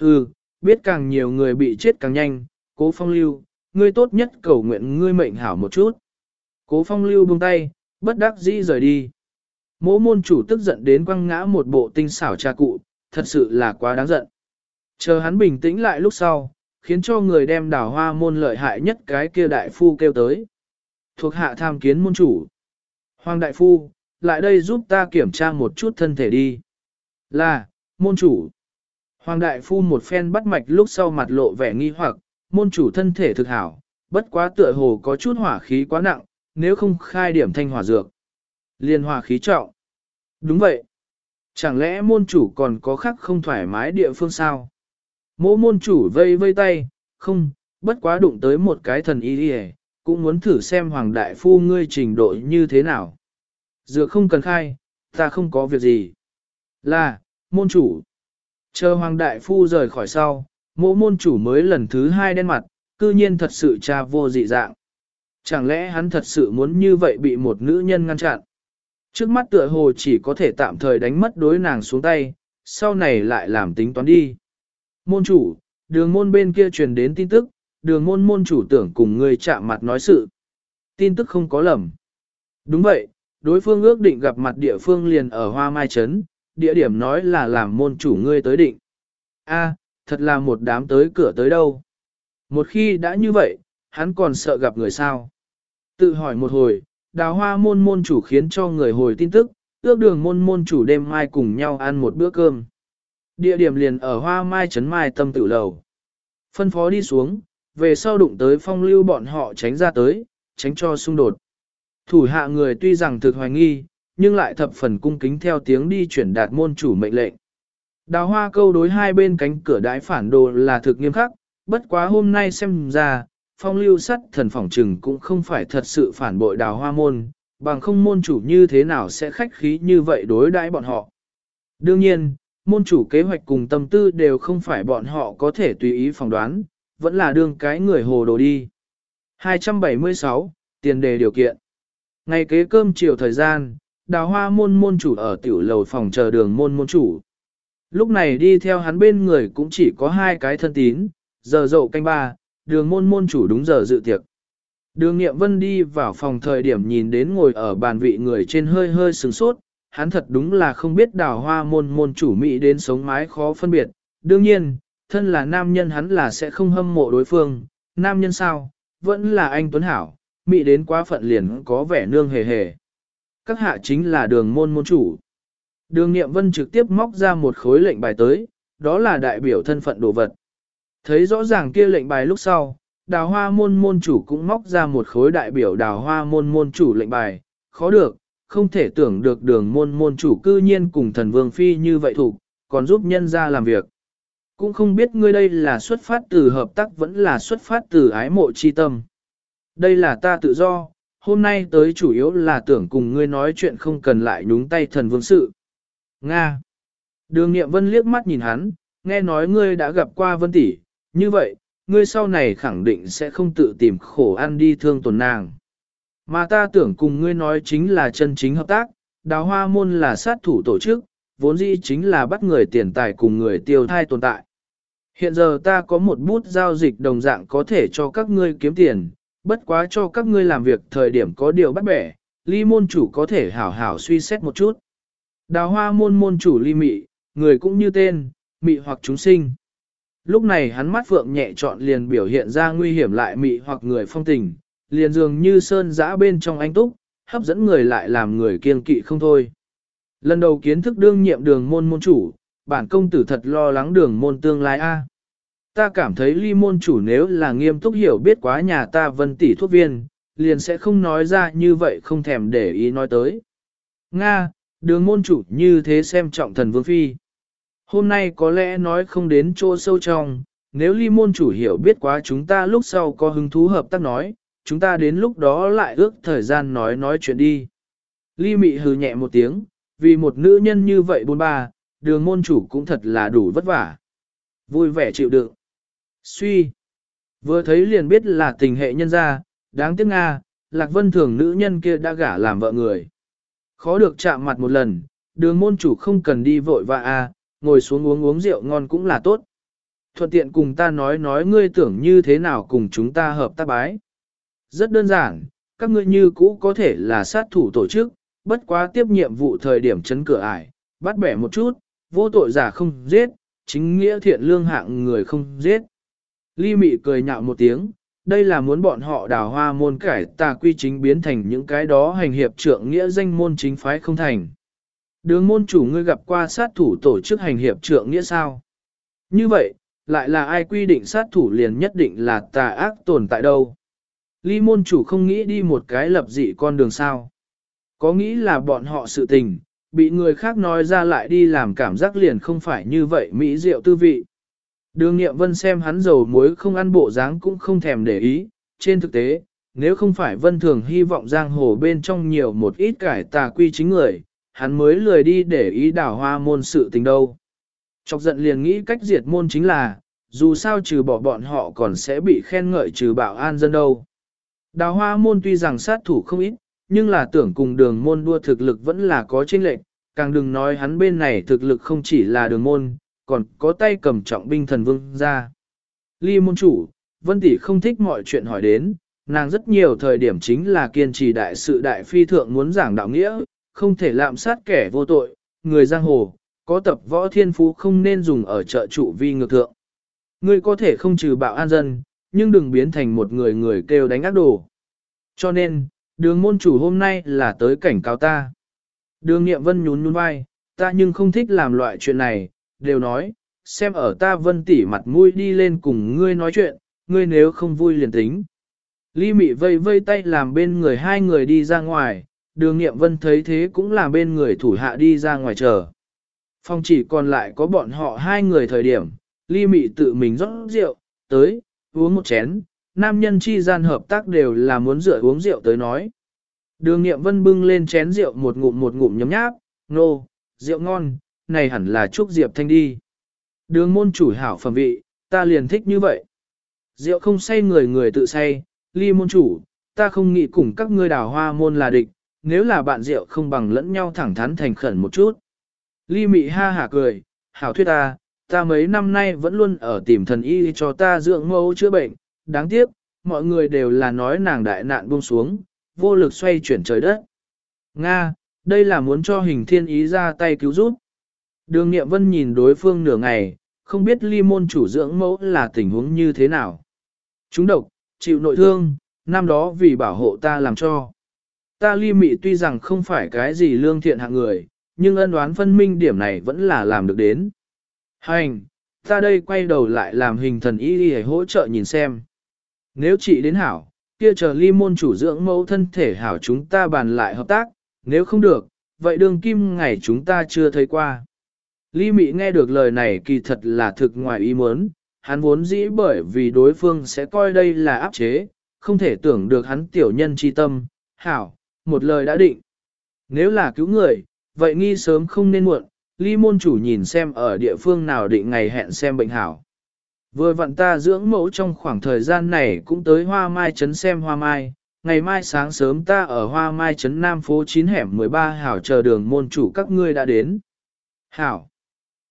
Hừ, biết càng nhiều người bị chết càng nhanh, cố phong lưu, ngươi tốt nhất cầu nguyện ngươi mệnh hảo một chút. Cố phong lưu buông tay, bất đắc dĩ rời đi. Mỗ môn chủ tức giận đến quăng ngã một bộ tinh xảo cha cụ, thật sự là quá đáng giận. Chờ hắn bình tĩnh lại lúc sau, khiến cho người đem đào hoa môn lợi hại nhất cái kia đại phu kêu tới. Thuộc hạ tham kiến môn chủ. Hoàng đại phu, lại đây giúp ta kiểm tra một chút thân thể đi. Là, môn chủ. Hoàng đại phu một phen bắt mạch lúc sau mặt lộ vẻ nghi hoặc, môn chủ thân thể thực hảo, bất quá tựa hồ có chút hỏa khí quá nặng, nếu không khai điểm thanh hỏa dược. Liên hỏa khí trọng. Đúng vậy. Chẳng lẽ môn chủ còn có khác không thoải mái địa phương sao? Mỗ môn chủ vây vây tay, không, bất quá đụng tới một cái thần y đi cũng muốn thử xem hoàng đại phu ngươi trình độ như thế nào. Dược không cần khai, ta không có việc gì. Là, môn chủ. Chờ hoàng đại phu rời khỏi sau, mộ môn chủ mới lần thứ hai đen mặt, cư nhiên thật sự cha vô dị dạng. Chẳng lẽ hắn thật sự muốn như vậy bị một nữ nhân ngăn chặn? Trước mắt tựa hồ chỉ có thể tạm thời đánh mất đối nàng xuống tay, sau này lại làm tính toán đi. Môn chủ, đường môn bên kia truyền đến tin tức, đường môn môn chủ tưởng cùng người chạm mặt nói sự. Tin tức không có lầm. Đúng vậy, đối phương ước định gặp mặt địa phương liền ở Hoa Mai Trấn, địa điểm nói là làm môn chủ ngươi tới định. A, thật là một đám tới cửa tới đâu. Một khi đã như vậy, hắn còn sợ gặp người sao. Tự hỏi một hồi, đào hoa môn môn chủ khiến cho người hồi tin tức, ước đường môn môn chủ đêm mai cùng nhau ăn một bữa cơm. Địa điểm liền ở hoa mai trấn mai tâm tử lầu. Phân phó đi xuống, về sau đụng tới phong lưu bọn họ tránh ra tới, tránh cho xung đột. Thủ hạ người tuy rằng thực hoài nghi, nhưng lại thập phần cung kính theo tiếng đi chuyển đạt môn chủ mệnh lệnh. Đào hoa câu đối hai bên cánh cửa đái phản đồ là thực nghiêm khắc, bất quá hôm nay xem ra, phong lưu sắt thần phỏng trừng cũng không phải thật sự phản bội đào hoa môn, bằng không môn chủ như thế nào sẽ khách khí như vậy đối đãi bọn họ. Đương nhiên, môn chủ kế hoạch cùng tâm tư đều không phải bọn họ có thể tùy ý phỏng đoán, vẫn là đương cái người hồ đồ đi. 276, tiền đề điều kiện. Ngày kế cơm chiều thời gian, đào hoa môn môn chủ ở tiểu lầu phòng chờ đường môn môn chủ. Lúc này đi theo hắn bên người cũng chỉ có hai cái thân tín, giờ dậu canh ba, đường môn môn chủ đúng giờ dự tiệc. Đường Nghiệm Vân đi vào phòng thời điểm nhìn đến ngồi ở bàn vị người trên hơi hơi sừng sốt, hắn thật đúng là không biết đào hoa môn môn chủ Mỹ đến sống mái khó phân biệt. Đương nhiên, thân là nam nhân hắn là sẽ không hâm mộ đối phương, nam nhân sao, vẫn là anh Tuấn Hảo, Mỹ đến quá phận liền có vẻ nương hề hề. Các hạ chính là đường môn môn chủ. Đường niệm Vân trực tiếp móc ra một khối lệnh bài tới, đó là đại biểu thân phận đồ vật. Thấy rõ ràng kia lệnh bài lúc sau, đào hoa môn môn chủ cũng móc ra một khối đại biểu đào hoa môn môn chủ lệnh bài, khó được, không thể tưởng được đường môn môn chủ cư nhiên cùng thần vương phi như vậy thủ, còn giúp nhân ra làm việc. Cũng không biết ngươi đây là xuất phát từ hợp tác vẫn là xuất phát từ ái mộ chi tâm. Đây là ta tự do, hôm nay tới chủ yếu là tưởng cùng ngươi nói chuyện không cần lại nhúng tay thần vương sự. Nga. Đường Niệm Vân liếc mắt nhìn hắn, nghe nói ngươi đã gặp qua Vân tỷ, như vậy, ngươi sau này khẳng định sẽ không tự tìm khổ ăn đi thương tổn nàng. Mà ta tưởng cùng ngươi nói chính là chân chính hợp tác, đào hoa môn là sát thủ tổ chức, vốn dĩ chính là bắt người tiền tài cùng người tiêu thai tồn tại. Hiện giờ ta có một bút giao dịch đồng dạng có thể cho các ngươi kiếm tiền, bất quá cho các ngươi làm việc thời điểm có điều bắt bẻ, ly môn chủ có thể hảo hảo suy xét một chút. Đào hoa môn môn chủ ly mị, người cũng như tên, mị hoặc chúng sinh. Lúc này hắn mắt phượng nhẹ chọn liền biểu hiện ra nguy hiểm lại mị hoặc người phong tình, liền dường như sơn giã bên trong anh túc, hấp dẫn người lại làm người kiên kỵ không thôi. Lần đầu kiến thức đương nhiệm đường môn môn chủ, bản công tử thật lo lắng đường môn tương lai a. Ta cảm thấy ly môn chủ nếu là nghiêm túc hiểu biết quá nhà ta vân tỷ thuốc viên, liền sẽ không nói ra như vậy không thèm để ý nói tới. Nga, đường môn chủ như thế xem trọng thần vương phi. Hôm nay có lẽ nói không đến chỗ sâu trong, nếu ly môn chủ hiểu biết quá chúng ta lúc sau có hứng thú hợp tác nói, chúng ta đến lúc đó lại ước thời gian nói nói chuyện đi. Ly mị hừ nhẹ một tiếng, vì một nữ nhân như vậy bôn ba, đường môn chủ cũng thật là đủ vất vả. Vui vẻ chịu đựng. Suy. Vừa thấy liền biết là tình hệ nhân gia, đáng tiếc Nga, Lạc Vân thường nữ nhân kia đã gả làm vợ người. Khó được chạm mặt một lần, đường môn chủ không cần đi vội vã à, ngồi xuống uống uống rượu ngon cũng là tốt. thuận tiện cùng ta nói nói ngươi tưởng như thế nào cùng chúng ta hợp tác bái. Rất đơn giản, các ngươi như cũ có thể là sát thủ tổ chức, bất quá tiếp nhiệm vụ thời điểm chấn cửa ải, bắt bẻ một chút, vô tội giả không giết, chính nghĩa thiện lương hạng người không giết. Ly mị cười nhạo một tiếng, đây là muốn bọn họ đào hoa môn cải tà quy chính biến thành những cái đó hành hiệp trượng nghĩa danh môn chính phái không thành. Đường môn chủ ngươi gặp qua sát thủ tổ chức hành hiệp trượng nghĩa sao? Như vậy, lại là ai quy định sát thủ liền nhất định là tà ác tồn tại đâu? Ly môn chủ không nghĩ đi một cái lập dị con đường sao? Có nghĩ là bọn họ sự tình, bị người khác nói ra lại đi làm cảm giác liền không phải như vậy mỹ diệu tư vị. Đường nghiệm vân xem hắn dầu muối không ăn bộ dáng cũng không thèm để ý, trên thực tế, nếu không phải vân thường hy vọng giang hồ bên trong nhiều một ít cải tà quy chính người, hắn mới lười đi để ý đảo hoa môn sự tình đâu. Chọc giận liền nghĩ cách diệt môn chính là, dù sao trừ bỏ bọn họ còn sẽ bị khen ngợi trừ bảo an dân đâu. Đào hoa môn tuy rằng sát thủ không ít, nhưng là tưởng cùng đường môn đua thực lực vẫn là có chênh lệch, càng đừng nói hắn bên này thực lực không chỉ là đường môn, còn có tay cầm trọng binh thần vương ra. Ly môn chủ, Vân Tỷ không thích mọi chuyện hỏi đến, nàng rất nhiều thời điểm chính là kiên trì đại sự đại phi thượng muốn giảng đạo nghĩa, không thể lạm sát kẻ vô tội, người giang hồ, có tập võ thiên phú không nên dùng ở trợ trụ vi ngược thượng. Ngươi có thể không trừ bạo an dân, nhưng đừng biến thành một người người kêu đánh ác đồ. Cho nên, đường môn chủ hôm nay là tới cảnh cáo ta. Đường nghiệm vân nhún nhún vai, ta nhưng không thích làm loại chuyện này, đều nói, xem ở ta vân tỉ mặt mũi đi lên cùng ngươi nói chuyện, ngươi nếu không vui liền tính. Ly mị vây vây tay làm bên người hai người đi ra ngoài, đường nghiệm vân thấy thế cũng làm bên người thủ hạ đi ra ngoài chờ. Phong chỉ còn lại có bọn họ hai người thời điểm, ly mị tự mình rót rượu, tới, uống một chén, nam nhân chi gian hợp tác đều là muốn rửa uống rượu tới nói. Đường nghiệm vân bưng lên chén rượu một ngụm một ngụm nhấm nháp, nô, rượu ngon, này hẳn là chúc Diệp Thanh đi. Đường môn chủ hảo phẩm vị, ta liền thích như vậy. Rượu không say người người tự say, ly môn chủ, ta không nghĩ cùng các ngươi đào hoa môn là địch, nếu là bạn rượu không bằng lẫn nhau thẳng thắn thành khẩn một chút. Ly mị ha hả cười, hảo thuyết ta, ta mấy năm nay vẫn luôn ở tìm thần y cho ta dưỡng mẫu chữa bệnh, đáng tiếc, mọi người đều là nói nàng đại nạn buông xuống, vô lực xoay chuyển trời đất. Nga, đây là muốn cho hình thiên ý ra tay cứu giúp. Đường Nghiệm Vân nhìn đối phương nửa ngày, không biết ly môn chủ dưỡng mẫu là tình huống như thế nào. Chúng độc, chịu nội thương, năm đó vì bảo hộ ta làm cho. Ta ly mị tuy rằng không phải cái gì lương thiện hạng người, nhưng ân đoán phân minh điểm này vẫn là làm được đến. Hành, ta đây quay đầu lại làm hình thần y đi hỗ trợ nhìn xem. Nếu chị đến hảo, kia chờ ly môn chủ dưỡng mẫu thân thể hảo chúng ta bàn lại hợp tác, nếu không được, vậy đường kim ngày chúng ta chưa thấy qua. Ly Mị nghe được lời này kỳ thật là thực ngoài ý muốn, hắn vốn dĩ bởi vì đối phương sẽ coi đây là áp chế, không thể tưởng được hắn tiểu nhân chi tâm, hảo, một lời đã định. Nếu là cứu người, vậy nghi sớm không nên muộn, ly môn chủ nhìn xem ở địa phương nào định ngày hẹn xem bệnh hảo. Vừa vặn ta dưỡng mẫu trong khoảng thời gian này cũng tới hoa mai trấn xem hoa mai, ngày mai sáng sớm ta ở hoa mai trấn Nam phố 9 hẻm 13 hảo chờ đường môn chủ các ngươi đã đến. Hảo.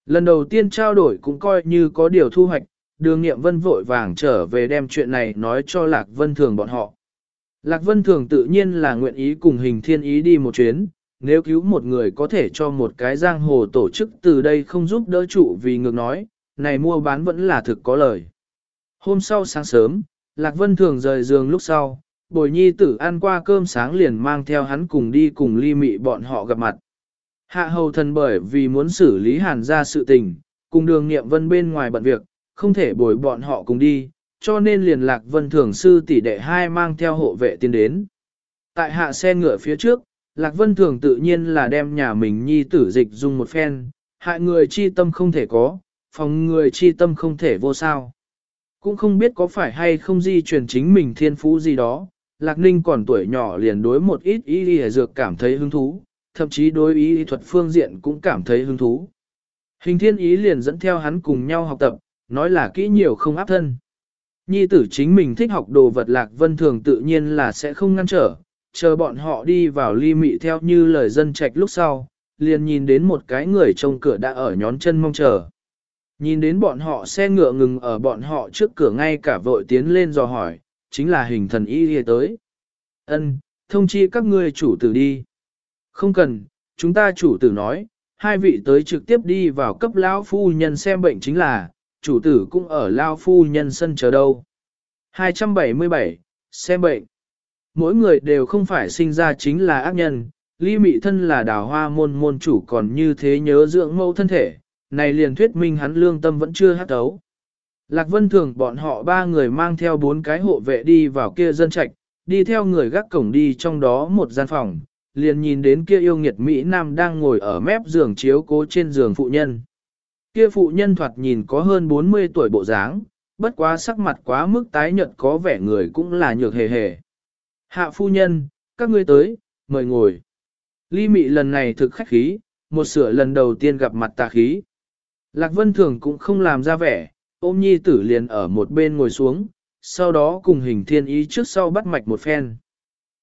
Lần đầu tiên trao đổi cũng coi như có điều thu hoạch, đường nghiệm vân vội vàng trở về đem chuyện này nói cho Lạc Vân Thường bọn họ. Lạc Vân Thường tự nhiên là nguyện ý cùng hình thiên ý đi một chuyến, nếu cứu một người có thể cho một cái giang hồ tổ chức từ đây không giúp đỡ trụ vì ngược nói, này mua bán vẫn là thực có lời. Hôm sau sáng sớm, Lạc Vân Thường rời giường lúc sau, bồi nhi tử ăn qua cơm sáng liền mang theo hắn cùng đi cùng ly mị bọn họ gặp mặt. Hạ hầu thần bởi vì muốn xử lý hàn ra sự tình, cùng đường nghiệm vân bên ngoài bận việc, không thể bồi bọn họ cùng đi, cho nên liền lạc vân thường sư tỷ đệ hai mang theo hộ vệ tiến đến. Tại hạ xe ngựa phía trước, lạc vân thường tự nhiên là đem nhà mình nhi tử dịch dùng một phen, hại người chi tâm không thể có, phòng người chi tâm không thể vô sao. Cũng không biết có phải hay không di truyền chính mình thiên phú gì đó, Lạc Ninh còn tuổi nhỏ liền đối một ít y y dược cảm thấy hứng thú, thậm chí đối ý thuật phương diện cũng cảm thấy hứng thú. Hình thiên ý liền dẫn theo hắn cùng nhau học tập, nói là kỹ nhiều không áp thân. Nhi tử chính mình thích học đồ vật lạc vân thường tự nhiên là sẽ không ngăn trở, chờ bọn họ đi vào ly mị theo như lời dân trạch lúc sau, liền nhìn đến một cái người trông cửa đã ở nhón chân mong chờ. Nhìn đến bọn họ xe ngựa ngừng ở bọn họ trước cửa ngay cả vội tiến lên dò hỏi, chính là hình thần y đi tới. Ân, thông chi các ngươi chủ tử đi. Không cần, chúng ta chủ tử nói, hai vị tới trực tiếp đi vào cấp lão phu nhân xem bệnh chính là, chủ tử cũng ở lão phu nhân sân chờ đâu. 277, xem bệnh. Mỗi người đều không phải sinh ra chính là ác nhân, ly mị thân là đào hoa môn môn chủ còn như thế nhớ dưỡng mẫu thân thể, này liền thuyết minh hắn lương tâm vẫn chưa hát tấu. Lạc Vân Thường bọn họ ba người mang theo bốn cái hộ vệ đi vào kia dân trạch, đi theo người gác cổng đi trong đó một gian phòng, liền nhìn đến kia yêu nghiệt Mỹ Nam đang ngồi ở mép giường chiếu cố trên giường phụ nhân. Kia phụ nhân thoạt nhìn có hơn 40 tuổi bộ dáng, bất quá sắc mặt quá mức tái nhợt có vẻ người cũng là nhược hề hề. Hạ phu nhân, các ngươi tới, mời ngồi. Ly mị lần này thực khách khí, một sửa lần đầu tiên gặp mặt tà khí. Lạc Vân Thường cũng không làm ra vẻ, ôm nhi tử liền ở một bên ngồi xuống, sau đó cùng hình thiên ý trước sau bắt mạch một phen.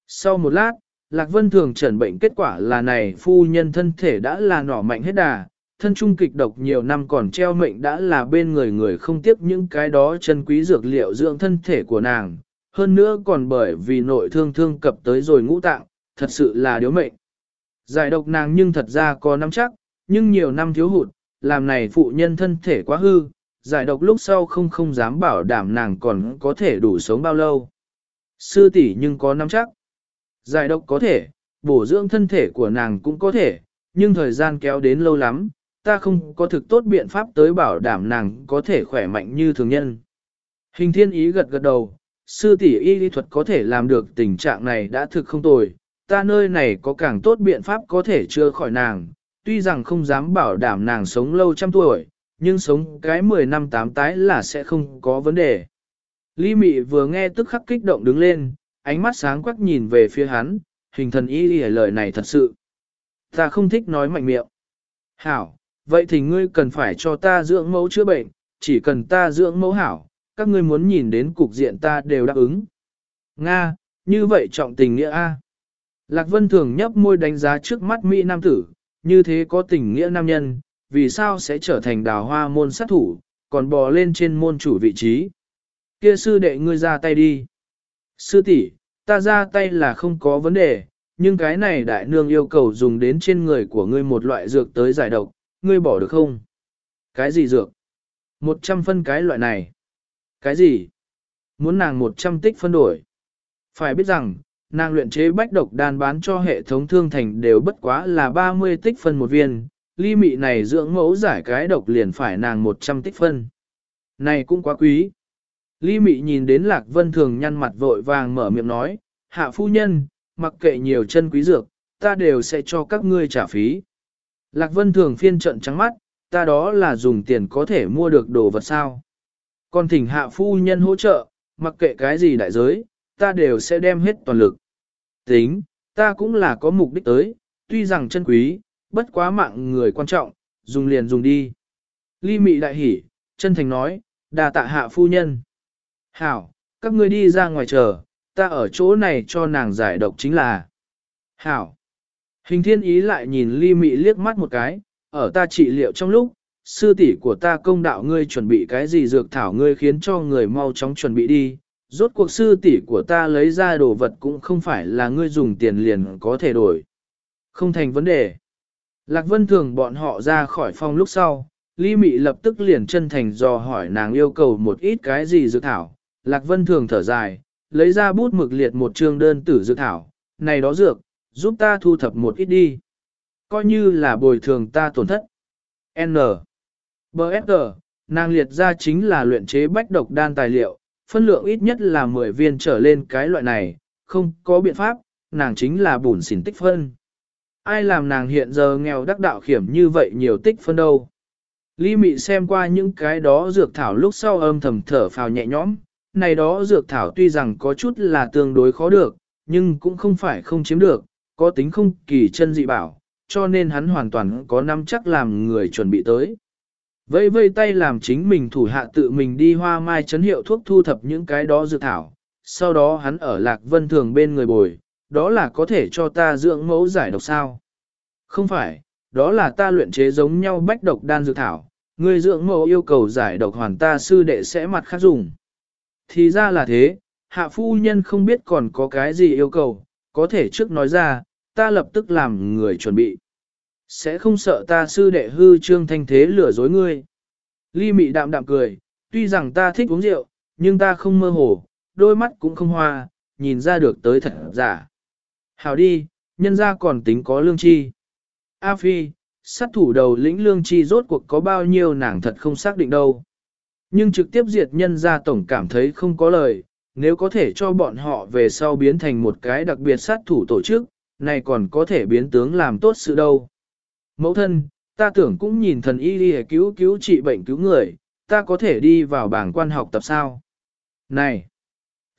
Sau một lát, Lạc Vân Thường trần bệnh kết quả là này phu nhân thân thể đã là nỏ mạnh hết đà, thân trung kịch độc nhiều năm còn treo mệnh đã là bên người người không tiếc những cái đó chân quý dược liệu dưỡng thân thể của nàng, hơn nữa còn bởi vì nội thương thương cập tới rồi ngũ tạng, thật sự là điếu mệnh. Giải độc nàng nhưng thật ra có năm chắc, nhưng nhiều năm thiếu hụt, làm này phụ nhân thân thể quá hư, giải độc lúc sau không không dám bảo đảm nàng còn có thể đủ sống bao lâu. Sư tỷ nhưng có năm chắc. Giải độc có thể, bổ dưỡng thân thể của nàng cũng có thể, nhưng thời gian kéo đến lâu lắm, ta không có thực tốt biện pháp tới bảo đảm nàng có thể khỏe mạnh như thường nhân. Hình thiên ý gật gật đầu, sư tỷ y lý thuật có thể làm được tình trạng này đã thực không tồi, ta nơi này có càng tốt biện pháp có thể chữa khỏi nàng, tuy rằng không dám bảo đảm nàng sống lâu trăm tuổi, nhưng sống cái 10 năm tám tái là sẽ không có vấn đề. Lý mị vừa nghe tức khắc kích động đứng lên, ánh mắt sáng quắc nhìn về phía hắn, hình thần y lìa lời này thật sự. Ta không thích nói mạnh miệng. Hảo, vậy thì ngươi cần phải cho ta dưỡng mẫu chữa bệnh, chỉ cần ta dưỡng mẫu hảo, các ngươi muốn nhìn đến cục diện ta đều đáp ứng. Nga, như vậy trọng tình nghĩa A. Lạc Vân thường nhấp môi đánh giá trước mắt Mỹ Nam tử, như thế có tình nghĩa nam nhân, vì sao sẽ trở thành đào hoa môn sát thủ, còn bò lên trên môn chủ vị trí. Kia sư đệ ngươi ra tay đi. Sư tỷ, ta ra tay là không có vấn đề, nhưng cái này đại nương yêu cầu dùng đến trên người của ngươi một loại dược tới giải độc, ngươi bỏ được không? Cái gì dược? Một trăm phân cái loại này. Cái gì? Muốn nàng một trăm tích phân đổi. Phải biết rằng, nàng luyện chế bách độc đan bán cho hệ thống thương thành đều bất quá là 30 tích phân một viên, ly mị này dưỡng mẫu giải cái độc liền phải nàng 100 tích phân. Này cũng quá quý. Ly mị nhìn đến lạc vân thường nhăn mặt vội vàng mở miệng nói, hạ phu nhân, mặc kệ nhiều chân quý dược, ta đều sẽ cho các ngươi trả phí. Lạc vân thường phiên trận trắng mắt, ta đó là dùng tiền có thể mua được đồ vật sao. Còn thỉnh hạ phu nhân hỗ trợ, mặc kệ cái gì đại giới, ta đều sẽ đem hết toàn lực. Tính, ta cũng là có mục đích tới, tuy rằng chân quý, bất quá mạng người quan trọng, dùng liền dùng đi. Ly mị đại hỉ, chân thành nói, đà tạ hạ phu nhân. Hảo, các ngươi đi ra ngoài chờ, ta ở chỗ này cho nàng giải độc chính là. Hảo. Hình thiên ý lại nhìn ly mị liếc mắt một cái, ở ta trị liệu trong lúc, sư tỷ của ta công đạo ngươi chuẩn bị cái gì dược thảo ngươi khiến cho người mau chóng chuẩn bị đi. Rốt cuộc sư tỷ của ta lấy ra đồ vật cũng không phải là ngươi dùng tiền liền có thể đổi. Không thành vấn đề. Lạc Vân Thường bọn họ ra khỏi phòng lúc sau, Ly Mị lập tức liền chân thành dò hỏi nàng yêu cầu một ít cái gì dược thảo. Lạc Vân Thường thở dài, lấy ra bút mực liệt một chương đơn tử dược thảo, này đó dược, giúp ta thu thập một ít đi. Coi như là bồi thường ta tổn thất. N. B.S.G. Nàng liệt ra chính là luyện chế bách độc đan tài liệu, phân lượng ít nhất là 10 viên trở lên cái loại này, không có biện pháp, nàng chính là bùn xỉn tích phân ai làm nàng hiện giờ nghèo đắc đạo khiểm như vậy nhiều tích phân đâu. Lý mị xem qua những cái đó dược thảo lúc sau âm thầm thở phào nhẹ nhõm, này đó dược thảo tuy rằng có chút là tương đối khó được, nhưng cũng không phải không chiếm được, có tính không kỳ chân dị bảo, cho nên hắn hoàn toàn có nắm chắc làm người chuẩn bị tới. Vây vây tay làm chính mình thủ hạ tự mình đi hoa mai chấn hiệu thuốc thu thập những cái đó dược thảo, sau đó hắn ở lạc vân thường bên người bồi, đó là có thể cho ta dưỡng mẫu giải độc sao. Không phải, đó là ta luyện chế giống nhau bách độc đan dược thảo, Người dưỡng mẫu yêu cầu giải độc hoàn ta sư đệ sẽ mặt khác dùng. Thì ra là thế, hạ phu nhân không biết còn có cái gì yêu cầu, có thể trước nói ra, ta lập tức làm người chuẩn bị. Sẽ không sợ ta sư đệ hư trương thanh thế lừa dối ngươi. Ly mị đạm đạm cười, tuy rằng ta thích uống rượu, nhưng ta không mơ hồ, đôi mắt cũng không hoa, nhìn ra được tới thật giả. hào đi, nhân ra còn tính có lương chi. A Phi, sát thủ đầu lĩnh lương chi rốt cuộc có bao nhiêu nàng thật không xác định đâu. Nhưng trực tiếp diệt nhân ra tổng cảm thấy không có lời, nếu có thể cho bọn họ về sau biến thành một cái đặc biệt sát thủ tổ chức, này còn có thể biến tướng làm tốt sự đâu. Mẫu thân, ta tưởng cũng nhìn thần y đi cứu cứu trị bệnh cứu người, ta có thể đi vào bảng quan học tập sao? Này!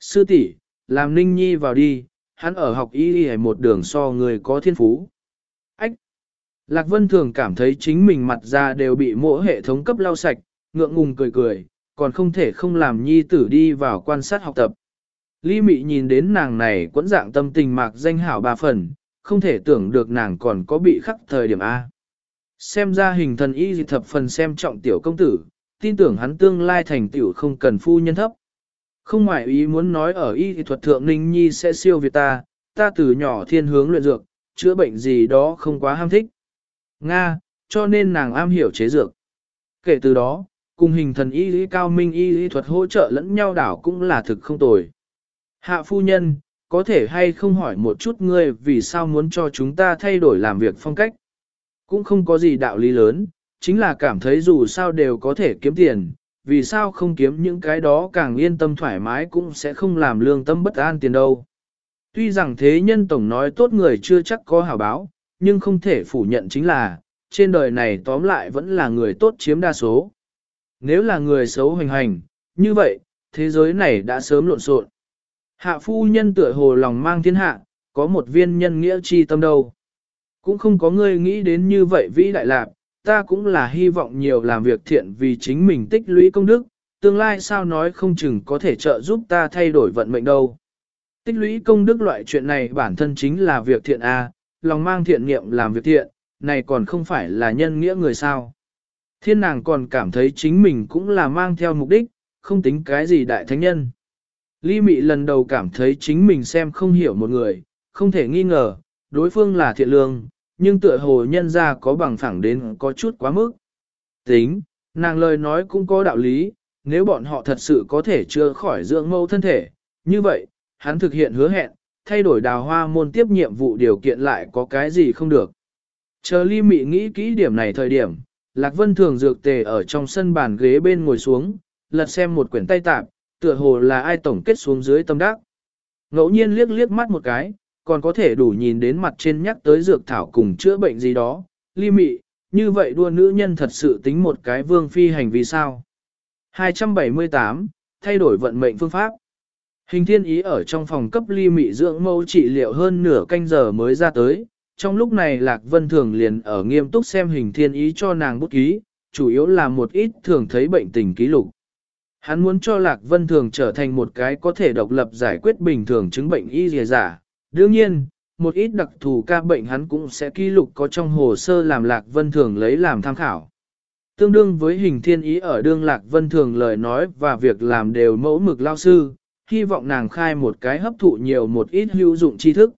Sư tỷ, làm ninh nhi vào đi, hắn ở học y đi một đường so người có thiên phú. Ách! Lạc Vân thường cảm thấy chính mình mặt ra đều bị mỗi hệ thống cấp lau sạch, ngượng ngùng cười cười, còn không thể không làm nhi tử đi vào quan sát học tập. Lý Mị nhìn đến nàng này quẫn dạng tâm tình mạc danh hảo ba phần, không thể tưởng được nàng còn có bị khắc thời điểm A. Xem ra hình thần y dị thập phần xem trọng tiểu công tử, tin tưởng hắn tương lai thành tiểu không cần phu nhân thấp. Không ngoại ý muốn nói ở y thuật thượng ninh nhi sẽ siêu việt ta, ta từ nhỏ thiên hướng luyện dược, chữa bệnh gì đó không quá ham thích. Nga, cho nên nàng am hiểu chế dược. Kể từ đó, cùng hình thần y lý cao minh y lý thuật hỗ trợ lẫn nhau đảo cũng là thực không tồi. Hạ phu nhân, có thể hay không hỏi một chút ngươi vì sao muốn cho chúng ta thay đổi làm việc phong cách. Cũng không có gì đạo lý lớn, chính là cảm thấy dù sao đều có thể kiếm tiền, vì sao không kiếm những cái đó càng yên tâm thoải mái cũng sẽ không làm lương tâm bất an tiền đâu. Tuy rằng thế nhân tổng nói tốt người chưa chắc có hảo báo, nhưng không thể phủ nhận chính là, trên đời này tóm lại vẫn là người tốt chiếm đa số. Nếu là người xấu hoành hành, như vậy, thế giới này đã sớm lộn xộn. Hạ phu nhân tựa hồ lòng mang thiên hạ, có một viên nhân nghĩa chi tâm đâu. Cũng không có người nghĩ đến như vậy vĩ đại lạc, ta cũng là hy vọng nhiều làm việc thiện vì chính mình tích lũy công đức, tương lai sao nói không chừng có thể trợ giúp ta thay đổi vận mệnh đâu. Tích lũy công đức loại chuyện này bản thân chính là việc thiện A, lòng mang thiện niệm làm việc thiện, này còn không phải là nhân nghĩa người sao. Thiên nàng còn cảm thấy chính mình cũng là mang theo mục đích, không tính cái gì đại thánh nhân. Ly Mị lần đầu cảm thấy chính mình xem không hiểu một người, không thể nghi ngờ, đối phương là thiện lương, nhưng tựa hồ nhân ra có bằng phẳng đến có chút quá mức. Tính, nàng lời nói cũng có đạo lý, nếu bọn họ thật sự có thể chưa khỏi dưỡng mâu thân thể, như vậy, hắn thực hiện hứa hẹn, thay đổi đào hoa môn tiếp nhiệm vụ điều kiện lại có cái gì không được. Chờ ly mị nghĩ kỹ điểm này thời điểm, Lạc Vân thường dược tề ở trong sân bàn ghế bên ngồi xuống, lật xem một quyển tay tạp, tựa hồ là ai tổng kết xuống dưới tâm đắc. Ngẫu nhiên liếc liếc mắt một cái, còn có thể đủ nhìn đến mặt trên nhắc tới dược thảo cùng chữa bệnh gì đó, ly mị, như vậy đua nữ nhân thật sự tính một cái vương phi hành vi sao. 278. Thay đổi vận mệnh phương pháp Hình thiên ý ở trong phòng cấp ly mị dưỡng mâu trị liệu hơn nửa canh giờ mới ra tới, trong lúc này Lạc Vân Thường liền ở nghiêm túc xem hình thiên ý cho nàng bút ký, chủ yếu là một ít thường thấy bệnh tình ký lục. Hắn muốn cho Lạc Vân Thường trở thành một cái có thể độc lập giải quyết bình thường chứng bệnh y dìa giả. Đương nhiên, một ít đặc thù ca bệnh hắn cũng sẽ ký lục có trong hồ sơ làm Lạc Vân Thường lấy làm tham khảo. Tương đương với hình thiên ý ở đương Lạc Vân Thường lời nói và việc làm đều mẫu mực lao sư, hy vọng nàng khai một cái hấp thụ nhiều một ít hữu dụng tri thức.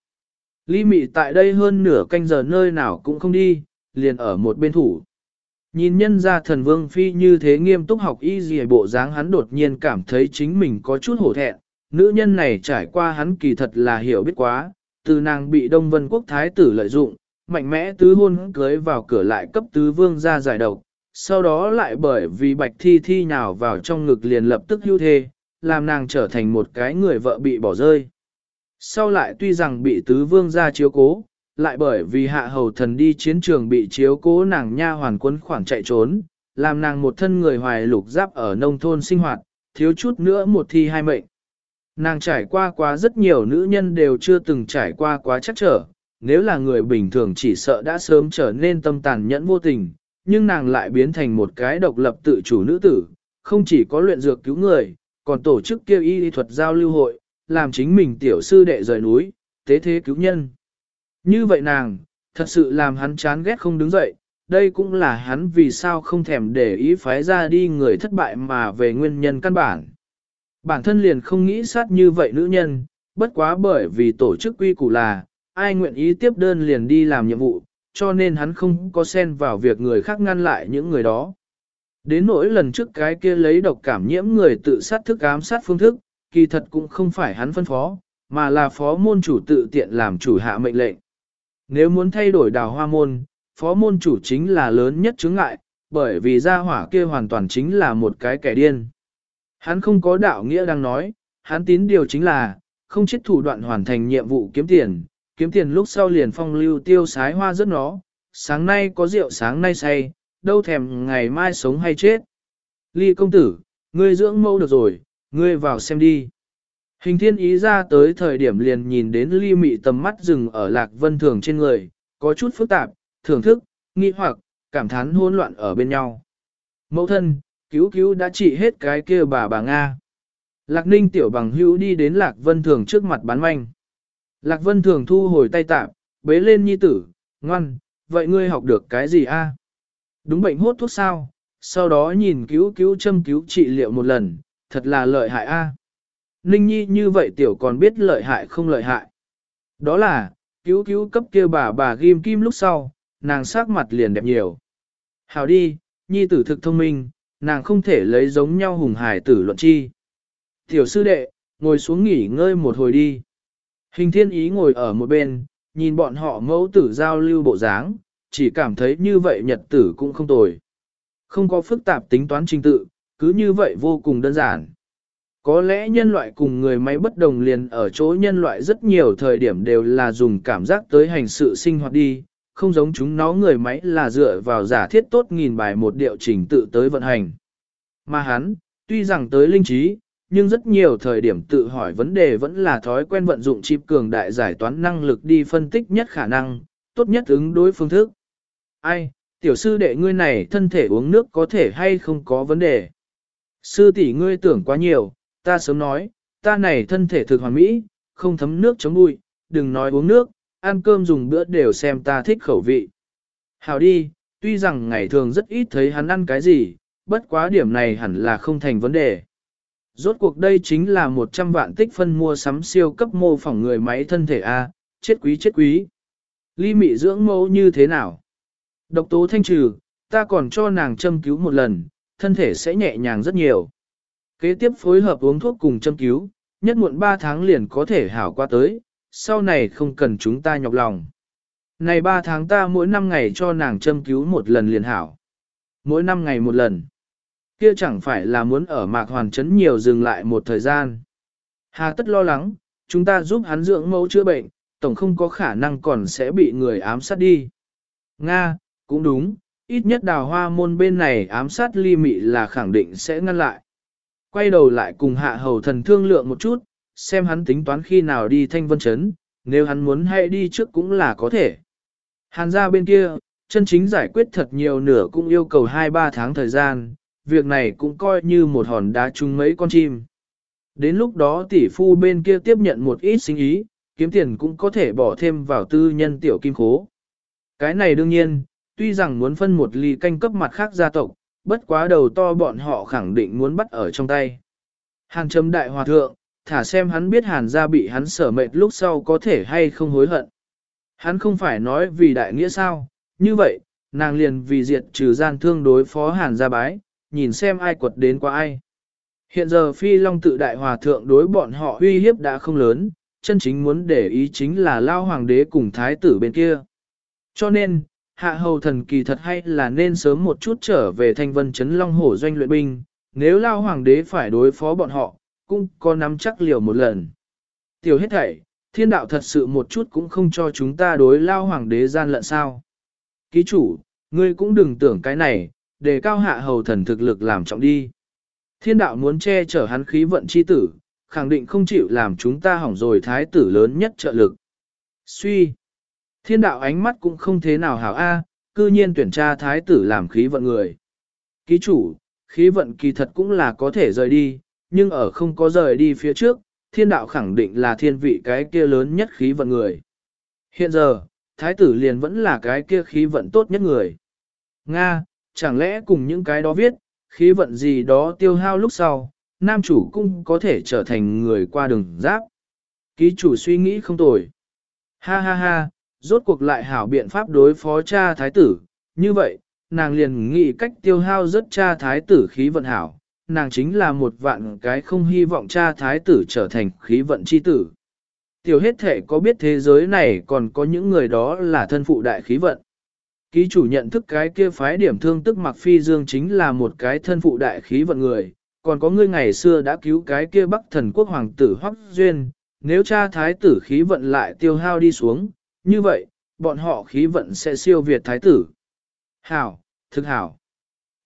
Ly mị tại đây hơn nửa canh giờ nơi nào cũng không đi, liền ở một bên thủ. Nhìn nhân ra thần vương phi như thế nghiêm túc học y gì bộ dáng hắn đột nhiên cảm thấy chính mình có chút hổ thẹn, nữ nhân này trải qua hắn kỳ thật là hiểu biết quá, từ nàng bị Đông Vân Quốc Thái tử lợi dụng, mạnh mẽ tứ hôn cưới vào cửa lại cấp tứ vương ra giải độc, sau đó lại bởi vì bạch thi thi nhào vào trong ngực liền lập tức hưu thê, làm nàng trở thành một cái người vợ bị bỏ rơi. Sau lại tuy rằng bị tứ vương ra chiếu cố, lại bởi vì hạ hầu thần đi chiến trường bị chiếu cố nàng nha hoàn quân khoảng chạy trốn, làm nàng một thân người hoài lục giáp ở nông thôn sinh hoạt, thiếu chút nữa một thi hai mệnh. Nàng trải qua quá rất nhiều nữ nhân đều chưa từng trải qua quá chắc trở, nếu là người bình thường chỉ sợ đã sớm trở nên tâm tàn nhẫn vô tình, nhưng nàng lại biến thành một cái độc lập tự chủ nữ tử, không chỉ có luyện dược cứu người, còn tổ chức kêu y thuật giao lưu hội, làm chính mình tiểu sư đệ rời núi, tế thế cứu nhân. Như vậy nàng, thật sự làm hắn chán ghét không đứng dậy, đây cũng là hắn vì sao không thèm để ý phái ra đi người thất bại mà về nguyên nhân căn bản. Bản thân liền không nghĩ sát như vậy nữ nhân, bất quá bởi vì tổ chức quy củ là, ai nguyện ý tiếp đơn liền đi làm nhiệm vụ, cho nên hắn không có xen vào việc người khác ngăn lại những người đó. Đến nỗi lần trước cái kia lấy độc cảm nhiễm người tự sát thức ám sát phương thức, kỳ thật cũng không phải hắn phân phó, mà là phó môn chủ tự tiện làm chủ hạ mệnh lệnh. Nếu muốn thay đổi đào hoa môn, phó môn chủ chính là lớn nhất chứng ngại, bởi vì gia hỏa kia hoàn toàn chính là một cái kẻ điên. Hắn không có đạo nghĩa đang nói, hắn tín điều chính là, không chết thủ đoạn hoàn thành nhiệm vụ kiếm tiền, kiếm tiền lúc sau liền phong lưu tiêu sái hoa rất nó, sáng nay có rượu sáng nay say, đâu thèm ngày mai sống hay chết. Ly công tử, ngươi dưỡng mâu được rồi, ngươi vào xem đi. Hình thiên ý ra tới thời điểm liền nhìn đến ly mị tầm mắt dừng ở lạc vân thường trên người, có chút phức tạp, thưởng thức, nghi hoặc, cảm thán hỗn loạn ở bên nhau. Mẫu thân, cứu cứu đã trị hết cái kia bà bà Nga. Lạc ninh tiểu bằng hữu đi đến lạc vân thường trước mặt bán manh. Lạc vân thường thu hồi tay tạm, bế lên nhi tử, ngoan, vậy ngươi học được cái gì a? Đúng bệnh hốt thuốc sao, sau đó nhìn cứu cứu châm cứu trị liệu một lần, thật là lợi hại a. Ninh nhi như vậy tiểu còn biết lợi hại không lợi hại. Đó là, cứu cứu cấp kia bà bà ghim kim lúc sau, nàng sắc mặt liền đẹp nhiều. Hào đi, nhi tử thực thông minh, nàng không thể lấy giống nhau hùng hải tử luận chi. Tiểu sư đệ, ngồi xuống nghỉ ngơi một hồi đi. Hình thiên ý ngồi ở một bên, nhìn bọn họ mẫu tử giao lưu bộ dáng, chỉ cảm thấy như vậy nhật tử cũng không tồi. Không có phức tạp tính toán trình tự, cứ như vậy vô cùng đơn giản. Có lẽ nhân loại cùng người máy bất đồng liền ở chỗ nhân loại rất nhiều thời điểm đều là dùng cảm giác tới hành sự sinh hoạt đi, không giống chúng nó người máy là dựa vào giả thiết tốt nghìn bài một điệu trình tự tới vận hành. Mà hắn, tuy rằng tới linh trí, nhưng rất nhiều thời điểm tự hỏi vấn đề vẫn là thói quen vận dụng chip cường đại giải toán năng lực đi phân tích nhất khả năng, tốt nhất ứng đối phương thức. Ai, tiểu sư đệ ngươi này thân thể uống nước có thể hay không có vấn đề. Sư tỷ ngươi tưởng quá nhiều, ta sớm nói, ta này thân thể thực hoàn mỹ, không thấm nước chống bụi, đừng nói uống nước, ăn cơm dùng bữa đều xem ta thích khẩu vị. Hào đi, tuy rằng ngày thường rất ít thấy hắn ăn cái gì, bất quá điểm này hẳn là không thành vấn đề. Rốt cuộc đây chính là 100 vạn tích phân mua sắm siêu cấp mô phỏng người máy thân thể A, chết quý chết quý. Ly mị dưỡng mẫu như thế nào? Độc tố thanh trừ, ta còn cho nàng châm cứu một lần, thân thể sẽ nhẹ nhàng rất nhiều. Kế tiếp phối hợp uống thuốc cùng châm cứu, nhất muộn 3 tháng liền có thể hảo qua tới, sau này không cần chúng ta nhọc lòng. Này 3 tháng ta mỗi 5 ngày cho nàng châm cứu một lần liền hảo. Mỗi 5 ngày một lần. Kia chẳng phải là muốn ở mạc hoàn chấn nhiều dừng lại một thời gian. Hà tất lo lắng, chúng ta giúp hắn dưỡng mẫu chữa bệnh, tổng không có khả năng còn sẽ bị người ám sát đi. Nga, cũng đúng, ít nhất đào hoa môn bên này ám sát ly mị là khẳng định sẽ ngăn lại. Quay đầu lại cùng hạ hầu thần thương lượng một chút, xem hắn tính toán khi nào đi thanh vân chấn, nếu hắn muốn hay đi trước cũng là có thể. Hàn ra bên kia, chân chính giải quyết thật nhiều nửa cũng yêu cầu 2-3 tháng thời gian, việc này cũng coi như một hòn đá trúng mấy con chim. Đến lúc đó tỷ phu bên kia tiếp nhận một ít sinh ý, kiếm tiền cũng có thể bỏ thêm vào tư nhân tiểu kim khố. Cái này đương nhiên, tuy rằng muốn phân một ly canh cấp mặt khác gia tộc, bất quá đầu to bọn họ khẳng định muốn bắt ở trong tay. Hàn chấm đại hòa thượng, thả xem hắn biết hàn gia bị hắn sở mệt lúc sau có thể hay không hối hận. Hắn không phải nói vì đại nghĩa sao, như vậy, nàng liền vì diệt trừ gian thương đối phó hàn gia bái, nhìn xem ai quật đến qua ai. Hiện giờ phi long tự đại hòa thượng đối bọn họ uy hiếp đã không lớn, chân chính muốn để ý chính là lao hoàng đế cùng thái tử bên kia. Cho nên, hạ hầu thần kỳ thật hay là nên sớm một chút trở về thanh vân chấn long hổ doanh luyện binh, nếu lao hoàng đế phải đối phó bọn họ, cũng có nắm chắc liều một lần. Tiểu hết thảy, thiên đạo thật sự một chút cũng không cho chúng ta đối lao hoàng đế gian lận sao. Ký chủ, ngươi cũng đừng tưởng cái này, để cao hạ hầu thần thực lực làm trọng đi. Thiên đạo muốn che chở hắn khí vận chi tử, khẳng định không chịu làm chúng ta hỏng rồi thái tử lớn nhất trợ lực. Suy. Thiên đạo ánh mắt cũng không thế nào hảo a, cư nhiên tuyển tra thái tử làm khí vận người. Ký chủ, khí vận kỳ thật cũng là có thể rời đi, nhưng ở không có rời đi phía trước, thiên đạo khẳng định là thiên vị cái kia lớn nhất khí vận người. Hiện giờ, thái tử liền vẫn là cái kia khí vận tốt nhất người. Nga, chẳng lẽ cùng những cái đó viết, khí vận gì đó tiêu hao lúc sau, nam chủ cũng có thể trở thành người qua đường giáp. Ký chủ suy nghĩ không tồi. Ha ha ha, rốt cuộc lại hảo biện pháp đối phó cha thái tử, như vậy, nàng liền nghĩ cách tiêu hao rất cha thái tử khí vận hảo, nàng chính là một vạn cái không hy vọng cha thái tử trở thành khí vận chi tử. Tiểu hết thể có biết thế giới này còn có những người đó là thân phụ đại khí vận. Ký chủ nhận thức cái kia phái điểm thương tức mặc phi dương chính là một cái thân phụ đại khí vận người, còn có ngươi ngày xưa đã cứu cái kia bắc thần quốc hoàng tử Hoắc Duyên, nếu cha thái tử khí vận lại tiêu hao đi xuống, như vậy, bọn họ khí vận sẽ siêu việt thái tử. Hảo, thực hảo.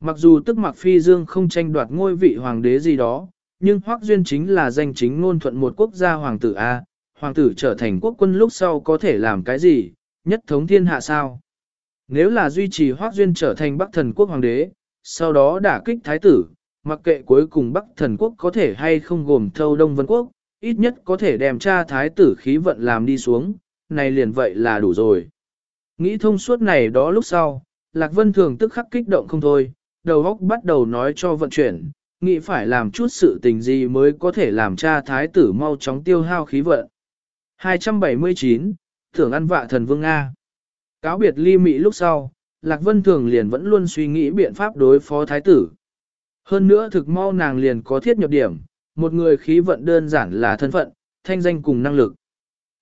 Mặc dù tức mặc phi dương không tranh đoạt ngôi vị hoàng đế gì đó, nhưng Hoắc Duyên chính là danh chính ngôn thuận một quốc gia hoàng tử A, hoàng tử trở thành quốc quân lúc sau có thể làm cái gì, nhất thống thiên hạ sao. Nếu là duy trì Hoắc Duyên trở thành Bắc thần quốc hoàng đế, sau đó đả kích thái tử, mặc kệ cuối cùng Bắc thần quốc có thể hay không gồm thâu Đông Vân quốc, ít nhất có thể đem cha thái tử khí vận làm đi xuống, này liền vậy là đủ rồi. Nghĩ thông suốt này đó lúc sau, Lạc Vân Thường tức khắc kích động không thôi, đầu óc bắt đầu nói cho vận chuyển, nghĩ phải làm chút sự tình gì mới có thể làm cha thái tử mau chóng tiêu hao khí vận. 279, Thưởng ăn vạ thần vương Nga. Cáo biệt ly mị lúc sau, Lạc Vân Thường liền vẫn luôn suy nghĩ biện pháp đối phó thái tử. Hơn nữa thực mau nàng liền có thiết nhập điểm, một người khí vận đơn giản là thân phận, thanh danh cùng năng lực.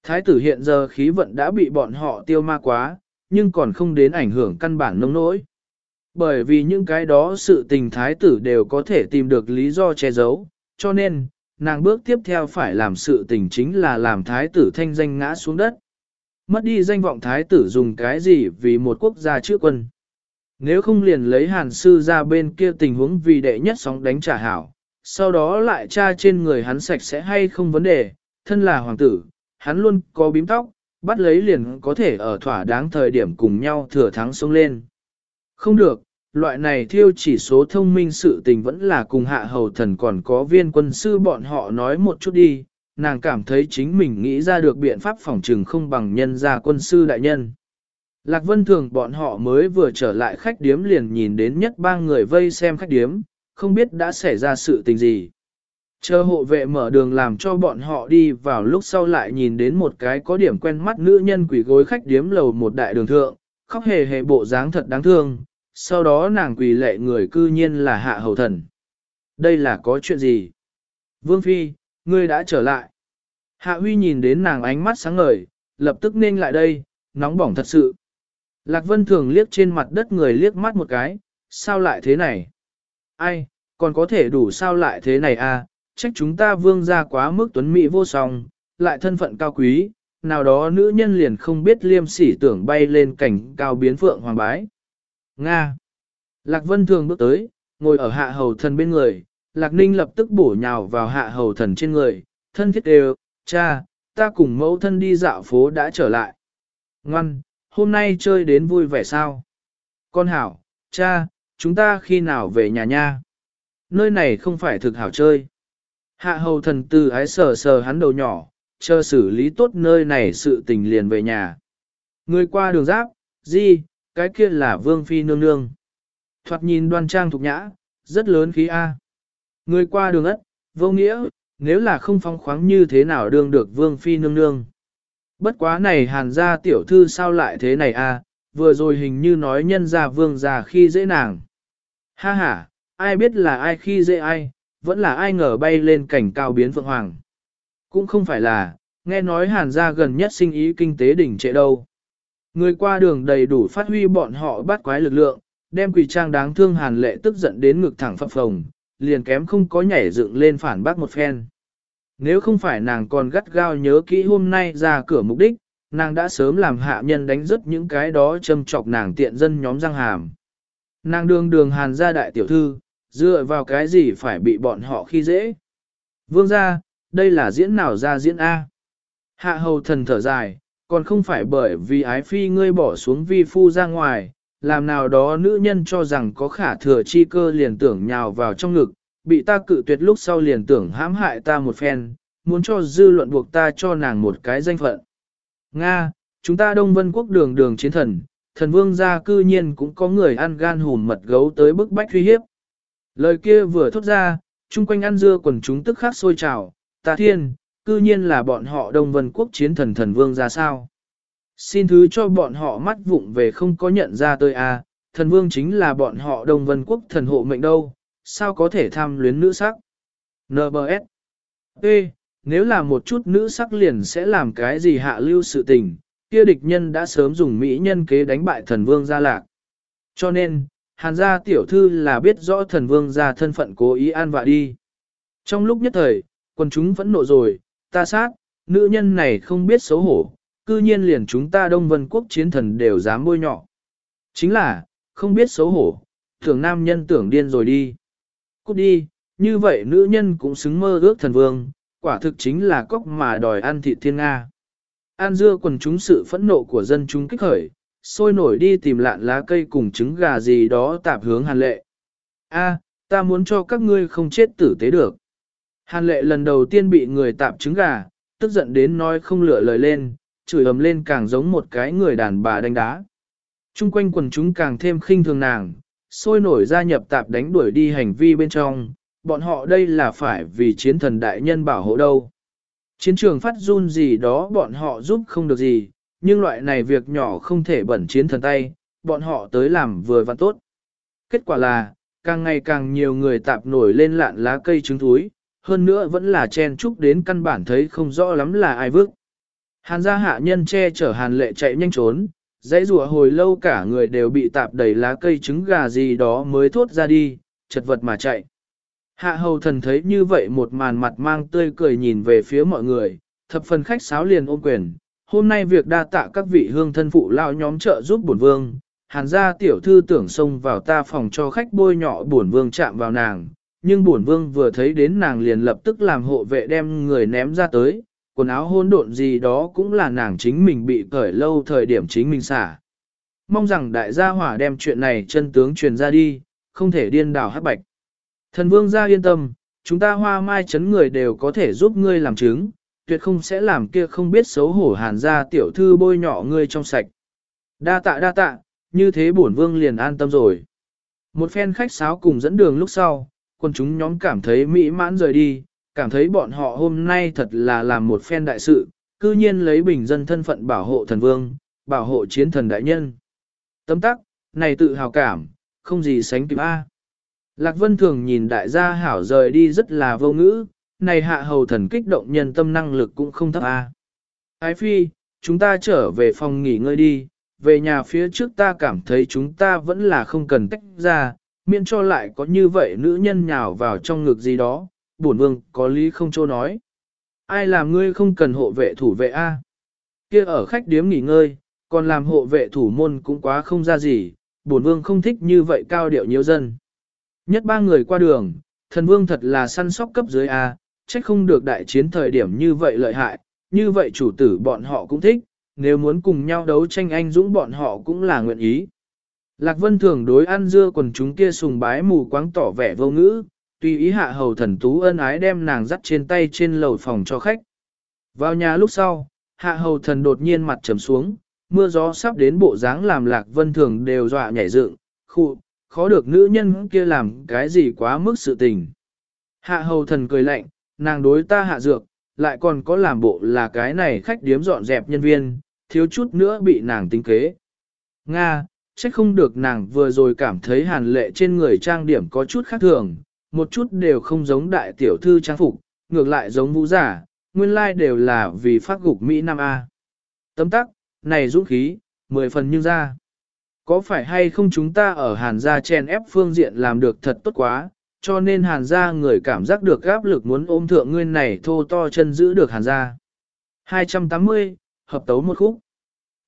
Thái tử hiện giờ khí vận đã bị bọn họ tiêu ma quá, nhưng còn không đến ảnh hưởng căn bản nông nỗi. Bởi vì những cái đó sự tình thái tử đều có thể tìm được lý do che giấu, cho nên, nàng bước tiếp theo phải làm sự tình chính là làm thái tử thanh danh ngã xuống đất. Mất đi danh vọng thái tử dùng cái gì vì một quốc gia chữa quân. Nếu không liền lấy hàn sư ra bên kia tình huống vì đệ nhất sóng đánh trả hảo, sau đó lại tra trên người hắn sạch sẽ hay không vấn đề, thân là hoàng tử, hắn luôn có bím tóc, bắt lấy liền có thể ở thỏa đáng thời điểm cùng nhau thừa thắng sống lên. Không được, loại này thiêu chỉ số thông minh sự tình vẫn là cùng hạ hầu thần còn có viên quân sư bọn họ nói một chút đi, nàng cảm thấy chính mình nghĩ ra được biện pháp phòng trừng không bằng nhân ra quân sư đại nhân. Lạc Vân Thường bọn họ mới vừa trở lại khách điếm liền nhìn đến nhất ba người vây xem khách điếm, không biết đã xảy ra sự tình gì. Chờ hộ vệ mở đường làm cho bọn họ đi vào lúc sau lại nhìn đến một cái có điểm quen mắt nữ nhân quỷ gối khách điếm lầu một đại đường thượng, khóc hề hề bộ dáng thật đáng thương, sau đó nàng quỳ lệ người cư nhiên là hạ hầu thần. Đây là có chuyện gì? Vương Phi, ngươi đã trở lại. Hạ Huy nhìn đến nàng ánh mắt sáng ngời, lập tức nên lại đây, nóng bỏng thật sự. Lạc Vân thường liếc trên mặt đất người liếc mắt một cái, sao lại thế này? Ai, còn có thể đủ sao lại thế này à, trách chúng ta vương ra quá mức tuấn mỹ vô song, lại thân phận cao quý, nào đó nữ nhân liền không biết liêm sỉ tưởng bay lên cảnh cao biến phượng hoàng bái. Nga. Lạc Vân thường bước tới, ngồi ở hạ hầu thần bên người, Lạc Ninh lập tức bổ nhào vào hạ hầu thần trên người, thân thiết đều, cha, ta cùng mẫu thân đi dạo phố đã trở lại. Ngoan, hôm nay chơi đến vui vẻ sao? Con hảo, cha, chúng ta khi nào về nhà nha? Nơi này không phải thực hảo chơi. Hạ hầu thần từ ái sờ sờ hắn đầu nhỏ, chờ xử lý tốt nơi này sự tình liền về nhà. Người qua đường giáp, gì, cái kia là vương phi nương nương. Thoạt nhìn đoan trang thục nhã, rất lớn khí A. Người qua đường ất, vô nghĩa, nếu là không phong khoáng như thế nào đương được vương phi nương nương. Bất quá này hàn gia tiểu thư sao lại thế này a? vừa rồi hình như nói nhân gia vương già khi dễ nàng. Ha ha, ai biết là ai khi dễ ai, vẫn là ai ngờ bay lên cảnh cao biến phượng hoàng. Cũng không phải là, nghe nói hàn gia gần nhất sinh ý kinh tế đỉnh trệ đâu. Người qua đường đầy đủ phát huy bọn họ bắt quái lực lượng, đem quỷ trang đáng thương hàn lệ tức giận đến ngực thẳng phập phồng, liền kém không có nhảy dựng lên phản bác một phen. Nếu không phải nàng còn gắt gao nhớ kỹ hôm nay ra cửa mục đích, nàng đã sớm làm hạ nhân đánh rớt những cái đó châm chọc nàng tiện dân nhóm răng hàm. Nàng đường đường hàn gia đại tiểu thư, dựa vào cái gì phải bị bọn họ khi dễ. Vương gia, đây là diễn nào ra diễn A. Hạ hầu thần thở dài, còn không phải bởi vì ái phi ngươi bỏ xuống vi phu ra ngoài, làm nào đó nữ nhân cho rằng có khả thừa chi cơ liền tưởng nhào vào trong ngực, bị ta cự tuyệt lúc sau liền tưởng hãm hại ta một phen, muốn cho dư luận buộc ta cho nàng một cái danh phận. Nga, chúng ta Đông Vân Quốc đường đường chiến thần, thần vương gia cư nhiên cũng có người ăn gan hùn mật gấu tới bức bách uy hiếp. Lời kia vừa thốt ra, chung quanh ăn dưa quần chúng tức khắc sôi trào, ta thiên, cư nhiên là bọn họ Đông Vân Quốc chiến thần thần vương ra sao. Xin thứ cho bọn họ mắt vụng về không có nhận ra tôi à, thần vương chính là bọn họ Đông Vân Quốc thần hộ mệnh đâu, sao có thể tham luyến nữ sắc. NBS Ê, nếu là một chút nữ sắc liền sẽ làm cái gì hạ lưu sự tình, kia địch nhân đã sớm dùng mỹ nhân kế đánh bại thần vương gia lạc. Cho nên, hàn gia tiểu thư là biết rõ thần vương gia thân phận cố ý an vạ đi. Trong lúc nhất thời, quần chúng vẫn nộ rồi, ta sát, nữ nhân này không biết xấu hổ, cư nhiên liền chúng ta Đông Vân Quốc chiến thần đều dám bôi nhọ. Chính là, không biết xấu hổ, tưởng nam nhân tưởng điên rồi đi. Cút đi, như vậy nữ nhân cũng xứng mơ ước thần vương, quả thực chính là cóc mà đòi ăn thị thiên Nga. An dưa quần chúng sự phẫn nộ của dân chúng kích khởi, sôi nổi đi tìm lạn lá cây cùng trứng gà gì đó tạp hướng hàn lệ. A, ta muốn cho các ngươi không chết tử tế được. Hàn lệ lần đầu tiên bị người tạp trứng gà, tức giận đến nói không lựa lời lên, chửi ầm lên càng giống một cái người đàn bà đánh đá. Trung quanh quần chúng càng thêm khinh thường nàng, sôi nổi gia nhập tạp đánh đuổi đi hành vi bên trong, bọn họ đây là phải vì chiến thần đại nhân bảo hộ đâu. Chiến trường phát run gì đó bọn họ giúp không được gì, nhưng loại này việc nhỏ không thể bẩn chiến thần tay, bọn họ tới làm vừa và tốt. Kết quả là, càng ngày càng nhiều người tạp nổi lên lạn lá cây trứng túi, hơn nữa vẫn là chen chúc đến căn bản thấy không rõ lắm là ai vước. Hàn gia hạ nhân che chở hàn lệ chạy nhanh trốn, dãy rùa hồi lâu cả người đều bị tạp đầy lá cây trứng gà gì đó mới thốt ra đi, chật vật mà chạy. Hạ hầu thần thấy như vậy một màn mặt mang tươi cười nhìn về phía mọi người, thập phần khách sáo liền ôm quyền. Hôm nay việc đa tạ các vị hương thân phụ lao nhóm trợ giúp bổn vương, hàn gia tiểu thư tưởng xông vào ta phòng cho khách bôi nhọ bổn vương chạm vào nàng, nhưng bổn vương vừa thấy đến nàng liền lập tức làm hộ vệ đem người ném ra tới, quần áo hôn độn gì đó cũng là nàng chính mình bị cởi lâu thời điểm chính mình xả. Mong rằng đại gia hỏa đem chuyện này chân tướng truyền ra đi, không thể điên đảo hát bạch. Thần vương gia yên tâm, chúng ta hoa mai chấn người đều có thể giúp ngươi làm chứng, tuyệt không sẽ làm kia không biết xấu hổ hàn ra tiểu thư bôi nhọ ngươi trong sạch. Đa tạ đa tạ, như thế bổn vương liền an tâm rồi. Một phen khách sáo cùng dẫn đường lúc sau, quân chúng nhóm cảm thấy mỹ mãn rời đi, cảm thấy bọn họ hôm nay thật là làm một phen đại sự, cư nhiên lấy bình dân thân phận bảo hộ thần vương, bảo hộ chiến thần đại nhân. Tấm tắc, này tự hào cảm, không gì sánh kịp A. Lạc Vân Thường nhìn đại gia hảo rời đi rất là vô ngữ, này hạ hầu thần kích động nhân tâm năng lực cũng không thấp A. Ái phi, chúng ta trở về phòng nghỉ ngơi đi, về nhà phía trước ta cảm thấy chúng ta vẫn là không cần tách ra, miễn cho lại có như vậy nữ nhân nhào vào trong ngực gì đó, bổn vương có lý không chỗ nói. Ai làm ngươi không cần hộ vệ thủ vệ A? Kia ở khách điếm nghỉ ngơi, còn làm hộ vệ thủ môn cũng quá không ra gì, bổn vương không thích như vậy cao điệu nhiều dân. Nhất ba người qua đường, thần vương thật là săn sóc cấp dưới A, trách không được đại chiến thời điểm như vậy lợi hại, như vậy chủ tử bọn họ cũng thích, nếu muốn cùng nhau đấu tranh anh dũng bọn họ cũng là nguyện ý. Lạc Vân thường đối ăn dưa quần chúng kia sùng bái mù quáng tỏ vẻ vô ngữ, tùy ý hạ hầu thần tú ân ái đem nàng dắt trên tay trên lầu phòng cho khách. Vào nhà lúc sau, hạ hầu thần đột nhiên mặt trầm xuống, mưa gió sắp đến bộ dáng làm lạc vân thường đều dọa nhảy dựng, khu, khó được nữ nhân kia làm cái gì quá mức sự tình. Hạ hầu thần cười lạnh, nàng đối ta hạ dược, lại còn có làm bộ là cái này khách điếm dọn dẹp nhân viên, thiếu chút nữa bị nàng tính kế. Nga, trách không được nàng vừa rồi cảm thấy hàn lệ trên người trang điểm có chút khác thường, một chút đều không giống đại tiểu thư trang phục, ngược lại giống vũ giả, nguyên lai đều là vì phát gục Mỹ Nam A. Tấm tắc, này dũng khí, mười phần như ra. Có phải hay không chúng ta ở hàn gia chen ép phương diện làm được thật tốt quá, cho nên hàn gia người cảm giác được áp lực muốn ôm thượng nguyên này thô to chân giữ được hàn gia. 280, hợp tấu một khúc.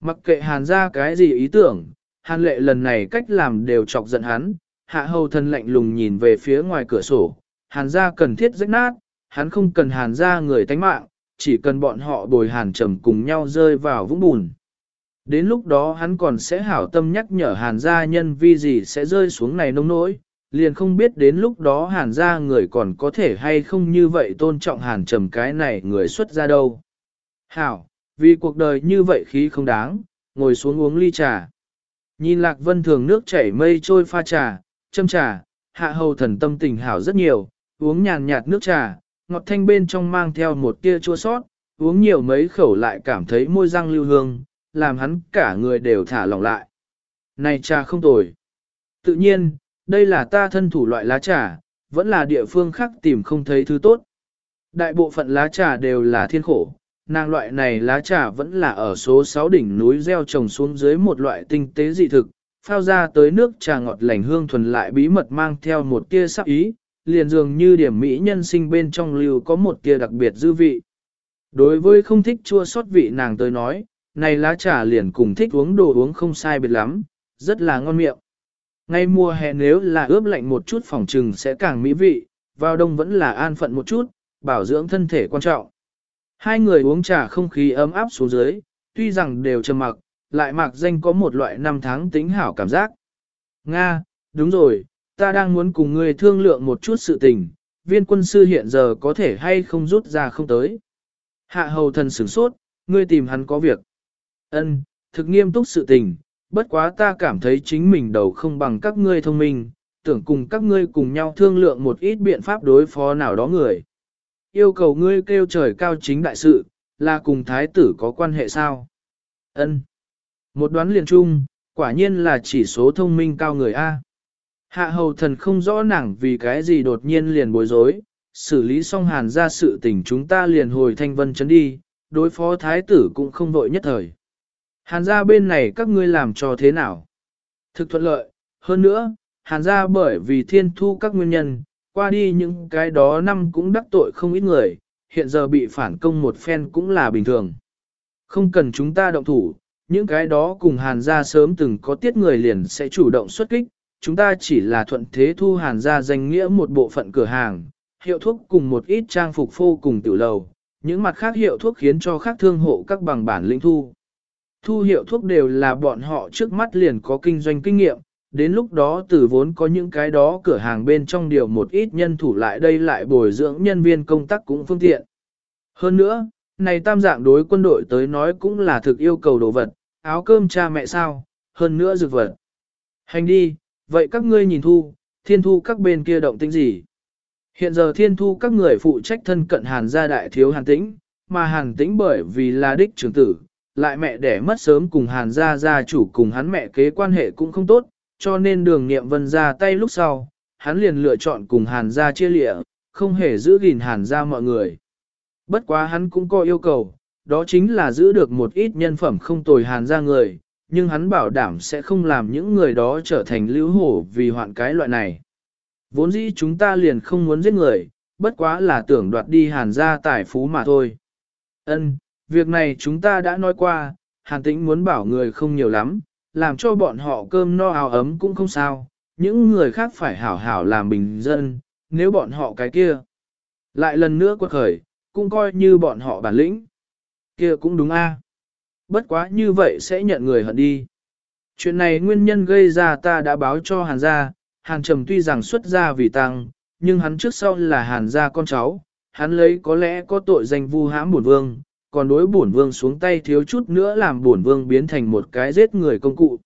Mặc kệ hàn gia cái gì ý tưởng, hàn lệ lần này cách làm đều chọc giận hắn, hạ hầu thân lạnh lùng nhìn về phía ngoài cửa sổ, hàn gia cần thiết rách nát, hắn không cần hàn gia người tánh mạng, chỉ cần bọn họ bồi hàn trầm cùng nhau rơi vào vũng bùn. Đến lúc đó hắn còn sẽ hảo tâm nhắc nhở hàn gia nhân vi gì sẽ rơi xuống này nông nỗi, liền không biết đến lúc đó hàn gia người còn có thể hay không như vậy tôn trọng hàn trầm cái này người xuất ra đâu. Hảo, vì cuộc đời như vậy khí không đáng, ngồi xuống uống ly trà. Nhìn Lạc Vân Thường nước chảy mây trôi pha trà, châm trà, hạ hầu thần tâm tình hảo rất nhiều, uống nhàn nhạt nước trà, ngọt thanh bên trong mang theo một tia chua sót, uống nhiều mấy khẩu lại cảm thấy môi răng lưu hương, làm hắn cả người đều thả lỏng lại. Này trà không tồi. Tự nhiên, đây là ta thân thủ loại lá trà, vẫn là địa phương khác tìm không thấy thứ tốt. Đại bộ phận lá trà đều là thiên khổ, nàng loại này lá trà vẫn là ở số 6 đỉnh núi gieo trồng xuống dưới một loại tinh tế dị thực, phao ra tới nước trà ngọt lành hương thuần lại bí mật mang theo một tia sắc ý, liền dường như điểm mỹ nhân sinh bên trong lưu có một tia đặc biệt dư vị. Đối với không thích chua sót vị nàng tới nói, này lá trà liền cùng thích uống đồ uống không sai biệt lắm, rất là ngon miệng. Ngay mùa hè nếu là ướp lạnh một chút phòng trừng sẽ càng mỹ vị, vào đông vẫn là an phận một chút, bảo dưỡng thân thể quan trọng. Hai người uống trà không khí ấm áp xuống dưới, tuy rằng đều trầm mặc, lại mặc danh có một loại năm tháng tính hảo cảm giác. Nga, đúng rồi, ta đang muốn cùng ngươi thương lượng một chút sự tình, viên quân sư hiện giờ có thể hay không rút ra không tới. Hạ hầu thần sửng sốt, ngươi tìm hắn có việc. Ân, thực nghiêm túc sự tình, bất quá ta cảm thấy chính mình đầu không bằng các ngươi thông minh, tưởng cùng các ngươi cùng nhau thương lượng một ít biện pháp đối phó nào đó người. Yêu cầu ngươi kêu trời cao chính đại sự, là cùng thái tử có quan hệ sao? Ân. Một đoán liền chung, quả nhiên là chỉ số thông minh cao người A. Hạ hầu thần không rõ nàng vì cái gì đột nhiên liền bối rối, xử lý xong hàn ra sự tình chúng ta liền hồi thanh vân chấn đi, đối phó thái tử cũng không vội nhất thời. Hàn gia bên này các ngươi làm cho thế nào? Thực thuận lợi, hơn nữa, hàn gia bởi vì thiên thu các nguyên nhân, qua đi những cái đó năm cũng đắc tội không ít người, hiện giờ bị phản công một phen cũng là bình thường. Không cần chúng ta động thủ, những cái đó cùng hàn gia sớm từng có tiết người liền sẽ chủ động xuất kích, chúng ta chỉ là thuận thế thu hàn gia danh nghĩa một bộ phận cửa hàng, hiệu thuốc cùng một ít trang phục phô cùng tiểu lầu, những mặt khác hiệu thuốc khiến cho khác thương hộ các bằng bản lĩnh thu. Thu hiệu thuốc đều là bọn họ trước mắt liền có kinh doanh kinh nghiệm, đến lúc đó từ vốn có những cái đó cửa hàng bên trong điều một ít nhân thủ lại đây lại bồi dưỡng nhân viên công tác cũng phương tiện. Hơn nữa, này tam dạng đối quân đội tới nói cũng là thực yêu cầu đồ vật, áo cơm cha mẹ sao, hơn nữa dược vật. Hành đi, vậy các ngươi nhìn thu, thiên thu các bên kia động tĩnh gì? Hiện giờ thiên thu các người phụ trách thân cận hàn gia đại thiếu hàn tĩnh, mà hàn tĩnh bởi vì là đích trưởng tử, lại mẹ đẻ mất sớm cùng hàn gia gia chủ cùng hắn mẹ kế quan hệ cũng không tốt, cho nên đường nghiệm vân ra tay lúc sau, hắn liền lựa chọn cùng hàn gia chia lịa, không hề giữ gìn hàn gia mọi người. Bất quá hắn cũng có yêu cầu, đó chính là giữ được một ít nhân phẩm không tồi hàn gia người, nhưng hắn bảo đảm sẽ không làm những người đó trở thành lưu hổ vì hoạn cái loại này. Vốn dĩ chúng ta liền không muốn giết người, bất quá là tưởng đoạt đi hàn gia tài phú mà thôi. Ân, việc này chúng ta đã nói qua, hàn tĩnh muốn bảo người không nhiều lắm, làm cho bọn họ cơm no áo ấm cũng không sao, những người khác phải hảo hảo làm bình dân, nếu bọn họ cái kia. Lại lần nữa quật khởi, cũng coi như bọn họ bản lĩnh. Kia cũng đúng a. Bất quá như vậy sẽ nhận người hận đi. Chuyện này nguyên nhân gây ra ta đã báo cho hàn gia, hàn trầm tuy rằng xuất gia vì tăng, nhưng hắn trước sau là hàn gia con cháu, hắn lấy có lẽ có tội danh vu hãm bổn vương, còn đối bổn vương xuống tay thiếu chút nữa làm bổn vương biến thành một cái giết người công cụ.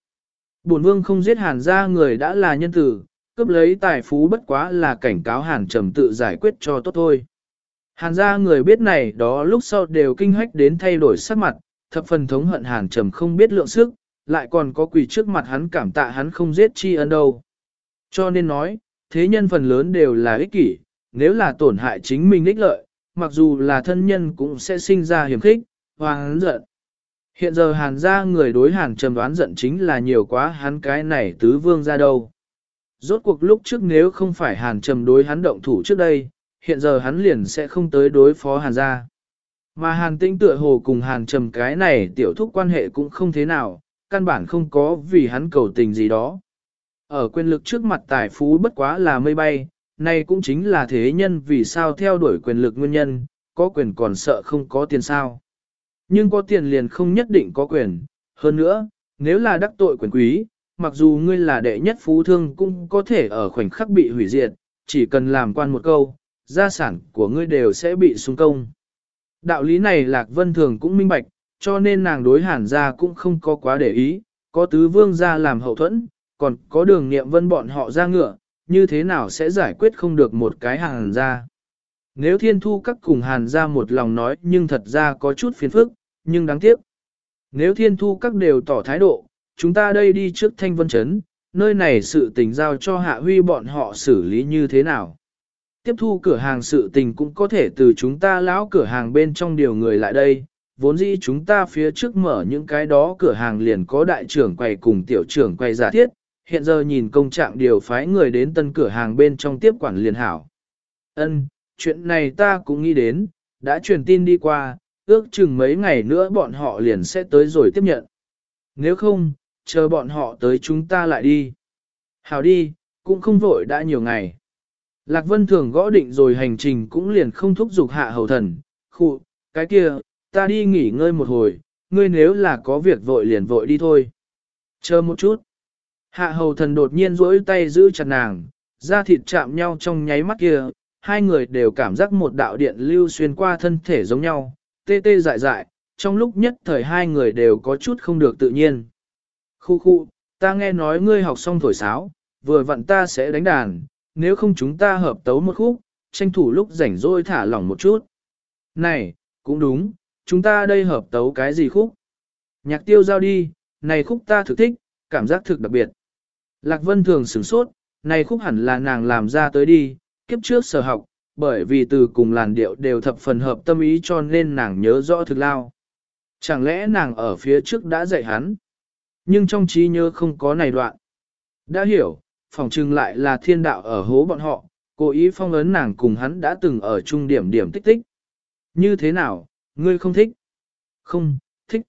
Bổn vương không giết hàn gia người đã là nhân tử, cướp lấy tài phú bất quá là cảnh cáo hàn trầm tự giải quyết cho tốt thôi. Hàn gia người biết này đó lúc sau đều kinh hách đến thay đổi sắc mặt, thập phần thống hận hàn trầm không biết lượng sức, lại còn có quỷ trước mặt hắn cảm tạ hắn không giết chi ân đâu. Cho nên nói, thế nhân phần lớn đều là ích kỷ, nếu là tổn hại chính mình ích lợi, mặc dù là thân nhân cũng sẽ sinh ra hiểm khích, hoang giận. Hiện giờ hàn gia người đối hàn trầm đoán giận chính là nhiều quá hắn cái này tứ vương ra đâu. Rốt cuộc lúc trước nếu không phải hàn trầm đối hắn động thủ trước đây, hiện giờ hắn liền sẽ không tới đối phó hàn gia. Mà hàn tinh tựa hồ cùng hàn trầm cái này tiểu thúc quan hệ cũng không thế nào, căn bản không có vì hắn cầu tình gì đó. Ở quyền lực trước mặt tài phú bất quá là mây bay, này cũng chính là thế nhân vì sao theo đuổi quyền lực nguyên nhân, có quyền còn sợ không có tiền sao. Nhưng có tiền liền không nhất định có quyền, hơn nữa, nếu là đắc tội quyền quý, mặc dù ngươi là đệ nhất phú thương cũng có thể ở khoảnh khắc bị hủy diệt, chỉ cần làm quan một câu, gia sản của ngươi đều sẽ bị xung công. Đạo lý này Lạc Vân Thường cũng minh bạch, cho nên nàng đối hàn gia cũng không có quá để ý, có tứ vương ra làm hậu thuẫn, còn có đường nghiệm vân bọn họ ra ngựa, như thế nào sẽ giải quyết không được một cái hàng ra. Nếu thiên thu các cùng hàn ra một lòng nói nhưng thật ra có chút phiền phức, nhưng đáng tiếc. Nếu thiên thu các đều tỏ thái độ, chúng ta đây đi trước thanh vân chấn, nơi này sự tình giao cho hạ huy bọn họ xử lý như thế nào. Tiếp thu cửa hàng sự tình cũng có thể từ chúng ta lão cửa hàng bên trong điều người lại đây, vốn dĩ chúng ta phía trước mở những cái đó cửa hàng liền có đại trưởng quầy cùng tiểu trưởng quầy giả thiết, hiện giờ nhìn công trạng điều phái người đến tân cửa hàng bên trong tiếp quản liền hảo. Ân, chuyện này ta cũng nghĩ đến, đã truyền tin đi qua, ước chừng mấy ngày nữa bọn họ liền sẽ tới rồi tiếp nhận. Nếu không, chờ bọn họ tới chúng ta lại đi. Hảo đi, cũng không vội đã nhiều ngày. Lạc Vân thường gõ định rồi hành trình cũng liền không thúc giục hạ hầu thần, khụ, cái kia, ta đi nghỉ ngơi một hồi, ngươi nếu là có việc vội liền vội đi thôi. Chờ một chút. Hạ hầu thần đột nhiên rỗi tay giữ chặt nàng, da thịt chạm nhau trong nháy mắt kia, hai người đều cảm giác một đạo điện lưu xuyên qua thân thể giống nhau, tê tê dại dại, trong lúc nhất thời hai người đều có chút không được tự nhiên. Khu khu, ta nghe nói ngươi học xong thổi sáo, vừa vặn ta sẽ đánh đàn, nếu không chúng ta hợp tấu một khúc, tranh thủ lúc rảnh rỗi thả lỏng một chút. Này, cũng đúng, chúng ta đây hợp tấu cái gì khúc? Nhạc tiêu giao đi, này khúc ta thực thích, cảm giác thực đặc biệt. Lạc Vân thường sửng sốt, này khúc hẳn là nàng làm ra tới đi, kiếp trước sở học, bởi vì từ cùng làn điệu đều thập phần hợp tâm ý cho nên nàng nhớ rõ thực lao. Chẳng lẽ nàng ở phía trước đã dạy hắn? Nhưng trong trí nhớ không có này đoạn. Đã hiểu, phòng trưng lại là thiên đạo ở hố bọn họ, cố ý phong ấn nàng cùng hắn đã từng ở trung điểm điểm tích tích. Như thế nào, ngươi không thích? Không, thích.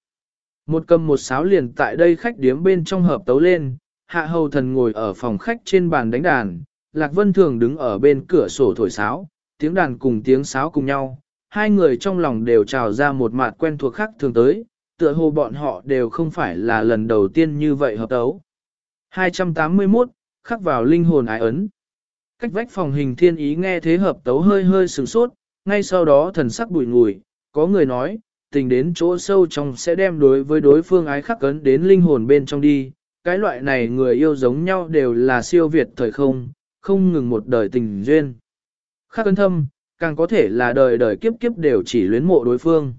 Một cầm một sáo liền tại đây khách điếm bên trong hợp tấu lên, hạ hầu thần ngồi ở phòng khách trên bàn đánh đàn, Lạc Vân Thường đứng ở bên cửa sổ thổi sáo, tiếng đàn cùng tiếng sáo cùng nhau, hai người trong lòng đều trào ra một mặt quen thuộc khác thường tới, tựa hồ bọn họ đều không phải là lần đầu tiên như vậy hợp tấu. 281, khắc vào linh hồn ái ấn. Cách vách phòng hình thiên ý nghe thế hợp tấu hơi hơi sửng sốt, ngay sau đó thần sắc bụi ngùi, có người nói, tình đến chỗ sâu trong sẽ đem đối với đối phương ái khắc ấn đến linh hồn bên trong đi. Cái loại này người yêu giống nhau đều là siêu việt thời không, không ngừng một đời tình duyên. Khác ấn thâm, càng có thể là đời đời kiếp kiếp đều chỉ luyến mộ đối phương.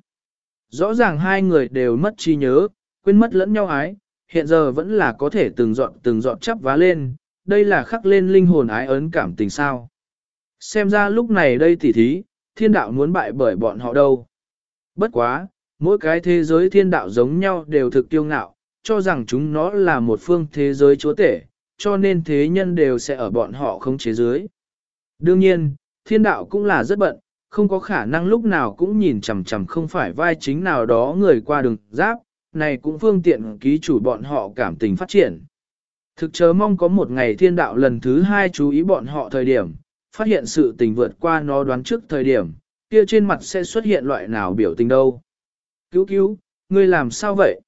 Rõ ràng hai người đều mất trí nhớ, quên mất lẫn nhau ái, hiện giờ vẫn là có thể từng dọn từng dọn chắp vá lên, đây là khắc lên linh hồn ái ấn cảm tình sao. Xem ra lúc này đây tỉ thí, thiên đạo muốn bại bởi bọn họ đâu. Bất quá, mỗi cái thế giới thiên đạo giống nhau đều thực tiêu ngạo, cho rằng chúng nó là một phương thế giới chúa tể, cho nên thế nhân đều sẽ ở bọn họ không chế dưới. Đương nhiên, thiên đạo cũng là rất bận, không có khả năng lúc nào cũng nhìn chằm chằm không phải vai chính nào đó người qua đường giáp, này cũng phương tiện ký chủ bọn họ cảm tình phát triển. Thực chớ mong có một ngày thiên đạo lần thứ hai chú ý bọn họ thời điểm, phát hiện sự tình vượt qua nó đoán trước thời điểm, kia trên mặt sẽ xuất hiện loại nào biểu tình đâu. Cứu cứu, ngươi làm sao vậy?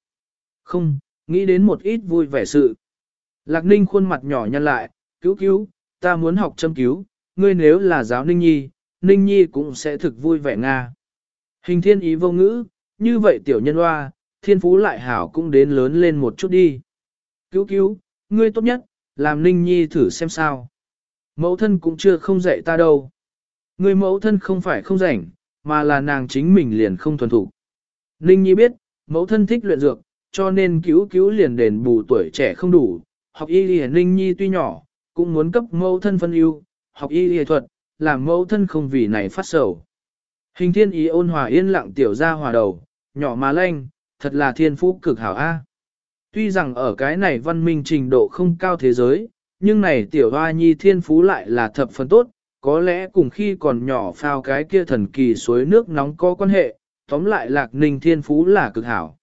Không, nghĩ đến một ít vui vẻ sự. Lạc ninh khuôn mặt nhỏ nhăn lại, cứu cứu, ta muốn học châm cứu, ngươi nếu là giáo ninh nhi, ninh nhi cũng sẽ thực vui vẻ Nga. Hình thiên ý vô ngữ, như vậy tiểu nhân hoa, thiên phú lại hảo cũng đến lớn lên một chút đi. Cứu cứu, ngươi tốt nhất, làm ninh nhi thử xem sao. Mẫu thân cũng chưa không dạy ta đâu. Ngươi mẫu thân không phải không rảnh, mà là nàng chính mình liền không thuần thủ. Ninh nhi biết, mẫu thân thích luyện dược, cho nên cứu cứu liền đền bù tuổi trẻ không đủ. Học y liền ninh nhi tuy nhỏ, cũng muốn cấp mẫu thân phân ưu, học y y thuật, làm mẫu thân không vì này phát sầu. Hình thiên ý ôn hòa yên lặng tiểu ra hòa đầu, nhỏ mà lanh, thật là thiên phú cực hảo A. Tuy rằng ở cái này văn minh trình độ không cao thế giới, nhưng này tiểu hoa nhi thiên phú lại là thập phần tốt, có lẽ cùng khi còn nhỏ phao cái kia thần kỳ suối nước nóng có quan hệ, tóm lại lạc ninh thiên phú là cực hảo.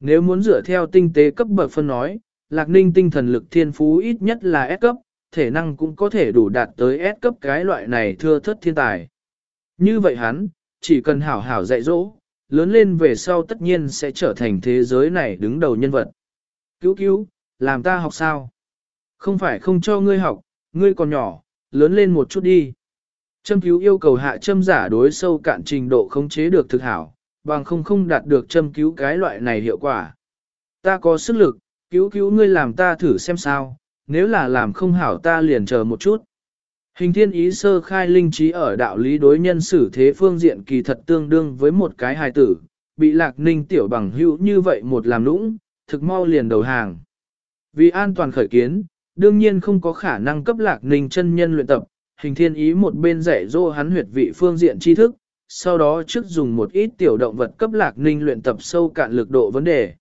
Nếu muốn dựa theo tinh tế cấp bậc phân nói, lạc ninh tinh thần lực thiên phú ít nhất là S cấp, thể năng cũng có thể đủ đạt tới S cấp cái loại này thưa thất thiên tài. Như vậy hắn, chỉ cần hảo hảo dạy dỗ, lớn lên về sau tất nhiên sẽ trở thành thế giới này đứng đầu nhân vật. Cứu cứu, làm ta học sao? Không phải không cho ngươi học, ngươi còn nhỏ, lớn lên một chút đi. Châm cứu yêu cầu hạ châm giả đối sâu cạn trình độ khống chế được thực hảo, bằng không không đạt được châm cứu cái loại này hiệu quả. Ta có sức lực, cứu cứu ngươi làm ta thử xem sao, nếu là làm không hảo ta liền chờ một chút. Hình thiên ý sơ khai linh trí ở đạo lý đối nhân xử thế phương diện kỳ thật tương đương với một cái hài tử, bị lạc ninh tiểu bằng hữu như vậy một làm lũng, thực mau liền đầu hàng. Vì an toàn khởi kiến, đương nhiên không có khả năng cấp lạc ninh chân nhân luyện tập, hình thiên ý một bên dạy dỗ hắn huyệt vị phương diện tri thức, sau đó trước dùng một ít tiểu động vật cấp lạc ninh luyện tập sâu cạn lực độ vấn đề.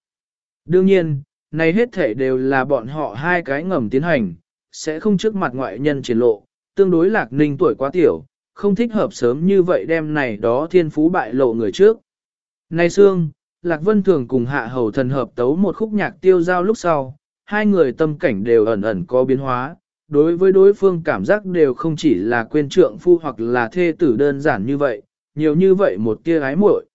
Đương nhiên, này hết thể đều là bọn họ hai cái ngầm tiến hành, sẽ không trước mặt ngoại nhân triển lộ, tương đối lạc ninh tuổi quá tiểu, không thích hợp sớm như vậy đem này đó thiên phú bại lộ người trước. Này Sương, Lạc Vân Thường cùng hạ hầu thần hợp tấu một khúc nhạc tiêu giao lúc sau, hai người tâm cảnh đều ẩn ẩn có biến hóa, đối với đối phương cảm giác đều không chỉ là quên trượng phu hoặc là thê tử đơn giản như vậy, nhiều như vậy một tia ái muội.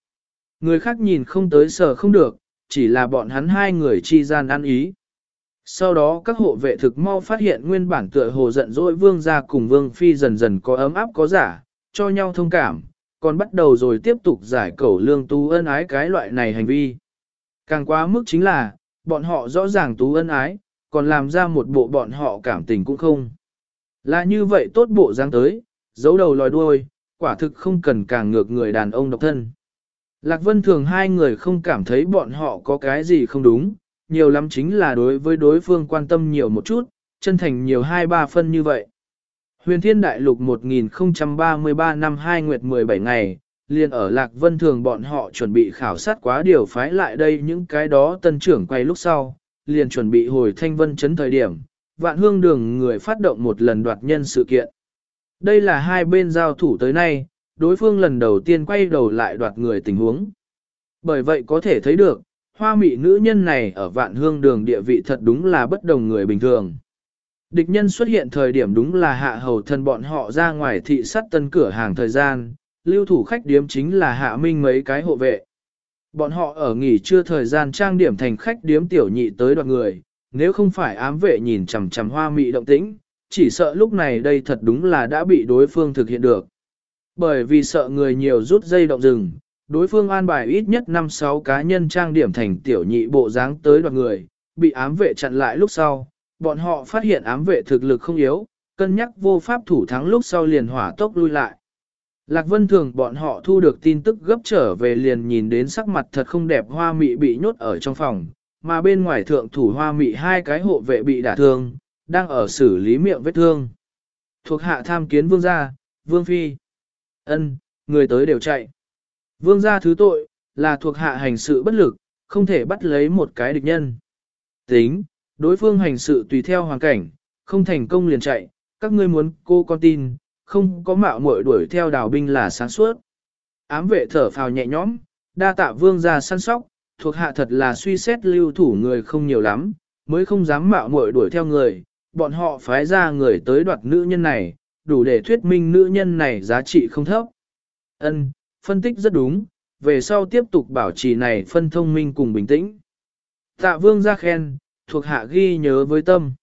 Người khác nhìn không tới sở không được, chỉ là bọn hắn hai người chi gian ăn ý. Sau đó các hộ vệ thực mau phát hiện nguyên bản tựa hồ giận dỗi vương gia cùng vương phi dần dần có ấm áp có giả, cho nhau thông cảm, còn bắt đầu rồi tiếp tục giải cẩu lương tú ân ái cái loại này hành vi. Càng quá mức chính là, bọn họ rõ ràng tú ân ái, còn làm ra một bộ bọn họ cảm tình cũng không. Là như vậy tốt bộ dáng tới, giấu đầu lòi đuôi, quả thực không cần càng ngược người đàn ông độc thân. Lạc Vân thường hai người không cảm thấy bọn họ có cái gì không đúng, nhiều lắm chính là đối với đối phương quan tâm nhiều một chút, chân thành nhiều hai ba phân như vậy. Huyền Thiên Đại Lục 1033 năm 2 nguyệt 17 ngày, liền ở Lạc Vân Thường bọn họ chuẩn bị khảo sát quá điều phái lại đây những cái đó tân trưởng quay lúc sau, liền chuẩn bị hồi thanh vân chấn thời điểm, vạn hương đường người phát động một lần đoạt nhân sự kiện. Đây là hai bên giao thủ tới nay, đối phương lần đầu tiên quay đầu lại đoạt người tình huống. Bởi vậy có thể thấy được, hoa mị nữ nhân này ở vạn hương đường địa vị thật đúng là bất đồng người bình thường. Địch nhân xuất hiện thời điểm đúng là hạ hầu thân bọn họ ra ngoài thị sắt tân cửa hàng thời gian, lưu thủ khách điếm chính là hạ minh mấy cái hộ vệ. Bọn họ ở nghỉ trưa thời gian trang điểm thành khách điếm tiểu nhị tới đoạt người, nếu không phải ám vệ nhìn chằm chằm hoa mị động tĩnh, chỉ sợ lúc này đây thật đúng là đã bị đối phương thực hiện được. Bởi vì sợ người nhiều rút dây động rừng, đối phương an bài ít nhất 5-6 cá nhân trang điểm thành tiểu nhị bộ dáng tới đoạt người, bị ám vệ chặn lại lúc sau, bọn họ phát hiện ám vệ thực lực không yếu, cân nhắc vô pháp thủ thắng lúc sau liền hỏa tốc lui lại. Lạc Vân Thường bọn họ thu được tin tức gấp trở về liền nhìn đến sắc mặt thật không đẹp hoa mị bị nhốt ở trong phòng, mà bên ngoài thượng thủ hoa mị hai cái hộ vệ bị đả thương, đang ở xử lý miệng vết thương. Thuộc hạ tham kiến vương gia, vương phi. ân người tới đều chạy. Vương gia thứ tội, là thuộc hạ hành sự bất lực, không thể bắt lấy một cái địch nhân. Tính, đối phương hành sự tùy theo hoàn cảnh, không thành công liền chạy, các ngươi muốn cô con tin, không có mạo muội đuổi theo đào binh là sáng suốt. Ám vệ thở phào nhẹ nhõm, đa tạ vương gia săn sóc, thuộc hạ thật là suy xét lưu thủ người không nhiều lắm, mới không dám mạo muội đuổi theo người, bọn họ phái ra người tới đoạt nữ nhân này, đủ để thuyết minh nữ nhân này giá trị không thấp. Ân, phân tích rất đúng, về sau tiếp tục bảo trì này phân thông minh cùng bình tĩnh. Tạ vương ra khen, thuộc hạ ghi nhớ với tâm.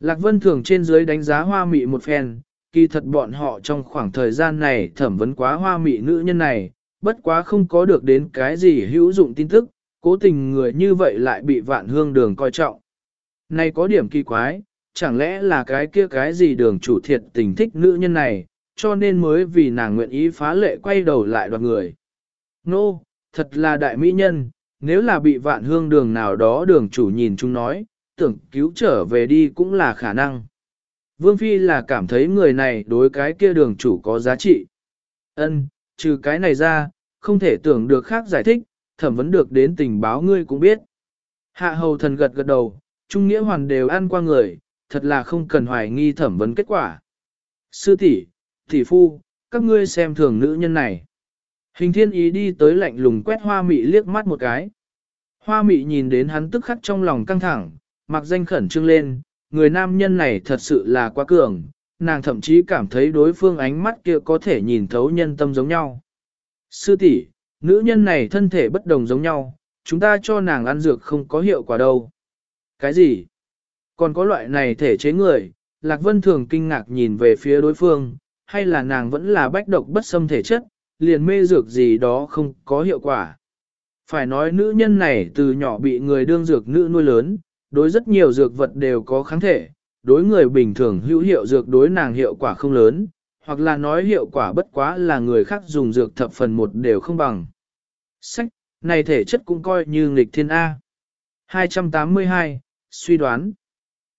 Lạc Vân Thường trên dưới đánh giá hoa mị một phen, kỳ thật bọn họ trong khoảng thời gian này thẩm vấn quá hoa mị nữ nhân này, bất quá không có được đến cái gì hữu dụng tin tức, cố tình người như vậy lại bị vạn hương đường coi trọng. Này có điểm kỳ quái, chẳng lẽ là cái kia cái gì đường chủ thiệt tình thích nữ nhân này, cho nên mới vì nàng nguyện ý phá lệ quay đầu lại đoạt người. Nô, no, thật là đại mỹ nhân, nếu là bị vạn hương đường nào đó đường chủ nhìn chúng nói, tưởng cứu trở về đi cũng là khả năng. Vương Phi là cảm thấy người này đối cái kia đường chủ có giá trị. Ân, trừ cái này ra, không thể tưởng được khác giải thích, thẩm vấn được đến tình báo ngươi cũng biết. Hạ hầu thần gật gật đầu, trung nghĩa hoàn đều ăn qua người, thật là không cần hoài nghi thẩm vấn kết quả. Sư tỷ, tỷ phu, các ngươi xem thường nữ nhân này. Hình thiên ý đi tới lạnh lùng quét hoa mị liếc mắt một cái. Hoa mị nhìn đến hắn tức khắc trong lòng căng thẳng, mặc danh khẩn trương lên, người nam nhân này thật sự là quá cường, nàng thậm chí cảm thấy đối phương ánh mắt kia có thể nhìn thấu nhân tâm giống nhau. Sư tỷ, nữ nhân này thân thể bất đồng giống nhau, chúng ta cho nàng ăn dược không có hiệu quả đâu. Cái gì? Còn có loại này thể chế người, Lạc Vân thường kinh ngạc nhìn về phía đối phương, hay là nàng vẫn là bách độc bất xâm thể chất, liền mê dược gì đó không có hiệu quả. Phải nói nữ nhân này từ nhỏ bị người đương dược nữ nuôi lớn, đối rất nhiều dược vật đều có kháng thể, đối người bình thường hữu hiệu dược đối nàng hiệu quả không lớn, hoặc là nói hiệu quả bất quá là người khác dùng dược thập phần một đều không bằng. Sách, này thể chất cũng coi như nghịch thiên A. 282, suy đoán.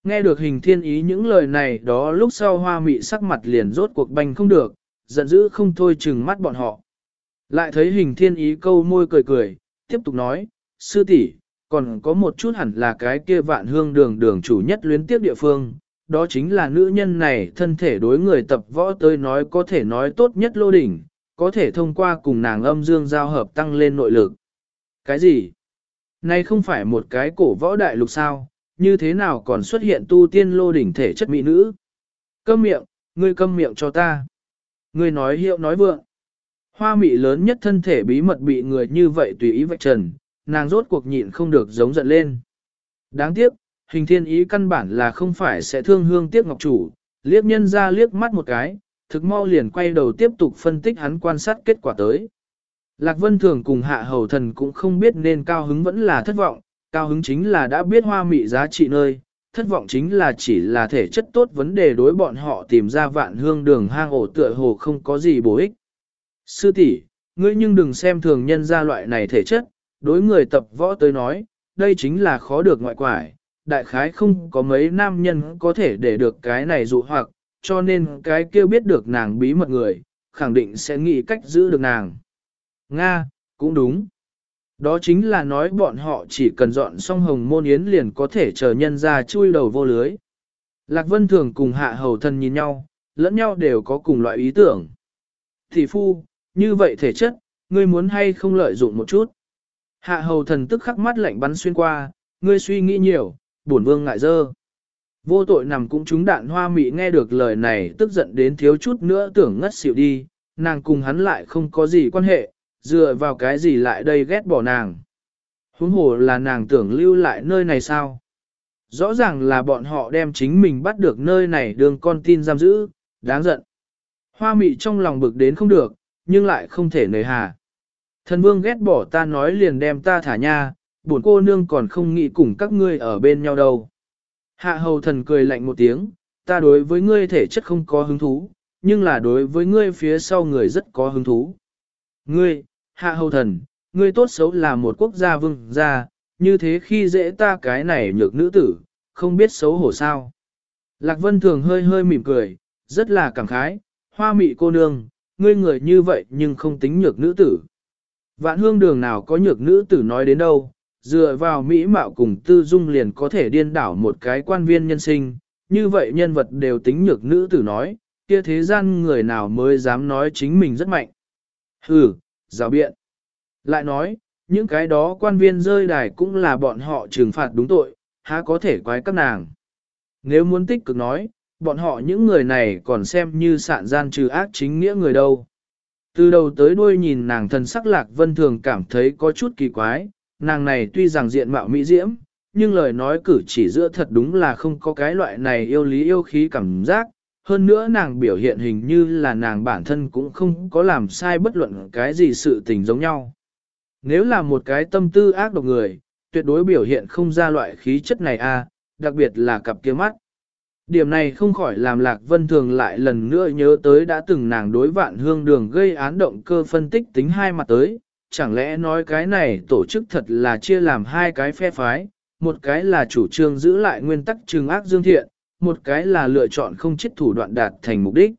Nghe được hình thiên ý những lời này đó lúc sau hoa mị sắc mặt liền rốt cuộc banh không được, giận dữ không thôi chừng mắt bọn họ. Lại thấy hình thiên ý câu môi cười cười, tiếp tục nói, sư tỷ, còn có một chút hẳn là cái kia vạn hương đường đường chủ nhất luyến tiếp địa phương, đó chính là nữ nhân này thân thể đối người tập võ tới nói có thể nói tốt nhất lô đỉnh, có thể thông qua cùng nàng âm dương giao hợp tăng lên nội lực. Cái gì? Này không phải một cái cổ võ đại lục sao, như thế nào còn xuất hiện tu tiên lô đỉnh thể chất mỹ nữ? Câm miệng, ngươi câm miệng cho ta. Ngươi nói hiệu nói vượng. Hoa mị lớn nhất thân thể bí mật bị người như vậy tùy ý vạch trần, nàng rốt cuộc nhịn không được giống giận lên. Đáng tiếc, hình thiên ý căn bản là không phải sẽ thương hương tiếc ngọc chủ, liếc nhân ra liếc mắt một cái, thực mau liền quay đầu tiếp tục phân tích hắn quan sát kết quả tới. Lạc Vân Thường cùng hạ hầu thần cũng không biết nên cao hứng vẫn là thất vọng, cao hứng chính là đã biết hoa mị giá trị nơi, thất vọng chính là chỉ là thể chất tốt vấn đề đối bọn họ tìm ra vạn hương đường hang ổ tựa hồ không có gì bổ ích. Sư tỷ, ngươi nhưng đừng xem thường nhân ra loại này thể chất, đối người tập võ tới nói, đây chính là khó được ngoại quải, đại khái không có mấy nam nhân có thể để được cái này dụ hoặc, cho nên cái kia biết được nàng bí mật người, khẳng định sẽ nghĩ cách giữ được nàng. Nga, cũng đúng. Đó chính là nói bọn họ chỉ cần dọn xong hồng môn yến liền có thể chờ nhân ra chui đầu vô lưới. Lạc Vân Thường cùng hạ hầu thân nhìn nhau, lẫn nhau đều có cùng loại ý tưởng. Thị phu, như vậy thể chất, ngươi muốn hay không lợi dụng một chút. Hạ hầu thần tức khắc mắt lạnh bắn xuyên qua, ngươi suy nghĩ nhiều, bổn vương ngại dơ. Vô tội nằm cũng trúng đạn hoa mị nghe được lời này tức giận đến thiếu chút nữa tưởng ngất xỉu đi, nàng cùng hắn lại không có gì quan hệ, dựa vào cái gì lại đây ghét bỏ nàng. Huống hồ là nàng tưởng lưu lại nơi này sao? Rõ ràng là bọn họ đem chính mình bắt được nơi này đường con tin giam giữ, đáng giận. Hoa mị trong lòng bực đến không được, nhưng lại không thể nề hà. Thần vương ghét bỏ ta nói liền đem ta thả nha, buồn cô nương còn không nghĩ cùng các ngươi ở bên nhau đâu. Hạ hầu thần cười lạnh một tiếng, ta đối với ngươi thể chất không có hứng thú, nhưng là đối với ngươi phía sau người rất có hứng thú. Ngươi, hạ hầu thần, ngươi tốt xấu là một quốc gia vương gia, như thế khi dễ ta cái này nhược nữ tử, không biết xấu hổ sao. Lạc Vân Thường hơi hơi mỉm cười, rất là cảm khái, hoa mị cô nương, ngươi người như vậy nhưng không tính nhược nữ tử. Vạn hương đường nào có nhược nữ tử nói đến đâu, dựa vào mỹ mạo cùng tư dung liền có thể điên đảo một cái quan viên nhân sinh, như vậy nhân vật đều tính nhược nữ tử nói, kia thế gian người nào mới dám nói chính mình rất mạnh. Hừ, rào biện. Lại nói, những cái đó quan viên rơi đài cũng là bọn họ trừng phạt đúng tội, há có thể quái các nàng. Nếu muốn tích cực nói, bọn họ những người này còn xem như sạn gian trừ ác chính nghĩa người đâu. Từ đầu tới đuôi nhìn nàng thần sắc lạc vân thường cảm thấy có chút kỳ quái, nàng này tuy rằng diện mạo mỹ diễm, nhưng lời nói cử chỉ giữa thật đúng là không có cái loại này yêu lý yêu khí cảm giác. Hơn nữa nàng biểu hiện hình như là nàng bản thân cũng không có làm sai bất luận cái gì sự tình giống nhau. Nếu là một cái tâm tư ác độc người, tuyệt đối biểu hiện không ra loại khí chất này a, đặc biệt là cặp kia mắt. Điểm này không khỏi làm Lạc Vân Thường lại lần nữa nhớ tới đã từng nàng đối vạn hương đường gây án động cơ phân tích tính hai mặt tới, chẳng lẽ nói cái này tổ chức thật là chia làm hai cái phe phái, một cái là chủ trương giữ lại nguyên tắc trừng ác dương thiện, một cái là lựa chọn không chết thủ đoạn đạt thành mục đích.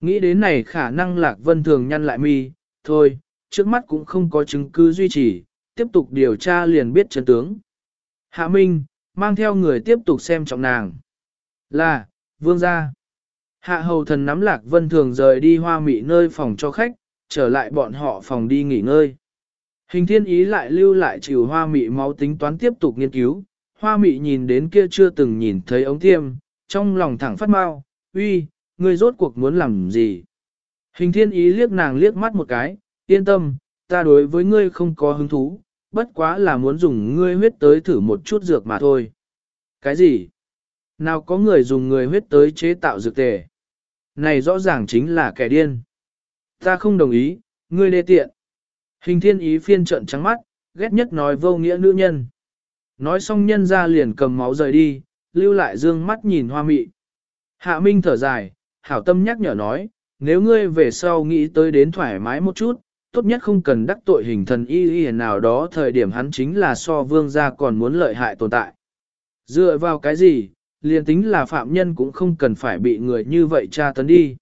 Nghĩ đến này khả năng Lạc Vân Thường nhăn lại mi, thôi, trước mắt cũng không có chứng cứ duy trì, tiếp tục điều tra liền biết chân tướng. Hạ Minh, mang theo người tiếp tục xem trọng nàng. Là, vương gia. Hạ hầu thần nắm lạc vân thường rời đi hoa mị nơi phòng cho khách, trở lại bọn họ phòng đi nghỉ ngơi. Hình thiên ý lại lưu lại chịu hoa mị máu tính toán tiếp tục nghiên cứu. Hoa mị nhìn đến kia chưa từng nhìn thấy ống tiêm, trong lòng thẳng phát mau, uy, ngươi rốt cuộc muốn làm gì? Hình thiên ý liếc nàng liếc mắt một cái, yên tâm, ta đối với ngươi không có hứng thú, bất quá là muốn dùng ngươi huyết tới thử một chút dược mà thôi. Cái gì? Nào có người dùng người huyết tới chế tạo dược tề? Này rõ ràng chính là kẻ điên. Ta không đồng ý, ngươi đê tiện. Hình thiên ý phiên trận trắng mắt, ghét nhất nói vô nghĩa nữ nhân. Nói xong nhân ra liền cầm máu rời đi, lưu lại dương mắt nhìn hoa mị. Hạ Minh thở dài, hảo tâm nhắc nhở nói, nếu ngươi về sau nghĩ tới đến thoải mái một chút, tốt nhất không cần đắc tội hình thần y y nào đó thời điểm hắn chính là so vương gia còn muốn lợi hại tồn tại. Dựa vào cái gì, liền tính là phạm nhân cũng không cần phải bị người như vậy tra tấn đi.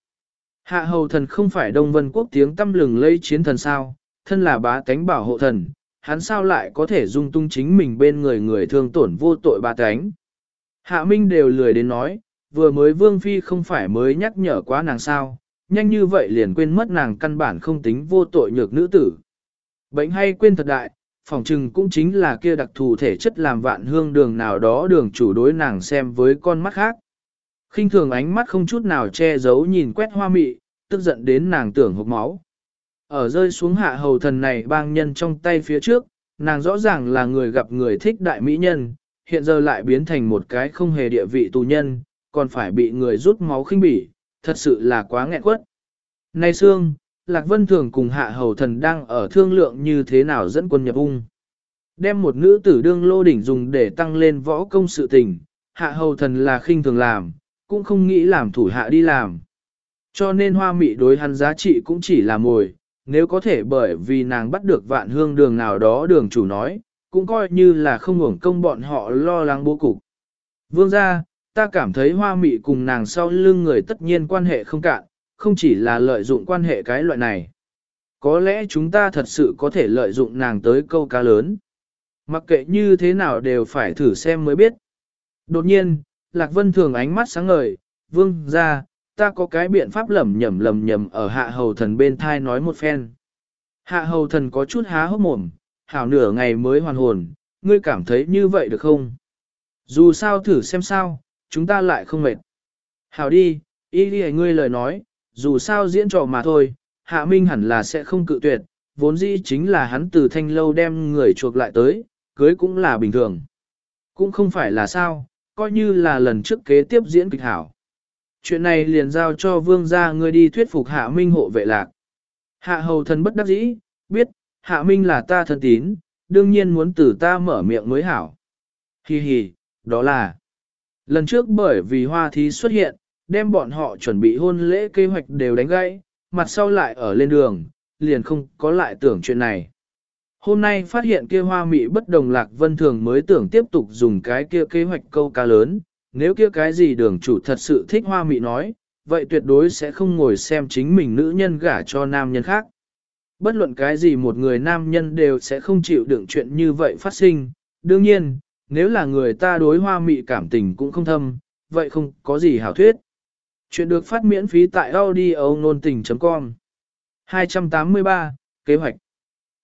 Hạ hầu thần không phải Đông Vân Quốc tiếng tâm lừng lây chiến thần sao, thân là bá tánh bảo hộ thần, hắn sao lại có thể dung tung chính mình bên người người thương tổn vô tội bá tánh. Hạ Minh đều lười đến nói, vừa mới Vương Phi không phải mới nhắc nhở quá nàng sao, nhanh như vậy liền quên mất nàng căn bản không tính vô tội nhược nữ tử. Bệnh hay quên thật đại, phòng trừng cũng chính là kia đặc thù thể chất làm vạn hương đường nào đó đường chủ đối nàng xem với con mắt khác. khinh thường ánh mắt không chút nào che giấu nhìn quét hoa mị, tức giận đến nàng tưởng hộp máu. Ở rơi xuống hạ hầu thần này bang nhân trong tay phía trước, nàng rõ ràng là người gặp người thích đại mỹ nhân, hiện giờ lại biến thành một cái không hề địa vị tù nhân, còn phải bị người rút máu khinh bỉ, thật sự là quá nghẹn quất. Nay Sương, Lạc Vân Thường cùng hạ hầu thần đang ở thương lượng như thế nào dẫn quân nhập ung. Đem một nữ tử đương lô đỉnh dùng để tăng lên võ công sự tình, hạ hầu thần là khinh thường làm, cũng không nghĩ làm thủ hạ đi làm. Cho nên hoa mị đối hắn giá trị cũng chỉ là mồi, nếu có thể bởi vì nàng bắt được vạn hương đường nào đó đường chủ nói, cũng coi như là không hưởng công bọn họ lo lắng bố cục. Vương gia, ta cảm thấy hoa mị cùng nàng sau lưng người tất nhiên quan hệ không cạn, không chỉ là lợi dụng quan hệ cái loại này. Có lẽ chúng ta thật sự có thể lợi dụng nàng tới câu cá lớn. Mặc kệ như thế nào đều phải thử xem mới biết. Đột nhiên, Lạc Vân thường ánh mắt sáng ngời, vương ra, ta có cái biện pháp lầm nhầm lầm nhầm ở hạ hầu thần bên thai nói một phen. Hạ hầu thần có chút há hốc mồm, hảo nửa ngày mới hoàn hồn, ngươi cảm thấy như vậy được không? Dù sao thử xem sao, chúng ta lại không mệt. Hảo đi, ý đi ngươi lời nói, dù sao diễn trò mà thôi, hạ minh hẳn là sẽ không cự tuyệt, vốn dĩ chính là hắn từ thanh lâu đem người chuộc lại tới, cưới cũng là bình thường. Cũng không phải là sao, coi như là lần trước kế tiếp diễn kịch hảo. Chuyện này liền giao cho vương gia ngươi đi thuyết phục hạ minh hộ vệ lạc. Hạ hầu thần bất đắc dĩ, biết, hạ minh là ta thân tín, đương nhiên muốn từ ta mở miệng mới hảo. Hi hi, đó là, lần trước bởi vì hoa thí xuất hiện, đem bọn họ chuẩn bị hôn lễ kế hoạch đều đánh gãy, mặt sau lại ở lên đường, liền không có lại tưởng chuyện này. Hôm nay phát hiện kia hoa mị bất đồng lạc vân thường mới tưởng tiếp tục dùng cái kia kế hoạch câu cá lớn, nếu kia cái gì đường chủ thật sự thích hoa mị nói, vậy tuyệt đối sẽ không ngồi xem chính mình nữ nhân gả cho nam nhân khác. Bất luận cái gì một người nam nhân đều sẽ không chịu đựng chuyện như vậy phát sinh, đương nhiên, nếu là người ta đối hoa mị cảm tình cũng không thâm, vậy không có gì hảo thuyết. Chuyện được phát miễn phí tại audio nôn tình.com 283, Kế hoạch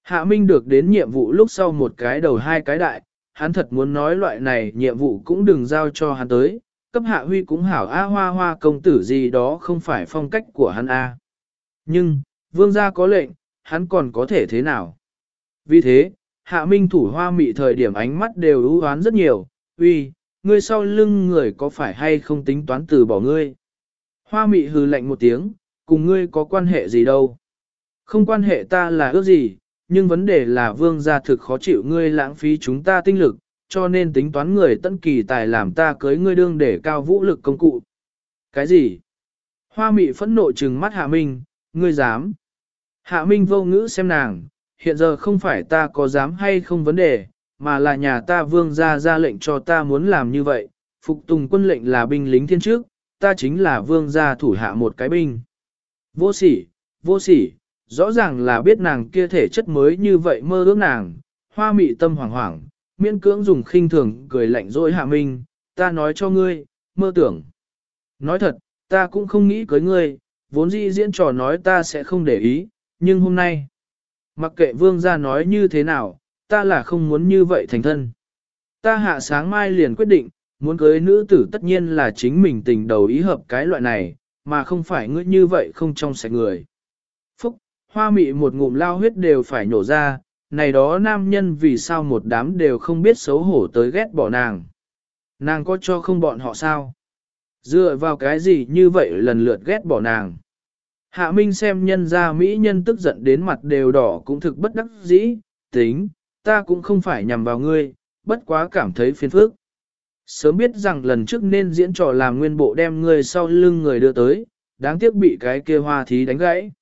Hạ Minh được đến nhiệm vụ lúc sau một cái đầu hai cái đại, hắn thật muốn nói loại này nhiệm vụ cũng đừng giao cho hắn tới, cấp hạ huy cũng hảo A hoa hoa công tử gì đó không phải phong cách của hắn A. Nhưng, vương gia có lệnh, hắn còn có thể thế nào? Vì thế, hạ minh thủ hoa mị thời điểm ánh mắt đều ưu hoán rất nhiều, uy, ngươi sau lưng người có phải hay không tính toán từ bỏ ngươi? Hoa mị hừ lạnh một tiếng, cùng ngươi có quan hệ gì đâu? Không quan hệ ta là ước gì, nhưng vấn đề là vương gia thực khó chịu ngươi lãng phí chúng ta tinh lực, cho nên tính toán người tận kỳ tài làm ta cưới ngươi đương để cao vũ lực công cụ. Cái gì? Hoa mị phẫn nộ trừng mắt Hạ Minh, ngươi dám. Hạ Minh vô ngữ xem nàng, hiện giờ không phải ta có dám hay không vấn đề, mà là nhà ta vương gia ra lệnh cho ta muốn làm như vậy, phục tùng quân lệnh là binh lính thiên trước, ta chính là vương gia thủ hạ một cái binh. Vô sỉ, vô sỉ, rõ ràng là biết nàng kia thể chất mới như vậy mơ ước nàng, hoa mị tâm hoảng hoảng, miễn cưỡng dùng khinh thường cười lạnh dỗi hạ minh, ta nói cho ngươi, mơ tưởng. Nói thật, ta cũng không nghĩ cưới ngươi, vốn dĩ diễn trò nói ta sẽ không để ý, nhưng hôm nay, mặc kệ vương gia nói như thế nào, ta là không muốn như vậy thành thân. Ta hạ sáng mai liền quyết định, muốn cưới nữ tử tất nhiên là chính mình tình đầu ý hợp cái loại này, mà không phải ngươi như vậy không trong sạch người. Phúc, hoa mị một ngụm lao huyết đều phải nhổ ra, này đó nam nhân vì sao một đám đều không biết xấu hổ tới ghét bỏ nàng. Nàng có cho không bọn họ sao? Dựa vào cái gì như vậy lần lượt ghét bỏ nàng. Hạ Minh xem nhân ra Mỹ nhân tức giận đến mặt đều đỏ cũng thực bất đắc dĩ, tính, ta cũng không phải nhằm vào ngươi, bất quá cảm thấy phiền phức. Sớm biết rằng lần trước nên diễn trò làm nguyên bộ đem ngươi sau lưng người đưa tới, đáng tiếc bị cái kia hoa thí đánh gãy.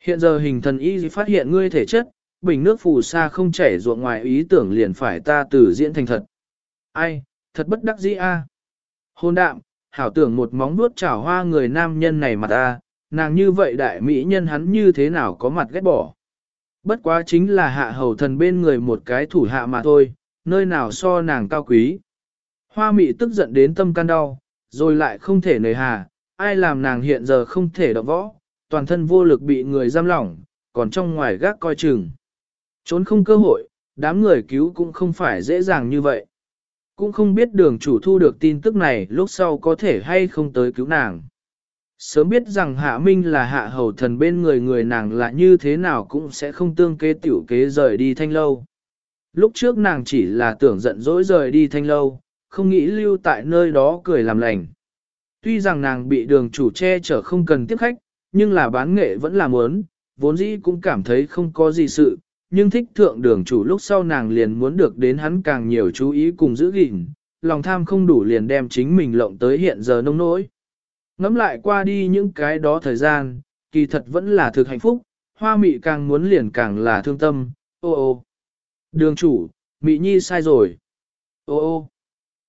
Hiện giờ hình thần y phát hiện ngươi thể chất, bình nước phù sa không chảy ruộng ngoài ý tưởng liền phải ta tử diễn thành thật. Ai, thật bất đắc dĩ a. Hôn đạm, hảo tưởng một móng vuốt chảo hoa người nam nhân này mặt ta, nàng như vậy đại mỹ nhân hắn như thế nào có mặt ghét bỏ. Bất quá chính là hạ hầu thần bên người một cái thủ hạ mà thôi, nơi nào so nàng cao quý. Hoa mị tức giận đến tâm can đau, rồi lại không thể nề hà, ai làm nàng hiện giờ không thể động võ, toàn thân vô lực bị người giam lỏng, còn trong ngoài gác coi chừng. Trốn không cơ hội, đám người cứu cũng không phải dễ dàng như vậy. Cũng không biết đường chủ thu được tin tức này lúc sau có thể hay không tới cứu nàng. Sớm biết rằng hạ minh là hạ hầu thần bên người người nàng là như thế nào cũng sẽ không tương kế tiểu kế rời đi thanh lâu. Lúc trước nàng chỉ là tưởng giận dỗi rời đi thanh lâu, không nghĩ lưu tại nơi đó cười làm lành. Tuy rằng nàng bị đường chủ che chở không cần tiếp khách, nhưng là bán nghệ vẫn là muốn, vốn dĩ cũng cảm thấy không có gì sự, nhưng thích thượng đường chủ lúc sau nàng liền muốn được đến hắn càng nhiều chú ý cùng giữ gìn, lòng tham không đủ liền đem chính mình lộng tới hiện giờ nông nỗi. Ngắm lại qua đi những cái đó thời gian, kỳ thật vẫn là thực hạnh phúc, hoa mị càng muốn liền càng là thương tâm, ô ô. Đường chủ, mị nhi sai rồi. Ô ô.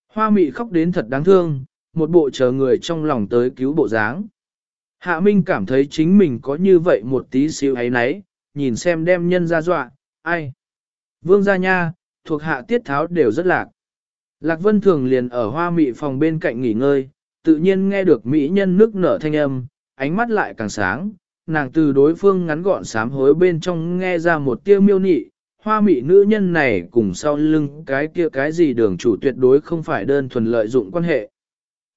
Hoa mị khóc đến thật đáng thương, một bộ chờ người trong lòng tới cứu bộ dáng. Hạ Minh cảm thấy chính mình có như vậy một tí xíu ấy nấy, nhìn xem đem nhân ra dọa, ai. Vương gia nha, thuộc hạ tiết tháo đều rất lạc. Lạc Vân Thường liền ở hoa mị phòng bên cạnh nghỉ ngơi, tự nhiên nghe được mỹ nhân nước nở thanh âm, ánh mắt lại càng sáng, nàng từ đối phương ngắn gọn sám hối bên trong nghe ra một tiêu miêu nị, hoa mị nữ nhân này cùng sau lưng cái kia cái gì đường chủ tuyệt đối không phải đơn thuần lợi dụng quan hệ.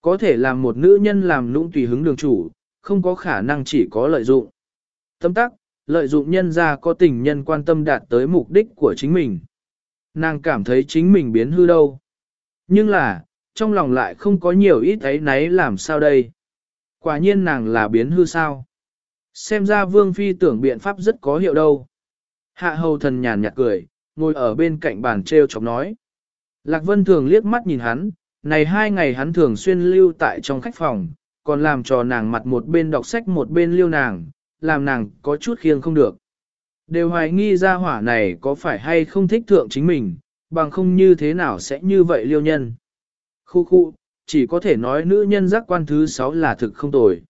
Có thể làm một nữ nhân làm lũng tùy hứng đường chủ, không có khả năng chỉ có lợi dụng. Tâm tắc, lợi dụng nhân ra có tình nhân quan tâm đạt tới mục đích của chính mình. Nàng cảm thấy chính mình biến hư đâu. Nhưng là, trong lòng lại không có nhiều ít ấy nấy làm sao đây. Quả nhiên nàng là biến hư sao. Xem ra vương phi tưởng biện pháp rất có hiệu đâu. Hạ hầu thần nhàn nhạt cười, ngồi ở bên cạnh bàn treo chọc nói. Lạc Vân thường liếc mắt nhìn hắn, này hai ngày hắn thường xuyên lưu tại trong khách phòng, còn làm cho nàng mặt một bên đọc sách một bên liêu nàng, làm nàng có chút khiêng không được. Đều hoài nghi ra hỏa này có phải hay không thích thượng chính mình, bằng không như thế nào sẽ như vậy liêu nhân. Khu khu, chỉ có thể nói nữ nhân giác quan thứ sáu là thực không tồi.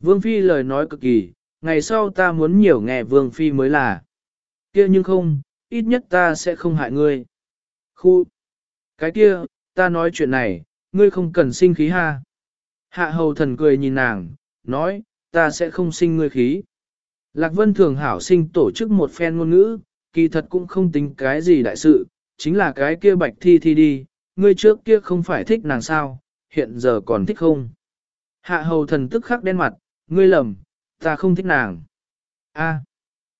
Vương Phi lời nói cực kỳ, ngày sau ta muốn nhiều nghe Vương Phi mới là. kia nhưng không, ít nhất ta sẽ không hại ngươi. Khu, cái kia, ta nói chuyện này, ngươi không cần sinh khí ha. Hạ hầu thần cười nhìn nàng, nói, ta sẽ không sinh ngươi khí. Lạc Vân thường hảo sinh tổ chức một phen ngôn ngữ, kỳ thật cũng không tính cái gì đại sự, chính là cái kia bạch thi thi đi, ngươi trước kia không phải thích nàng sao, hiện giờ còn thích không. Hạ hầu thần tức khắc đen mặt, ngươi lầm, ta không thích nàng. A,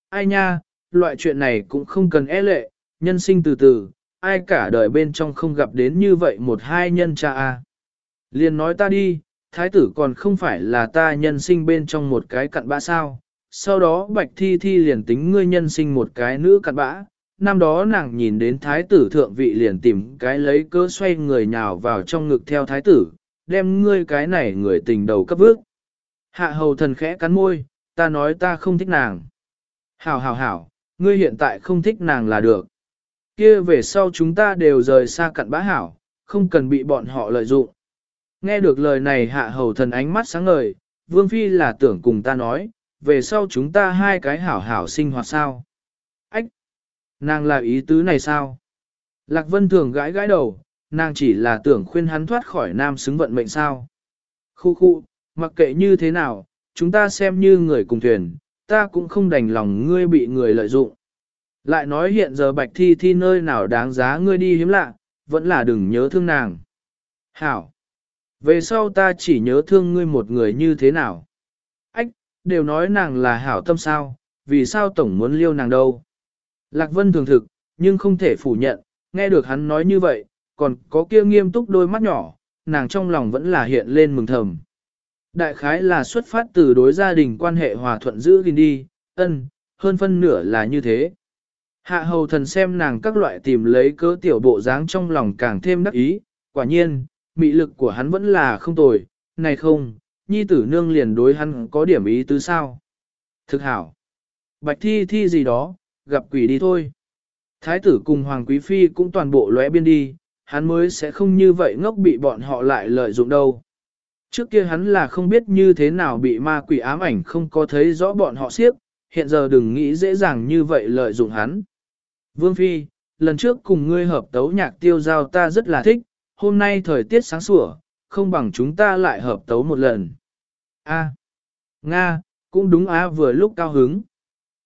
ai nha, loại chuyện này cũng không cần e lệ, nhân sinh từ từ, ai cả đời bên trong không gặp đến như vậy một hai nhân cha a. Liền nói ta đi, thái tử còn không phải là ta nhân sinh bên trong một cái cặn bã sao, sau đó bạch thi thi liền tính ngươi nhân sinh một cái nữ cặn bã, năm đó nàng nhìn đến thái tử thượng vị liền tìm cái lấy cơ xoay người nhào vào trong ngực theo thái tử, đem ngươi cái này người tình đầu cấp bước Hạ hầu thần khẽ cắn môi, ta nói ta không thích nàng. Hảo hảo hảo, ngươi hiện tại không thích nàng là được. kia về sau chúng ta đều rời xa cặn bã hảo, không cần bị bọn họ lợi dụng. Nghe được lời này hạ hầu thần ánh mắt sáng ngời, vương phi là tưởng cùng ta nói, về sau chúng ta hai cái hảo hảo sinh hoạt sao. Nàng là ý tứ này sao? Lạc vân thường gãi gãi đầu, nàng chỉ là tưởng khuyên hắn thoát khỏi nam xứng vận mệnh sao. Khu khu, mặc kệ như thế nào, chúng ta xem như người cùng thuyền, ta cũng không đành lòng ngươi bị người lợi dụng. Lại nói hiện giờ bạch thi thi nơi nào đáng giá ngươi đi hiếm lạ, vẫn là đừng nhớ thương nàng. Hảo! Về sau ta chỉ nhớ thương ngươi một người như thế nào. Ách, đều nói nàng là hảo tâm sao, vì sao tổng muốn liêu nàng đâu. Lạc Vân thường thực, nhưng không thể phủ nhận, nghe được hắn nói như vậy, còn có kia nghiêm túc đôi mắt nhỏ, nàng trong lòng vẫn là hiện lên mừng thầm. Đại khái là xuất phát từ đối gia đình quan hệ hòa thuận giữ gìn đi, ân, hơn phân nửa là như thế. Hạ hầu thần xem nàng các loại tìm lấy cớ tiểu bộ dáng trong lòng càng thêm đắc ý, quả nhiên, mị lực của hắn vẫn là không tồi, này không, nhi tử nương liền đối hắn có điểm ý tứ sao. Thực hảo, bạch thi thi gì đó, gặp quỷ đi thôi. Thái tử cùng Hoàng Quý Phi cũng toàn bộ lóe biên đi, hắn mới sẽ không như vậy ngốc bị bọn họ lại lợi dụng đâu. Trước kia hắn là không biết như thế nào bị ma quỷ ám ảnh không có thấy rõ bọn họ siếp, hiện giờ đừng nghĩ dễ dàng như vậy lợi dụng hắn. Vương Phi, lần trước cùng ngươi hợp tấu nhạc tiêu giao ta rất là thích, hôm nay thời tiết sáng sủa, không bằng chúng ta lại hợp tấu một lần. A, Nga, cũng đúng á vừa lúc cao hứng.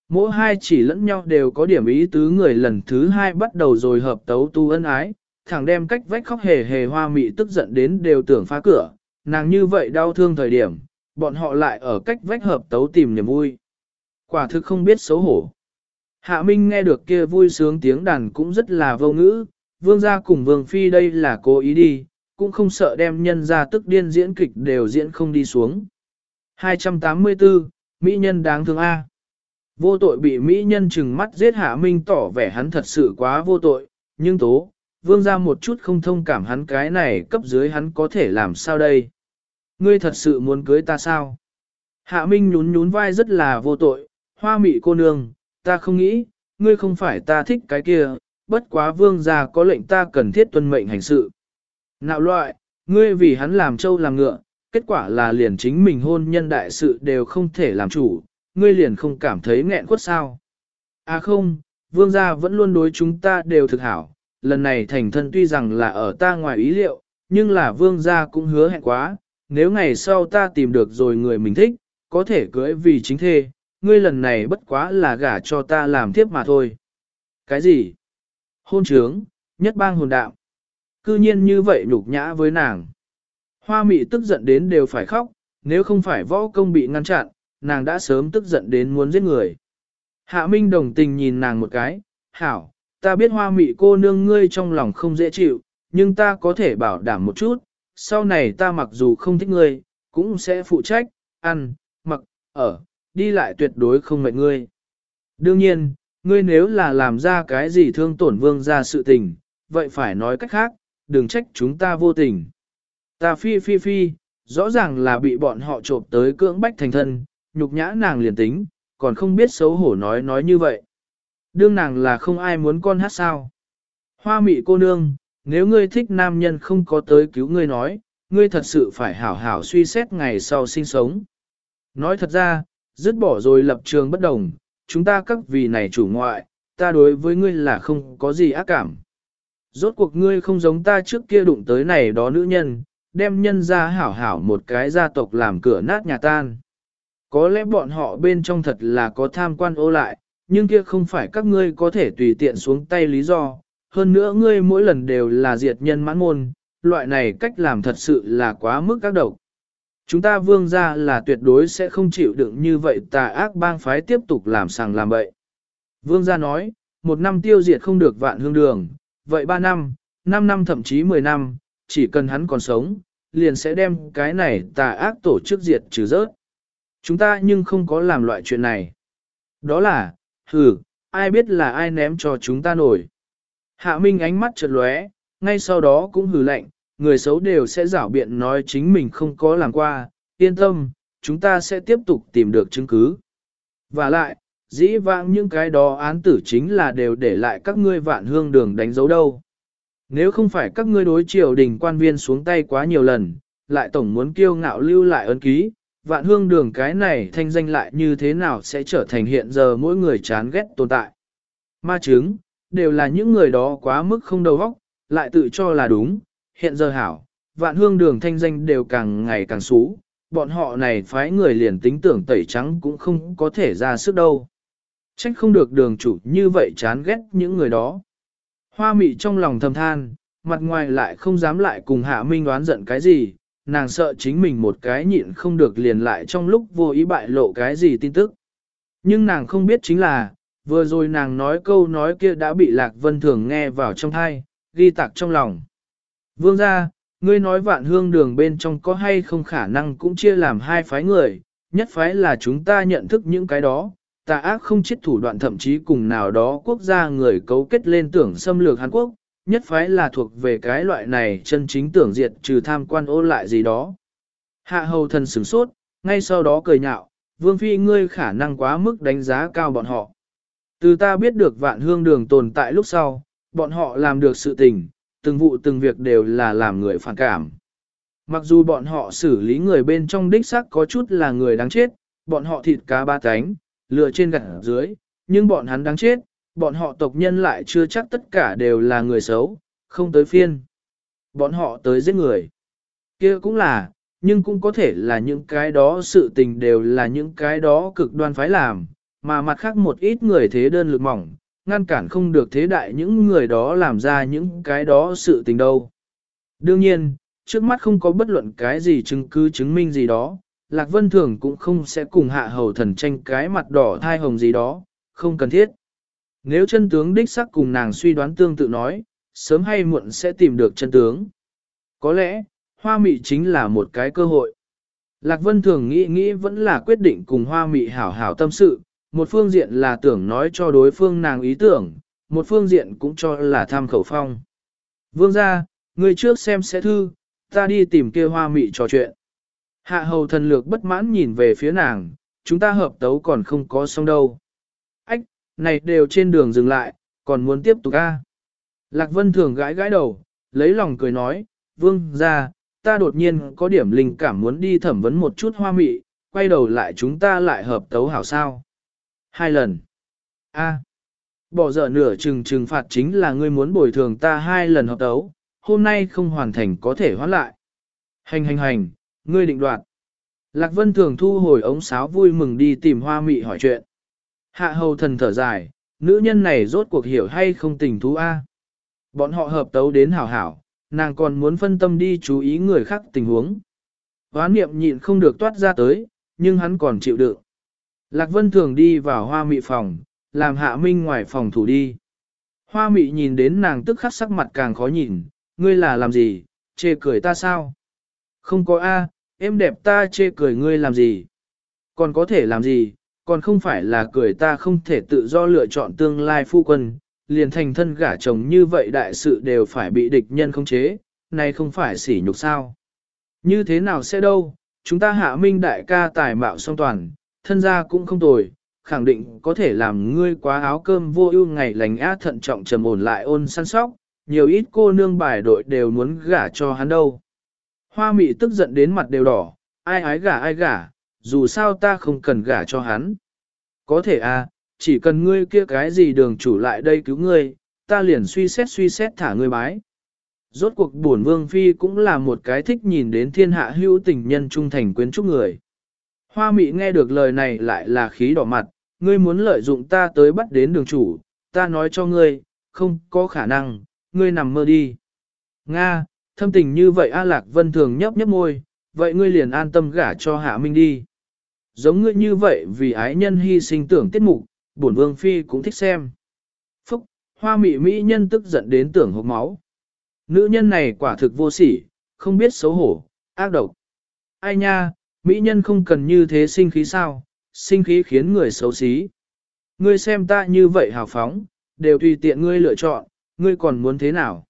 Mỗi hai chỉ lẫn nhau đều có điểm ý tứ người lần thứ hai bắt đầu rồi hợp tấu tu ân ái, thẳng đem cách vách khóc hề hề hoa mị tức giận đến đều tưởng phá cửa, nàng như vậy đau thương thời điểm, bọn họ lại ở cách vách hợp tấu tìm niềm vui. Quả thực không biết xấu hổ. Hạ Minh nghe được kia vui sướng tiếng đàn cũng rất là vô ngữ, vương gia cùng vương phi đây là cố ý đi, cũng không sợ đem nhân ra tức điên diễn kịch đều diễn không đi xuống. 284, Mỹ nhân đáng thương A. Vô tội bị Mỹ nhân chừng mắt giết Hạ Minh tỏ vẻ hắn thật sự quá vô tội, nhưng tố, vương ra một chút không thông cảm hắn cái này cấp dưới hắn có thể làm sao đây? Ngươi thật sự muốn cưới ta sao? Hạ Minh nhún nhún vai rất là vô tội, hoa mị cô nương, ta không nghĩ, ngươi không phải ta thích cái kia, bất quá vương gia có lệnh ta cần thiết tuân mệnh hành sự. Nạo loại, ngươi vì hắn làm trâu làm ngựa, kết quả là liền chính mình hôn nhân đại sự đều không thể làm chủ, ngươi liền không cảm thấy nghẹn quất sao. À không, vương gia vẫn luôn đối chúng ta đều thực hảo, lần này thành thân tuy rằng là ở ta ngoài ý liệu, nhưng là vương gia cũng hứa hẹn quá, nếu ngày sau ta tìm được rồi người mình thích, có thể cưới vì chính thê, ngươi lần này bất quá là gả cho ta làm tiếp mà thôi. Cái gì? Hôn trướng, nhất bang hồn đạo. Cư nhiên như vậy nhục nhã với nàng. Hoa mị tức giận đến đều phải khóc, nếu không phải võ công bị ngăn chặn, nàng đã sớm tức giận đến muốn giết người. Hạ Minh đồng tình nhìn nàng một cái, hảo, ta biết hoa mị cô nương ngươi trong lòng không dễ chịu, nhưng ta có thể bảo đảm một chút, sau này ta mặc dù không thích ngươi, cũng sẽ phụ trách, ăn, mặc, ở, đi lại tuyệt đối không mệt ngươi. Đương nhiên, ngươi nếu là làm ra cái gì thương tổn vương ra sự tình, vậy phải nói cách khác, đừng trách chúng ta vô tình. Ta phi phi phi, rõ ràng là bị bọn họ trộm tới cưỡng bách thành thân, nhục nhã nàng liền tính, còn không biết xấu hổ nói nói như vậy. Đương nàng là không ai muốn con hát sao. Hoa mị cô nương, nếu ngươi thích nam nhân không có tới cứu ngươi nói, ngươi thật sự phải hảo hảo suy xét ngày sau sinh sống. Nói thật ra, dứt bỏ rồi lập trường bất đồng, chúng ta các vì này chủ ngoại, ta đối với ngươi là không có gì ác cảm. Rốt cuộc ngươi không giống ta trước kia đụng tới này đó nữ nhân, đem nhân ra hảo hảo một cái gia tộc làm cửa nát nhà tan. Có lẽ bọn họ bên trong thật là có tham quan ô lại, nhưng kia không phải các ngươi có thể tùy tiện xuống tay lý do. Hơn nữa ngươi mỗi lần đều là diệt nhân mãn môn, loại này cách làm thật sự là quá mức các độc. Chúng ta vương ra là tuyệt đối sẽ không chịu đựng như vậy tà ác bang phái tiếp tục làm sàng làm bậy. Vương gia nói, một năm tiêu diệt không được vạn hương đường, vậy ba năm, năm năm thậm chí mười năm, chỉ cần hắn còn sống, liền sẽ đem cái này tà ác tổ chức diệt trừ rớt. Chúng ta nhưng không có làm loại chuyện này. Đó là, hừ, ai biết là ai ném cho chúng ta nổi. Hạ Minh ánh mắt chợt lóe, ngay sau đó cũng hừ lạnh, người xấu đều sẽ rảo biện nói chính mình không có làm qua, yên tâm, chúng ta sẽ tiếp tục tìm được chứng cứ. Và lại, dĩ vãng những cái đó án tử chính là đều để lại các ngươi vạn hương đường đánh dấu đâu. Nếu không phải các ngươi đối triều đình quan viên xuống tay quá nhiều lần, lại tổng muốn kiêu ngạo lưu lại ấn ký, vạn hương đường cái này thanh danh lại như thế nào sẽ trở thành hiện giờ mỗi người chán ghét tồn tại. Ma chứng, đều là những người đó quá mức không đầu óc, lại tự cho là đúng, hiện giờ hảo, vạn hương đường thanh danh đều càng ngày càng xú, bọn họ này phái người liền tính tưởng tẩy trắng cũng không có thể ra sức đâu. Trách không được đường chủ như vậy chán ghét những người đó. Hoa mị trong lòng thầm than, mặt ngoài lại không dám lại cùng hạ minh đoán giận cái gì, nàng sợ chính mình một cái nhịn không được liền lại trong lúc vô ý bại lộ cái gì tin tức. Nhưng nàng không biết chính là, vừa rồi nàng nói câu nói kia đã bị Lạc Vân Thường nghe vào trong thai, ghi tạc trong lòng. Vương gia, ngươi nói vạn hương đường bên trong có hay không khả năng cũng chia làm hai phái người, nhất phái là chúng ta nhận thức những cái đó, tà ác không chết thủ đoạn thậm chí cùng nào đó quốc gia người cấu kết lên tưởng xâm lược Hàn Quốc, nhất phái là thuộc về cái loại này chân chính tưởng diệt trừ tham quan ô lại gì đó. Hạ hầu thần sửng sốt, ngay sau đó cười nhạo, vương phi ngươi khả năng quá mức đánh giá cao bọn họ. Từ ta biết được vạn hương đường tồn tại lúc sau, bọn họ làm được sự tình, từng vụ từng việc đều là làm người phản cảm. Mặc dù bọn họ xử lý người bên trong đích xác có chút là người đáng chết, bọn họ thịt cá ba cánh, lừa trên gặt dưới, nhưng bọn hắn đáng chết, bọn họ tộc nhân lại chưa chắc tất cả đều là người xấu, không tới phiên. Bọn họ tới giết người. kia cũng là, nhưng cũng có thể là những cái đó sự tình đều là những cái đó cực đoan phái làm, mà mặt khác một ít người thế đơn lực mỏng, ngăn cản không được thế đại những người đó làm ra những cái đó sự tình đâu. Đương nhiên, trước mắt không có bất luận cái gì chứng cứ chứng minh gì đó, Lạc Vân Thường cũng không sẽ cùng hạ hầu thần tranh cái mặt đỏ thai hồng gì đó, không cần thiết. Nếu chân tướng đích sắc cùng nàng suy đoán tương tự nói, sớm hay muộn sẽ tìm được chân tướng. Có lẽ, hoa mị chính là một cái cơ hội. Lạc Vân thường nghĩ nghĩ vẫn là quyết định cùng hoa mị hảo hảo tâm sự, một phương diện là tưởng nói cho đối phương nàng ý tưởng, một phương diện cũng cho là tham khẩu phong. Vương ra, người trước xem sẽ thư, ta đi tìm kia hoa mị trò chuyện. Hạ hầu thần lược bất mãn nhìn về phía nàng, chúng ta hợp tấu còn không có xong đâu. Này đều trên đường dừng lại, còn muốn tiếp tục a? Lạc Vân thường gãi gãi đầu, lấy lòng cười nói, vương ra, ta đột nhiên có điểm linh cảm muốn đi thẩm vấn một chút hoa mị, quay đầu lại chúng ta lại hợp tấu hảo sao. Hai lần. A. Bỏ dở nửa chừng trừng phạt chính là ngươi muốn bồi thường ta hai lần hợp tấu, hôm nay không hoàn thành có thể hoãn lại. Hành hành hành, ngươi định đoạt. Lạc Vân thường thu hồi ống sáo vui mừng đi tìm hoa mị hỏi chuyện. Hạ hầu thần thở dài, nữ nhân này rốt cuộc hiểu hay không tình thú A. Bọn họ hợp tấu đến hảo hảo, nàng còn muốn phân tâm đi chú ý người khác tình huống. Hóa niệm nhịn không được toát ra tới, nhưng hắn còn chịu đựng. Lạc Vân thường đi vào hoa mị phòng, làm hạ minh ngoài phòng thủ đi. Hoa mị nhìn đến nàng tức khắc sắc mặt càng khó nhìn, ngươi là làm gì, chê cười ta sao? Không có A, em đẹp ta chê cười ngươi làm gì? Còn có thể làm gì, còn không phải là cười ta không thể tự do lựa chọn tương lai phu quân, liền thành thân gả chồng như vậy đại sự đều phải bị địch nhân khống chế, này không phải sỉ nhục sao. Như thế nào sẽ đâu, chúng ta hạ minh đại ca tài mạo song toàn, thân gia cũng không tồi, khẳng định có thể làm ngươi quá áo cơm vô ưu ngày lành á thận trọng trầm ổn lại ôn săn sóc, nhiều ít cô nương bài đội đều muốn gả cho hắn đâu. Hoa mị tức giận đến mặt đều đỏ, ai ái gả ai gả, dù sao ta không cần gả cho hắn. Có thể à, chỉ cần ngươi kia cái gì đường chủ lại đây cứu ngươi, ta liền suy xét suy xét thả ngươi bái. Rốt cuộc buồn vương phi cũng là một cái thích nhìn đến thiên hạ hữu tình nhân trung thành quyến trúc người. Hoa mị nghe được lời này lại là khí đỏ mặt, ngươi muốn lợi dụng ta tới bắt đến đường chủ, ta nói cho ngươi, không có khả năng, ngươi nằm mơ đi. Nga, thâm tình như vậy A Lạc Vân thường nhấp nhấp môi, vậy ngươi liền an tâm gả cho Hạ Minh đi. Giống ngươi như vậy vì ái nhân hy sinh tưởng tiết mục, bổn vương phi cũng thích xem. Phúc, hoa mị mỹ nhân tức giận đến tưởng hộp máu. Nữ nhân này quả thực vô sỉ, không biết xấu hổ, ác độc. Ai nha, mỹ nhân không cần như thế sinh khí sao, sinh khí khiến người xấu xí. Ngươi xem ta như vậy hào phóng, đều tùy tiện ngươi lựa chọn, ngươi còn muốn thế nào?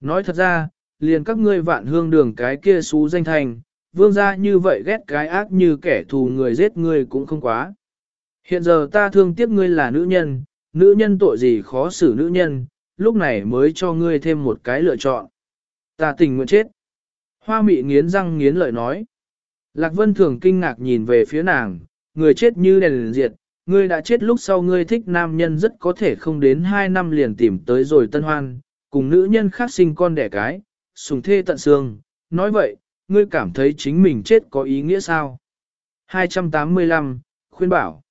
Nói thật ra, liền các ngươi vạn hương đường cái kia xú danh thành, vương gia như vậy ghét cái ác như kẻ thù người giết ngươi cũng không quá. Hiện giờ ta thương tiếc ngươi là nữ nhân, nữ nhân tội gì khó xử nữ nhân, lúc này mới cho ngươi thêm một cái lựa chọn. Ta tình nguyện chết. Hoa mị nghiến răng nghiến lợi nói. Lạc Vân thường kinh ngạc nhìn về phía nàng, người chết như đèn diệt, ngươi đã chết lúc sau ngươi thích nam nhân rất có thể không đến 2 năm liền tìm tới rồi tân hoan, cùng nữ nhân khác sinh con đẻ cái, sùng thê tận xương. Nói vậy, ngươi cảm thấy chính mình chết có ý nghĩa sao? 285, khuyên bảo.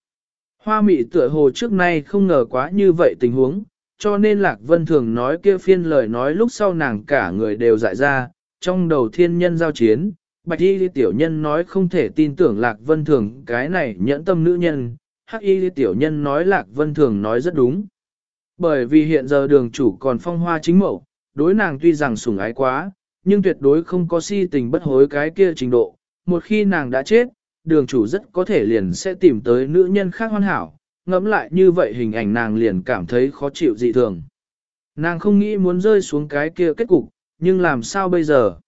Hoa mị tựa hồ trước nay không ngờ quá như vậy tình huống, cho nên Lạc Vân thường nói kia phiên lời nói lúc sau nàng cả người đều dại ra, trong đầu thiên nhân giao chiến, bạch y tiểu nhân nói không thể tin tưởng Lạc Vân thường cái này nhẫn tâm nữ nhân, hắc y tiểu nhân nói Lạc Vân thường nói rất đúng. Bởi vì hiện giờ đường chủ còn phong hoa chính mẫu, đối nàng tuy rằng sủng ái quá, nhưng tuyệt đối không có si tình bất hối cái kia trình độ, một khi nàng đã chết, đường chủ rất có thể liền sẽ tìm tới nữ nhân khác hoàn hảo, ngẫm lại như vậy hình ảnh nàng liền cảm thấy khó chịu dị thường. Nàng không nghĩ muốn rơi xuống cái kia kết cục, nhưng làm sao bây giờ?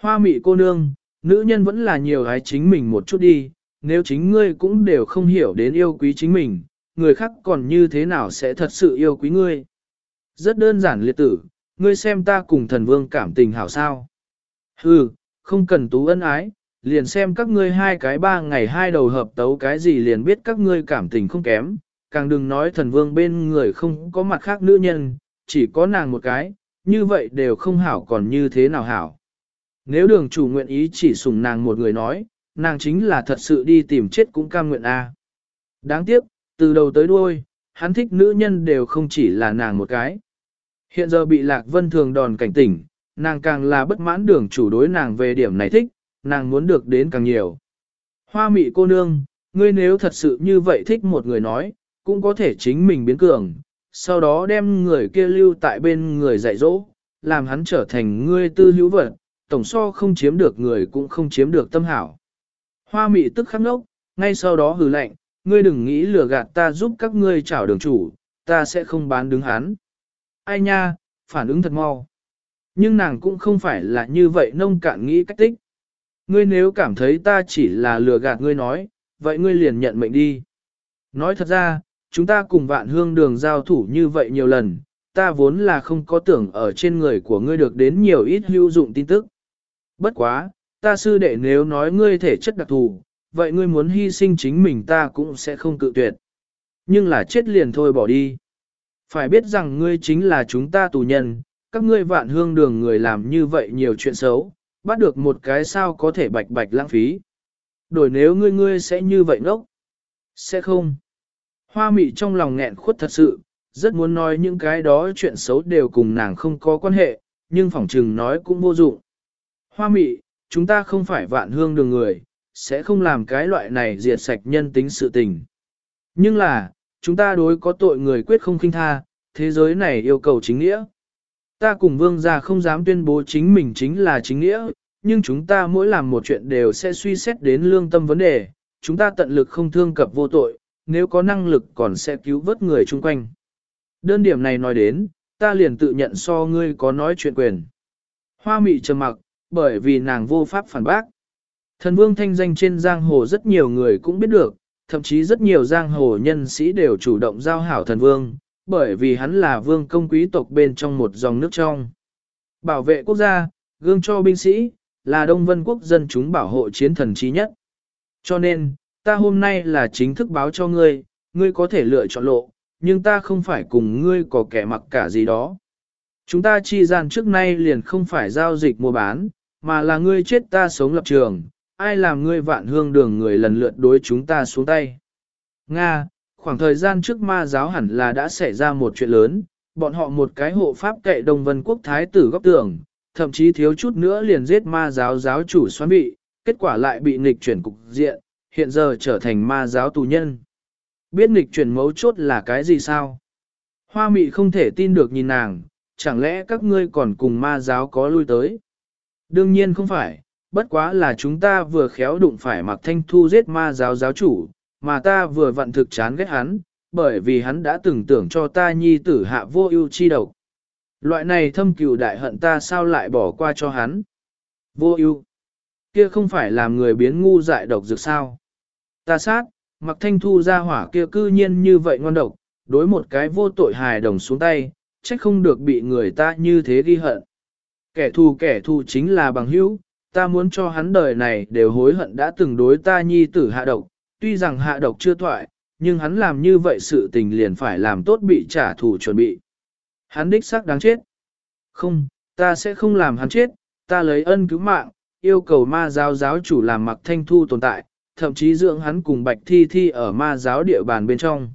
Hoa mị cô nương, nữ nhân vẫn là nhiều gái chính mình một chút đi, nếu chính ngươi cũng đều không hiểu đến yêu quý chính mình, người khác còn như thế nào sẽ thật sự yêu quý ngươi? Rất đơn giản liệt tử, ngươi xem ta cùng thần vương cảm tình hảo sao. Hừ, không cần tú ân ái, liền xem các ngươi hai cái ba ngày hai đầu hợp tấu cái gì liền biết các ngươi cảm tình không kém, càng đừng nói thần vương bên người không có mặt khác nữ nhân, chỉ có nàng một cái, như vậy đều không hảo còn như thế nào hảo. Nếu đường chủ nguyện ý chỉ sùng nàng một người nói, nàng chính là thật sự đi tìm chết cũng cam nguyện A. Đáng tiếc, từ đầu tới đuôi, hắn thích nữ nhân đều không chỉ là nàng một cái. Hiện giờ bị Lạc Vân Thường đòn cảnh tỉnh, nàng càng là bất mãn đường chủ đối nàng về điểm này thích, nàng muốn được đến càng nhiều. Hoa mị cô nương, ngươi nếu thật sự như vậy thích một người nói, cũng có thể chính mình biến cường, sau đó đem người kia lưu tại bên người dạy dỗ, làm hắn trở thành ngươi tư hữu vật, tổng so không chiếm được người cũng không chiếm được tâm hảo. Hoa mị tức khắc nốc, ngay sau đó hừ lạnh, ngươi đừng nghĩ lừa gạt ta giúp các ngươi chảo đường chủ, ta sẽ không bán đứng hắn. Ai nha, phản ứng thật mau. Nhưng nàng cũng không phải là như vậy nông cạn nghĩ cách tích. Ngươi nếu cảm thấy ta chỉ là lừa gạt ngươi nói, vậy ngươi liền nhận mệnh đi. Nói thật ra, chúng ta cùng vạn hương đường giao thủ như vậy nhiều lần, ta vốn là không có tưởng ở trên người của ngươi được đến nhiều ít hữu dụng tin tức. Bất quá, ta sư đệ nếu nói ngươi thể chất đặc thù, vậy ngươi muốn hy sinh chính mình ta cũng sẽ không cự tuyệt. Nhưng là chết liền thôi bỏ đi. Phải biết rằng ngươi chính là chúng ta tù nhân, các ngươi vạn hương đường người làm như vậy nhiều chuyện xấu, bắt được một cái sao có thể bạch bạch lãng phí. Đổi nếu ngươi ngươi sẽ như vậy ngốc? Sẽ không. Hoa mị trong lòng nghẹn khuất thật sự, rất muốn nói những cái đó chuyện xấu đều cùng nàng không có quan hệ, nhưng phỏng trừng nói cũng vô dụng. Hoa mị, chúng ta không phải vạn hương đường người, sẽ không làm cái loại này diệt sạch nhân tính sự tình. Nhưng là, chúng ta đối có tội người quyết không khinh tha, thế giới này yêu cầu chính nghĩa. Ta cùng vương gia không dám tuyên bố chính mình chính là chính nghĩa, nhưng chúng ta mỗi làm một chuyện đều sẽ suy xét đến lương tâm vấn đề, chúng ta tận lực không thương cập vô tội, nếu có năng lực còn sẽ cứu vớt người chung quanh. Đơn điểm này nói đến, ta liền tự nhận so ngươi có nói chuyện quyền. Hoa mị trầm mặc, bởi vì nàng vô pháp phản bác. Thần vương thanh danh trên giang hồ rất nhiều người cũng biết được, thậm chí rất nhiều giang hồ nhân sĩ đều chủ động giao hảo thần vương, bởi vì hắn là vương công quý tộc bên trong một dòng nước trong. Bảo vệ quốc gia, gương cho binh sĩ, là Đông Vân quốc dân chúng bảo hộ chiến thần trí nhất. Cho nên, ta hôm nay là chính thức báo cho ngươi, ngươi có thể lựa chọn lộ, nhưng ta không phải cùng ngươi có kẻ mặc cả gì đó. Chúng ta chi gian trước nay liền không phải giao dịch mua bán, mà là ngươi chết ta sống lập trường, ai làm ngươi vạn hương đường người lần lượt đối chúng ta xuống tay. Nga, khoảng thời gian trước ma giáo hẳn là đã xảy ra một chuyện lớn, bọn họ một cái hộ pháp kệ Đông Vân Quốc Thái tử góc tường, thậm chí thiếu chút nữa liền giết ma giáo giáo chủ xoán bị, kết quả lại bị nghịch chuyển cục diện, hiện giờ trở thành ma giáo tù nhân. Biết nghịch chuyển mấu chốt là cái gì sao? Hoa mị không thể tin được nhìn nàng, chẳng lẽ các ngươi còn cùng ma giáo có lui tới? Đương nhiên không phải, bất quá là chúng ta vừa khéo đụng phải mặc thanh thu giết ma giáo giáo chủ, mà ta vừa vặn thực chán ghét hắn, bởi vì hắn đã từng tưởng cho ta nhi tử hạ vô ưu chi độc. Loại này thâm cừu đại hận ta sao lại bỏ qua cho hắn? Vô ưu, kia không phải làm người biến ngu dại độc dược sao? Ta sát, mặc thanh thu ra hỏa kia cư nhiên như vậy ngon độc, đối một cái vô tội hài đồng xuống tay, trách không được bị người ta như thế ghi hận. Kẻ thù kẻ thù chính là bằng hữu, ta muốn cho hắn đời này đều hối hận đã từng đối ta nhi tử hạ độc, tuy rằng hạ độc chưa thoại, nhưng hắn làm như vậy sự tình liền phải làm tốt bị trả thù chuẩn bị. Hắn đích xác đáng chết. Không, ta sẽ không làm hắn chết, ta lấy ân cứu mạng, yêu cầu ma giáo giáo chủ làm mặc thanh thu tồn tại, thậm chí dưỡng hắn cùng bạch thi thi ở ma giáo địa bàn bên trong.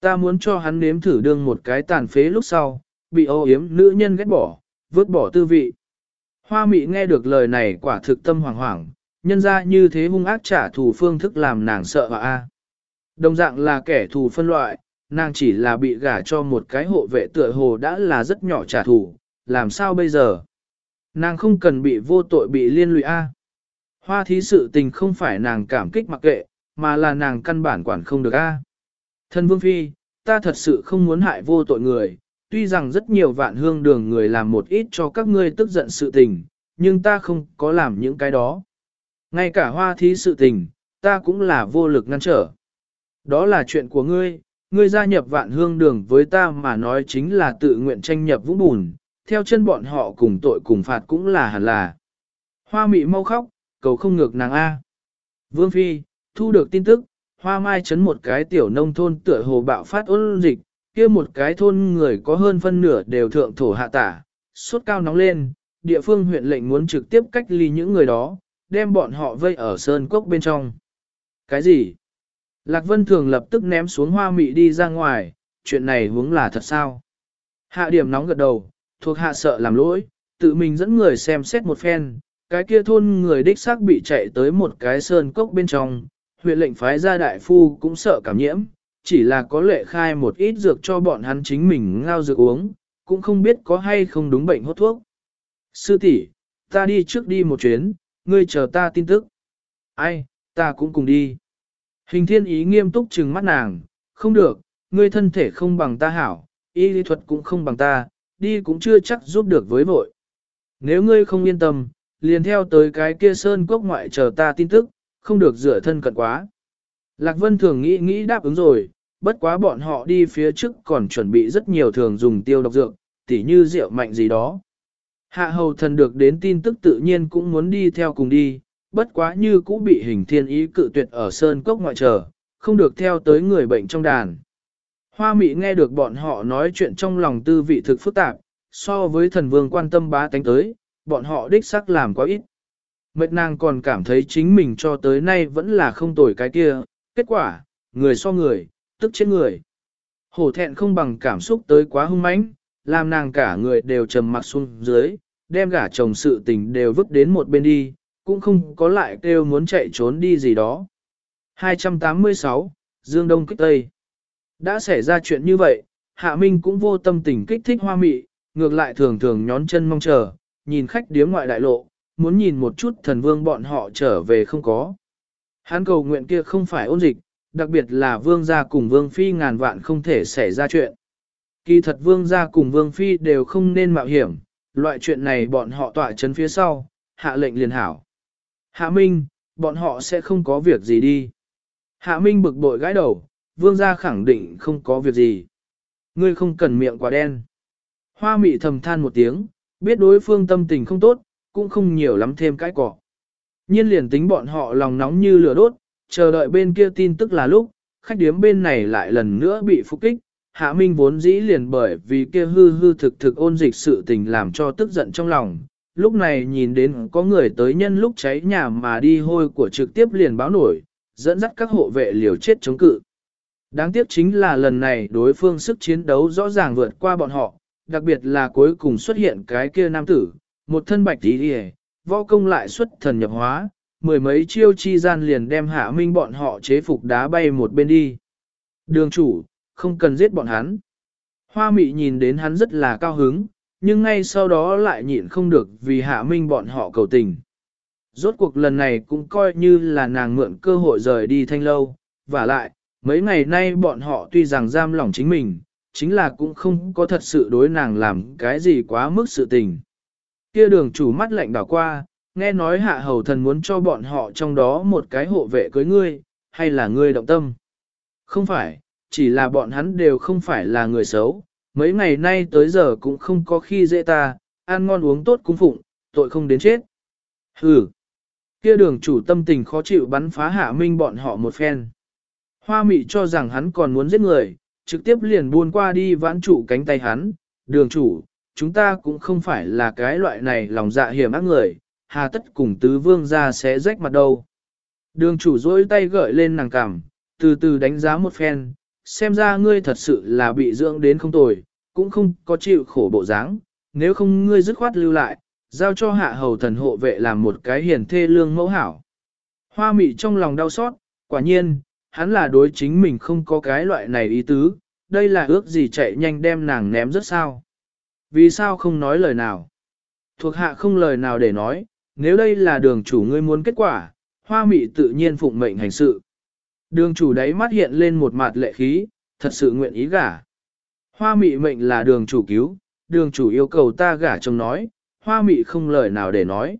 Ta muốn cho hắn nếm thử đương một cái tàn phế lúc sau, bị ô yếm nữ nhân ghét bỏ, vứt bỏ tư vị. Hoa mị nghe được lời này quả thực tâm hoảng hoảng, nhân ra như thế hung ác trả thù phương thức làm nàng sợ và a. Đồng dạng là kẻ thù phân loại, nàng chỉ là bị gả cho một cái hộ vệ tựa hồ đã là rất nhỏ trả thù, làm sao bây giờ? Nàng không cần bị vô tội bị liên lụy a. Hoa thí sự tình không phải nàng cảm kích mặc kệ, mà là nàng căn bản quản không được a. Thân vương phi, ta thật sự không muốn hại vô tội người, tuy rằng rất nhiều vạn hương đường người làm một ít cho các ngươi tức giận sự tình, nhưng ta không có làm những cái đó. Ngay cả hoa thí sự tình, ta cũng là vô lực ngăn trở. Đó là chuyện của ngươi, ngươi gia nhập vạn hương đường với ta mà nói chính là tự nguyện tranh nhập vũng bùn, theo chân bọn họ cùng tội cùng phạt cũng là hẳn là. Hoa mị mau khóc, cầu không ngược nàng A. Vương Phi, thu được tin tức, hoa mai chấn một cái tiểu nông thôn tựa hồ bạo phát ôn dịch, kia một cái thôn người có hơn phân nửa đều thượng thổ hạ tả, sốt cao nóng lên, địa phương huyện lệnh muốn trực tiếp cách ly những người đó, đem bọn họ vây ở sơn cốc bên trong. Cái gì? Lạc Vân Thường lập tức ném xuống hoa mị đi ra ngoài, chuyện này hướng là thật sao? Hạ điểm nóng gật đầu, thuộc hạ sợ làm lỗi, tự mình dẫn người xem xét một phen, cái kia thôn người đích xác bị chạy tới một cái sơn cốc bên trong, huyện lệnh phái ra đại phu cũng sợ cảm nhiễm, chỉ là có lệ khai một ít dược cho bọn hắn chính mình ngao dược uống, cũng không biết có hay không đúng bệnh hốt thuốc. Sư tỷ, ta đi trước đi một chuyến, ngươi chờ ta tin tức. Ai, ta cũng cùng đi. Hình thiên ý nghiêm túc trừng mắt nàng, không được, ngươi thân thể không bằng ta hảo, y lý thuật cũng không bằng ta, đi cũng chưa chắc giúp được với vội. Nếu ngươi không yên tâm, liền theo tới cái kia sơn quốc ngoại chờ ta tin tức, không được dựa thân cận quá. Lạc Vân thường nghĩ nghĩ đáp ứng rồi, bất quá bọn họ đi phía trước còn chuẩn bị rất nhiều thường dùng tiêu độc dược, tỉ như rượu mạnh gì đó. Hạ hầu thần được đến tin tức tự nhiên cũng muốn đi theo cùng đi, bất quá như cũ bị hình thiên ý cự tuyệt ở sơn cốc ngoại trở, không được theo tới người bệnh trong đàn. Hoa mị nghe được bọn họ nói chuyện trong lòng tư vị thực phức tạp, so với thần vương quan tâm bá tánh tới, bọn họ đích sắc làm quá ít. Mệt nàng còn cảm thấy chính mình cho tới nay vẫn là không tồi cái kia, kết quả, người so người, tức chết người. Hổ thẹn không bằng cảm xúc tới quá hung mãnh, làm nàng cả người đều trầm mặc xuống dưới, đem gả chồng sự tình đều vứt đến một bên đi, cũng không có lại kêu muốn chạy trốn đi gì đó. 286, Dương Đông kích Tây Đã xảy ra chuyện như vậy, Hạ Minh cũng vô tâm tình kích thích hoa mị, ngược lại thường thường nhón chân mong chờ, nhìn khách điếm ngoại đại lộ, muốn nhìn một chút thần vương bọn họ trở về không có. Hắn cầu nguyện kia không phải ôn dịch, đặc biệt là vương gia cùng vương phi ngàn vạn không thể xảy ra chuyện. Kỳ thật vương gia cùng vương phi đều không nên mạo hiểm, loại chuyện này bọn họ tỏa chấn phía sau, hạ lệnh liền hảo. Hạ Minh, bọn họ sẽ không có việc gì đi. Hạ Minh bực bội gãi đầu, vương gia khẳng định không có việc gì. Ngươi không cần miệng quá đen. Hoa mị thầm than một tiếng, biết đối phương tâm tình không tốt, cũng không nhiều lắm thêm cái cỏ. Nhiên liền tính bọn họ lòng nóng như lửa đốt, chờ đợi bên kia tin tức là lúc, khách điếm bên này lại lần nữa bị phục kích. Hạ Minh vốn dĩ liền bởi vì kia hư hư thực thực ôn dịch sự tình làm cho tức giận trong lòng. Lúc này nhìn đến có người tới nhân lúc cháy nhà mà đi hôi của trực tiếp liền báo nổi, dẫn dắt các hộ vệ liều chết chống cự. Đáng tiếc chính là lần này đối phương sức chiến đấu rõ ràng vượt qua bọn họ, đặc biệt là cuối cùng xuất hiện cái kia nam tử, một thân bạch tí hề, võ công lại xuất thần nhập hóa, mười mấy chiêu chi gian liền đem hạ minh bọn họ chế phục đá bay một bên đi. Đường chủ, không cần giết bọn hắn. Hoa mị nhìn đến hắn rất là cao hứng, nhưng ngay sau đó lại nhịn không được vì hạ minh bọn họ cầu tình. Rốt cuộc lần này cũng coi như là nàng mượn cơ hội rời đi thanh lâu, và lại, mấy ngày nay bọn họ tuy rằng giam lỏng chính mình, chính là cũng không có thật sự đối nàng làm cái gì quá mức sự tình. Kia đường chủ mắt lạnh đảo qua, nghe nói hạ hầu thần muốn cho bọn họ trong đó một cái hộ vệ cưới ngươi, hay là ngươi động tâm. Không phải, chỉ là bọn hắn đều không phải là người xấu, mấy ngày nay tới giờ cũng không có khi dễ ta, ăn ngon uống tốt cung phụng, tội không đến chết. Hừ, kia đường chủ tâm tình khó chịu bắn phá hạ minh bọn họ một phen. Hoa mị cho rằng hắn còn muốn giết người, trực tiếp liền buôn qua đi vãn trụ cánh tay hắn, đường chủ, chúng ta cũng không phải là cái loại này lòng dạ hiểm ác người, hà tất cùng tứ vương ra sẽ rách mặt đâu. Đường chủ dối tay gợi lên nàng cằm, từ từ đánh giá một phen, xem ra ngươi thật sự là bị dưỡng đến không tồi, cũng không có chịu khổ bộ dáng, nếu không ngươi dứt khoát lưu lại, giao cho hạ hầu thần hộ vệ làm một cái hiền thê lương mẫu hảo. Hoa mị trong lòng đau xót, quả nhiên, hắn là đối chính mình không có cái loại này ý tứ, đây là ước gì chạy nhanh đem nàng ném rất sao. Vì sao không nói lời nào? Thuộc hạ không lời nào để nói, nếu đây là đường chủ ngươi muốn kết quả, hoa mị tự nhiên phụng mệnh hành sự. Đường chủ đáy mắt hiện lên một mặt lệ khí, thật sự nguyện ý gả. Hoa mị mệnh là đường chủ cứu, đường chủ yêu cầu ta gả chồng nói, hoa mị không lời nào để nói.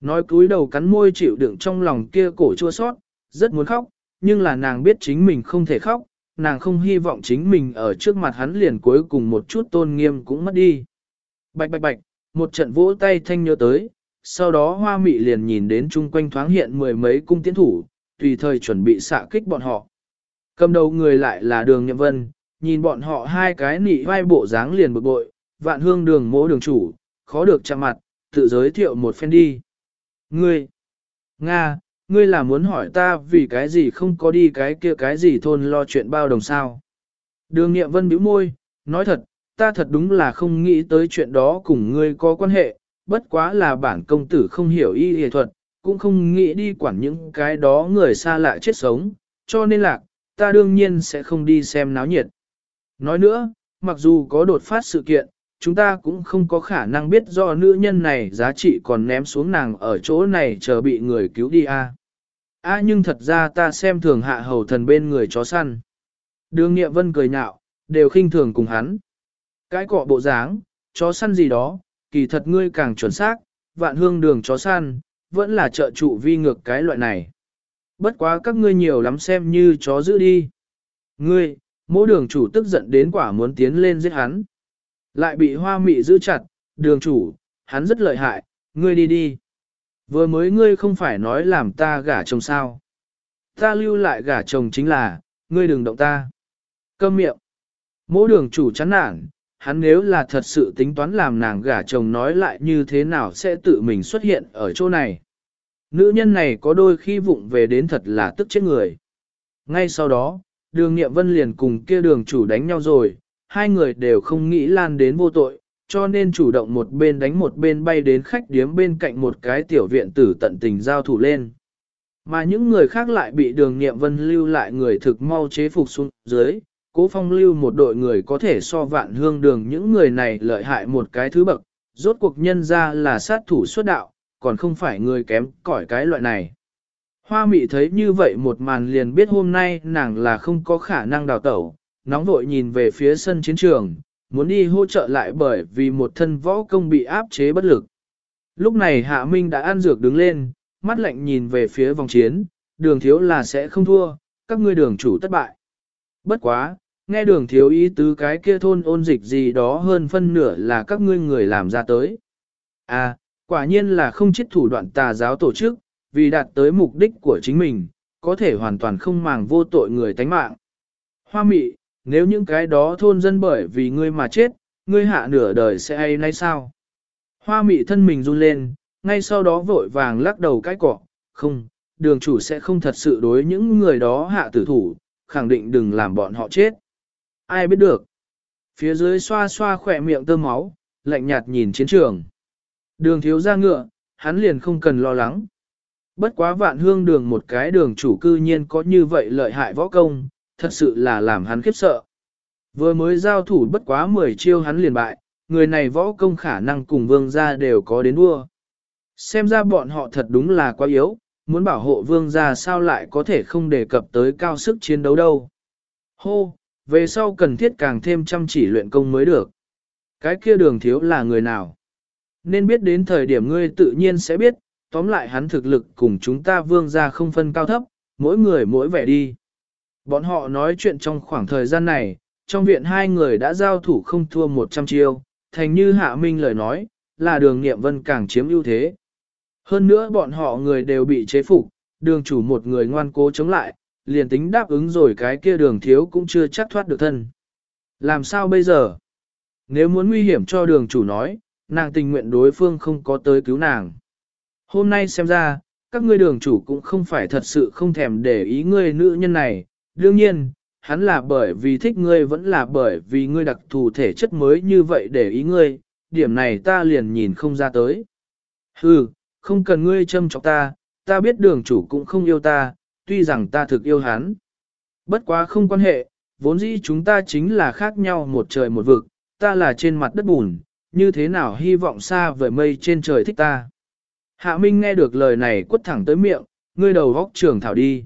Nói cúi đầu cắn môi chịu đựng trong lòng kia cổ chua sót, rất muốn khóc, nhưng là nàng biết chính mình không thể khóc, nàng không hy vọng chính mình ở trước mặt hắn liền cuối cùng một chút tôn nghiêm cũng mất đi. Bạch bạch bạch, một trận vỗ tay thanh nhớ tới, sau đó hoa mị liền nhìn đến chung quanh thoáng hiện mười mấy cung tiến thủ, tùy thời chuẩn bị xạ kích bọn họ. Cầm đầu người lại là đường nhậm vân, nhìn bọn họ hai cái nị vai bộ dáng liền bực bội, vạn hương đường mỗ đường chủ, khó được chạm mặt, tự giới thiệu một phen đi. Ngươi, Nga, ngươi là muốn hỏi ta vì cái gì không có đi cái kia cái gì thôn lo chuyện bao đồng sao. Đường nghiệm vân bĩu môi, nói thật, ta thật đúng là không nghĩ tới chuyện đó cùng ngươi có quan hệ, bất quá là bản công tử không hiểu y y thuật, cũng không nghĩ đi quản những cái đó người xa lạ chết sống, cho nên là, ta đương nhiên sẽ không đi xem náo nhiệt. Nói nữa, mặc dù có đột phát sự kiện, chúng ta cũng không có khả năng biết do nữ nhân này giá trị còn ném xuống nàng ở chỗ này chờ bị người cứu đi a. A à, nhưng thật ra ta xem thường hạ hầu thần bên người chó săn. Đường Nghiệm Vân cười nhạo, đều khinh thường cùng hắn. Cái cọ bộ dáng, chó săn gì đó, kỳ thật ngươi càng chuẩn xác, vạn hương đường chó săn, vẫn là trợ trụ vi ngược cái loại này. Bất quá các ngươi nhiều lắm xem như chó giữ đi. Ngươi, mỗi đường chủ tức giận đến quả muốn tiến lên giết hắn. Lại bị hoa mị giữ chặt, đường chủ, hắn rất lợi hại, ngươi đi đi. Vừa mới ngươi không phải nói làm ta gả chồng sao. Ta lưu lại gả chồng chính là, ngươi đừng động ta. Câm miệng. Mỗ đường chủ chán nản, hắn nếu là thật sự tính toán làm nàng gả chồng nói lại như thế nào sẽ tự mình xuất hiện ở chỗ này. Nữ nhân này có đôi khi vụng về đến thật là tức chết người. Ngay sau đó, đường nghiệm vân liền cùng kia đường chủ đánh nhau rồi, hai người đều không nghĩ lan đến vô tội, cho nên chủ động một bên đánh một bên bay đến khách điếm bên cạnh một cái tiểu viện tử tận tình giao thủ lên. Mà những người khác lại bị đường nghiệm vân lưu lại người thực mau chế phục xuống dưới, cố phong lưu một đội người có thể so vạn hương đường những người này lợi hại một cái thứ bậc, rốt cuộc nhân ra là sát thủ xuất đạo, còn không phải người kém cỏi cái loại này. Hoa mị thấy như vậy một màn liền biết hôm nay nàng là không có khả năng đào tẩu, nóng vội nhìn về phía sân chiến trường, muốn đi hỗ trợ lại bởi vì một thân võ công bị áp chế bất lực. Lúc này Hạ Minh đã ăn dược đứng lên, mắt lạnh nhìn về phía vòng chiến, đường thiếu là sẽ không thua, các ngươi đường chủ thất bại. Bất quá, nghe đường thiếu ý tứ cái kia thôn ôn dịch gì đó hơn phân nửa là các ngươi người làm ra tới. À, quả nhiên là không chết thủ đoạn tà giáo tổ chức, vì đạt tới mục đích của chính mình, có thể hoàn toàn không màng vô tội người tánh mạng. Hoa mị, nếu những cái đó thôn dân bởi vì ngươi mà chết, ngươi hạ nửa đời sẽ hay nay sao? Hoa mị thân mình run lên, ngay sau đó vội vàng lắc đầu cái cọ, không, đường chủ sẽ không thật sự đối những người đó hạ tử thủ, khẳng định đừng làm bọn họ chết. Ai biết được? Phía dưới xoa xoa khỏe miệng tơ máu, lạnh nhạt nhìn chiến trường. Đường thiếu ra ngựa, hắn liền không cần lo lắng. Bất quá vạn hương đường một cái đường chủ cư nhiên có như vậy lợi hại võ công, thật sự là làm hắn khiếp sợ. Vừa mới giao thủ bất quá 10 chiêu hắn liền bại, người này võ công khả năng cùng vương gia đều có đến đua. Xem ra bọn họ thật đúng là quá yếu, muốn bảo hộ vương gia sao lại có thể không đề cập tới cao sức chiến đấu đâu. Hô, về sau cần thiết càng thêm chăm chỉ luyện công mới được. Cái kia đường thiếu là người nào? Nên biết đến thời điểm ngươi tự nhiên sẽ biết, tóm lại hắn thực lực cùng chúng ta vương gia không phân cao thấp, mỗi người mỗi vẻ đi. Bọn họ nói chuyện trong khoảng thời gian này, trong viện hai người đã giao thủ không thua 100 chiêu, thành như hạ minh lời nói, là đường nghiệm vân càng chiếm ưu thế. Hơn nữa bọn họ người đều bị chế phục, đường chủ một người ngoan cố chống lại, liền tính đáp ứng rồi cái kia đường thiếu cũng chưa chắc thoát được thân. Làm sao bây giờ? Nếu muốn nguy hiểm cho đường chủ nói, nàng tình nguyện đối phương không có tới cứu nàng. Hôm nay xem ra, các ngươi đường chủ cũng không phải thật sự không thèm để ý ngươi nữ nhân này, đương nhiên, hắn là bởi vì thích ngươi vẫn là bởi vì ngươi đặc thù thể chất mới như vậy để ý ngươi, điểm này ta liền nhìn không ra tới. Hừ, không cần ngươi châm chọc ta, ta biết đường chủ cũng không yêu ta, tuy rằng ta thực yêu hắn. Bất quá không quan hệ, vốn dĩ chúng ta chính là khác nhau một trời một vực, ta là trên mặt đất bùn, như thế nào hy vọng xa vời mây trên trời thích ta. Hạ Minh nghe được lời này quất thẳng tới miệng, ngươi đầu góc trường thảo đi.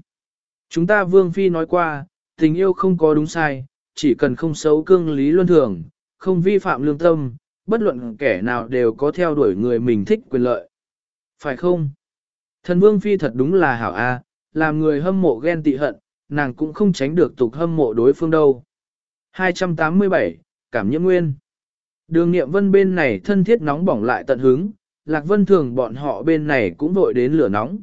Chúng ta Vương Phi nói qua, tình yêu không có đúng sai, chỉ cần không xấu cương lý luân thường, không vi phạm lương tâm, bất luận kẻ nào đều có theo đuổi người mình thích quyền lợi. Phải không? Thần vương phi thật đúng là hảo a, làm người hâm mộ ghen tị hận, nàng cũng không tránh được tục hâm mộ đối phương đâu. 287, Cảm nhiễm nguyên Đường nghiệm vân bên này thân thiết nóng bỏng lại tận hứng, Lạc Vân Thường bọn họ bên này cũng vội đến lửa nóng.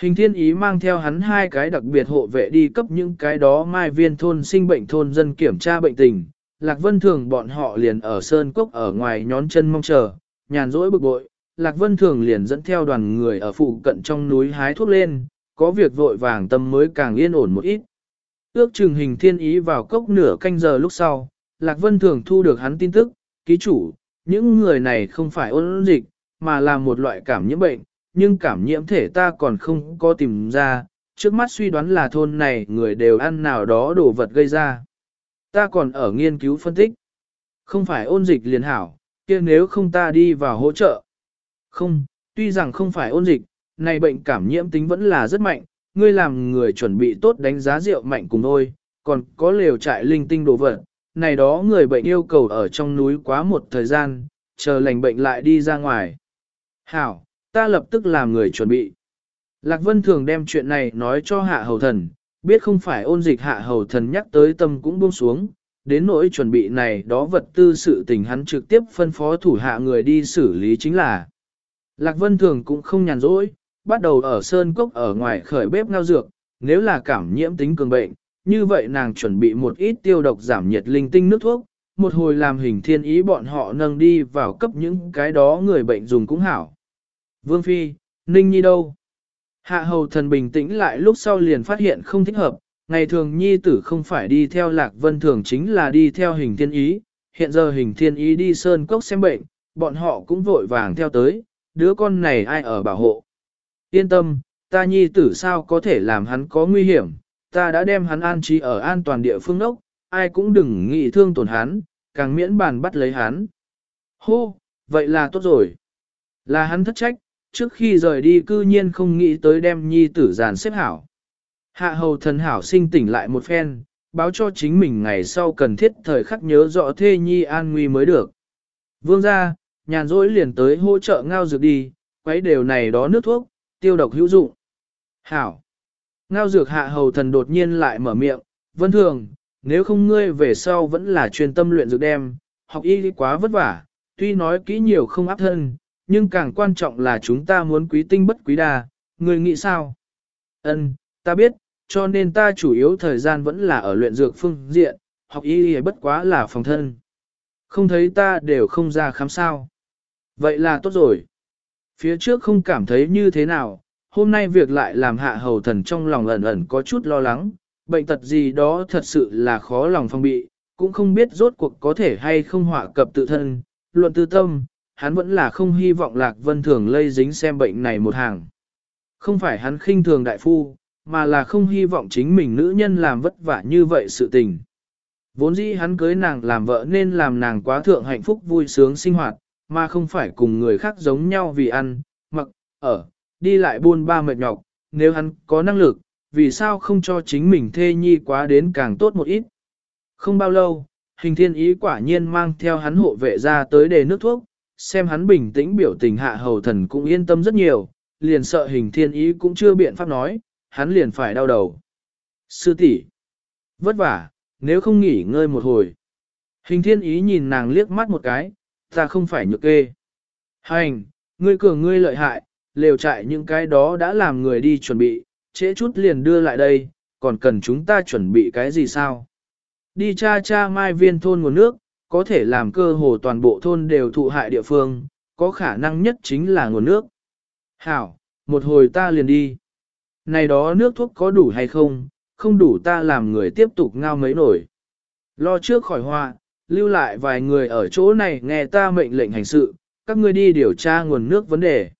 Hình thiên ý mang theo hắn hai cái đặc biệt hộ vệ đi cấp những cái đó mai viên thôn sinh bệnh thôn dân kiểm tra bệnh tình. Lạc Vân Thường bọn họ liền ở Sơn Cốc ở ngoài nhón chân mong chờ, nhàn rỗi bực bội. Lạc Vân Thường liền dẫn theo đoàn người ở phụ cận trong núi hái thuốc lên, có việc vội vàng tâm mới càng yên ổn một ít. Ước chừng hình thiên ý vào cốc nửa canh giờ lúc sau, Lạc Vân Thường thu được hắn tin tức, ký chủ, những người này không phải ôn dịch, mà là một loại cảm nhiễm bệnh, nhưng cảm nhiễm thể ta còn không có tìm ra, trước mắt suy đoán là thôn này người đều ăn nào đó đồ vật gây ra. Ta còn ở nghiên cứu phân tích. Không phải ôn dịch liền hảo, kia nếu không ta đi vào hỗ trợ. Không, tuy rằng không phải ôn dịch, này bệnh cảm nhiễm tính vẫn là rất mạnh, ngươi làm người chuẩn bị tốt đánh giá rượu mạnh cùng thôi, còn có lều trại linh tinh đồ vật. Này đó người bệnh yêu cầu ở trong núi quá một thời gian, chờ lành bệnh lại đi ra ngoài. Hảo, ta lập tức làm người chuẩn bị. Lạc Vân thường đem chuyện này nói cho hạ hầu thần, biết không phải ôn dịch hạ hầu thần nhắc tới tâm cũng buông xuống, đến nỗi chuẩn bị này đó vật tư sự tình hắn trực tiếp phân phó thủ hạ người đi xử lý chính là. Lạc Vân thường cũng không nhàn rỗi, bắt đầu ở sơn cốc ở ngoài khởi bếp ngao dược, nếu là cảm nhiễm tính cường bệnh, như vậy nàng chuẩn bị một ít tiêu độc giảm nhiệt linh tinh nước thuốc, một hồi làm hình thiên ý bọn họ nâng đi vào cấp những cái đó người bệnh dùng cũng hảo. Vương Phi, Ninh Nhi đâu? Hạ hầu thần bình tĩnh lại lúc sau liền phát hiện không thích hợp, ngày thường Nhi tử không phải đi theo lạc vân thường chính là đi theo hình thiên ý, hiện giờ hình thiên ý đi sơn cốc xem bệnh, bọn họ cũng vội vàng theo tới, đứa con này ai ở bảo hộ. Yên tâm, ta Nhi tử sao có thể làm hắn có nguy hiểm, ta đã đem hắn an trí ở an toàn địa phương đốc, ai cũng đừng nghĩ thương tổn hắn, càng miễn bàn bắt lấy hắn. Hô, vậy là tốt rồi. Là hắn thất trách, trước khi rời đi cư nhiên không nghĩ tới đem nhi tử giàn xếp hảo. Hạ hầu thần hảo sinh tỉnh lại một phen, báo cho chính mình ngày sau cần thiết thời khắc nhớ rõ thê nhi an nguy mới được. Vương ra, nhàn rỗi liền tới hỗ trợ ngao dược đi, quấy đều này đó nước thuốc, tiêu độc hữu dụng. Hảo. Ngao dược hạ hầu thần đột nhiên lại mở miệng, vân thường, nếu không ngươi về sau vẫn là chuyên tâm luyện dược đem, học y quá vất vả, tuy nói kỹ nhiều không áp thân, nhưng càng quan trọng là chúng ta muốn quý tinh bất quý đa, người nghĩ sao? Ân, ta biết, cho nên ta chủ yếu thời gian vẫn là ở luyện dược phương diện, học y y bất quá là phòng thân. Không thấy ta đều không ra khám sao. Vậy là tốt rồi. Phía trước không cảm thấy như thế nào, hôm nay việc lại làm hạ hầu thần trong lòng ẩn ẩn có chút lo lắng, bệnh tật gì đó thật sự là khó lòng phong bị, cũng không biết rốt cuộc có thể hay không họa cập tự thân, luận tư tâm, hắn vẫn là không hy vọng Lạc Vân Thường lây dính xem bệnh này một hàng. Không phải hắn khinh thường đại phu, mà là không hy vọng chính mình nữ nhân làm vất vả như vậy sự tình. Vốn dĩ hắn cưới nàng làm vợ nên làm nàng quá thượng hạnh phúc vui sướng sinh hoạt, mà không phải cùng người khác giống nhau vì ăn, mặc, ở, đi lại buôn ba mệt nhọc, nếu hắn có năng lực, vì sao không cho chính mình thê nhi quá đến càng tốt một ít. Không bao lâu, hình thiên ý quả nhiên mang theo hắn hộ vệ ra tới đề nước thuốc, xem hắn bình tĩnh biểu tình hạ hầu thần cũng yên tâm rất nhiều, liền sợ hình thiên ý cũng chưa biện pháp nói, hắn liền phải đau đầu. Sư tỷ, vất vả, nếu không nghỉ ngơi một hồi. Hình thiên ý nhìn nàng liếc mắt một cái, ta không phải nhược kê. Hành, ngươi cường ngươi lợi hại, lều trại những cái đó đã làm người đi chuẩn bị, trễ chút liền đưa lại đây, còn cần chúng ta chuẩn bị cái gì sao? Đi cha cha mai viên thôn nguồn nước, có thể làm cơ hồ toàn bộ thôn đều thụ hại địa phương, có khả năng nhất chính là nguồn nước. Hảo, một hồi ta liền đi. Này đó nước thuốc có đủ hay không, không đủ ta làm người tiếp tục ngao mấy nổi. Lo trước khỏi hoa, lưu lại vài người ở chỗ này nghe ta mệnh lệnh hành sự, các ngươi đi điều tra nguồn nước vấn đề.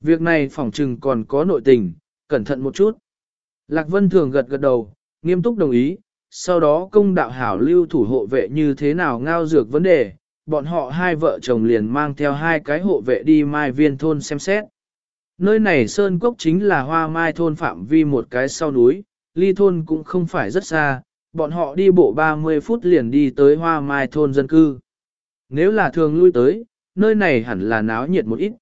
Việc này phỏng trừng còn có nội tình, cẩn thận một chút. Lạc Vân thường gật gật đầu, nghiêm túc đồng ý, sau đó công đạo hảo lưu thủ hộ vệ như thế nào ngao dược vấn đề, bọn họ hai vợ chồng liền mang theo hai cái hộ vệ đi mai viên thôn xem xét. Nơi này sơn cốc chính là hoa mai thôn phạm vi một cái sau núi, ly thôn cũng không phải rất xa, bọn họ đi bộ 30 phút liền đi tới hoa mai thôn dân cư. Nếu là thường lui tới, nơi này hẳn là náo nhiệt một ít.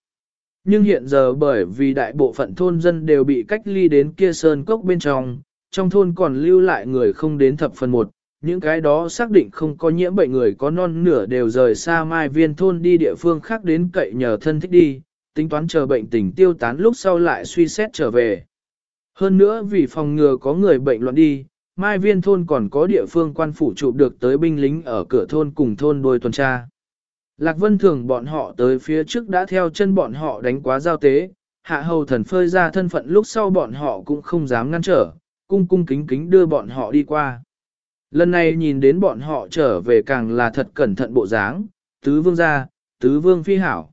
Nhưng hiện giờ bởi vì đại bộ phận thôn dân đều bị cách ly đến kia sơn cốc bên trong, trong thôn còn lưu lại người không đến thập phần một, những cái đó xác định không có nhiễm bệnh người có non nửa đều rời xa mai viên thôn đi địa phương khác đến cậy nhờ thân thích đi, tính toán chờ bệnh tình tiêu tán lúc sau lại suy xét trở về. Hơn nữa vì phòng ngừa có người bệnh loạn đi, mai viên thôn còn có địa phương quan phủ chụp được tới binh lính ở cửa thôn cùng thôn đôi tuần tra. Lạc Vân thường bọn họ tới phía trước đã theo chân bọn họ đánh quá giao tế, hạ hầu thần phơi ra thân phận lúc sau bọn họ cũng không dám ngăn trở, cung cung kính kính đưa bọn họ đi qua. Lần này nhìn đến bọn họ trở về càng là thật cẩn thận bộ dáng, tứ vương gia, tứ vương phi hảo.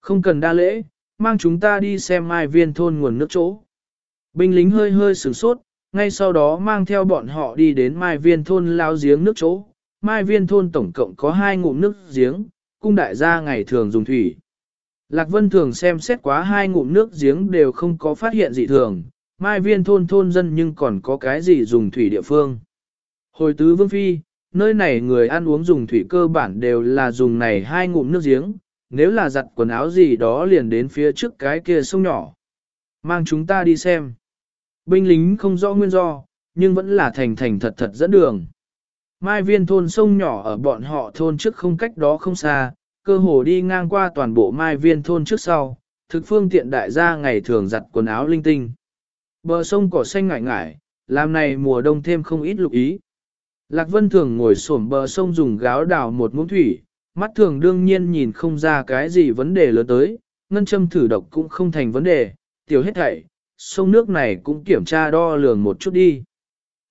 Không cần đa lễ, mang chúng ta đi xem mai viên thôn nguồn nước chỗ. Binh lính hơi hơi sửng sốt, ngay sau đó mang theo bọn họ đi đến mai viên thôn lao giếng nước chỗ. Mai viên thôn tổng cộng có hai ngụm nước giếng, cung đại gia ngày thường dùng thủy. Lạc Vân thường xem xét quá hai ngụm nước giếng đều không có phát hiện gì thường, mai viên thôn thôn dân nhưng còn có cái gì dùng thủy địa phương. Hồi tứ vương phi, nơi này người ăn uống dùng thủy cơ bản đều là dùng này hai ngụm nước giếng, nếu là giặt quần áo gì đó liền đến phía trước cái kia sông nhỏ. Mang chúng ta đi xem. Binh lính không rõ nguyên do, nhưng vẫn là thành thành thật thật dẫn đường. Mai viên thôn sông nhỏ ở bọn họ thôn trước không cách đó không xa, cơ hồ đi ngang qua toàn bộ mai viên thôn trước sau, thực phương tiện đại gia ngày thường giặt quần áo linh tinh. Bờ sông cỏ xanh ngải ngải, làm này mùa đông thêm không ít lục ý. Lạc Vân thường ngồi xổm bờ sông dùng gáo đào một muỗng thủy, mắt thường đương nhiên nhìn không ra cái gì vấn đề lớn tới, ngân châm thử độc cũng không thành vấn đề, tiểu hết thảy, sông nước này cũng kiểm tra đo lường một chút đi.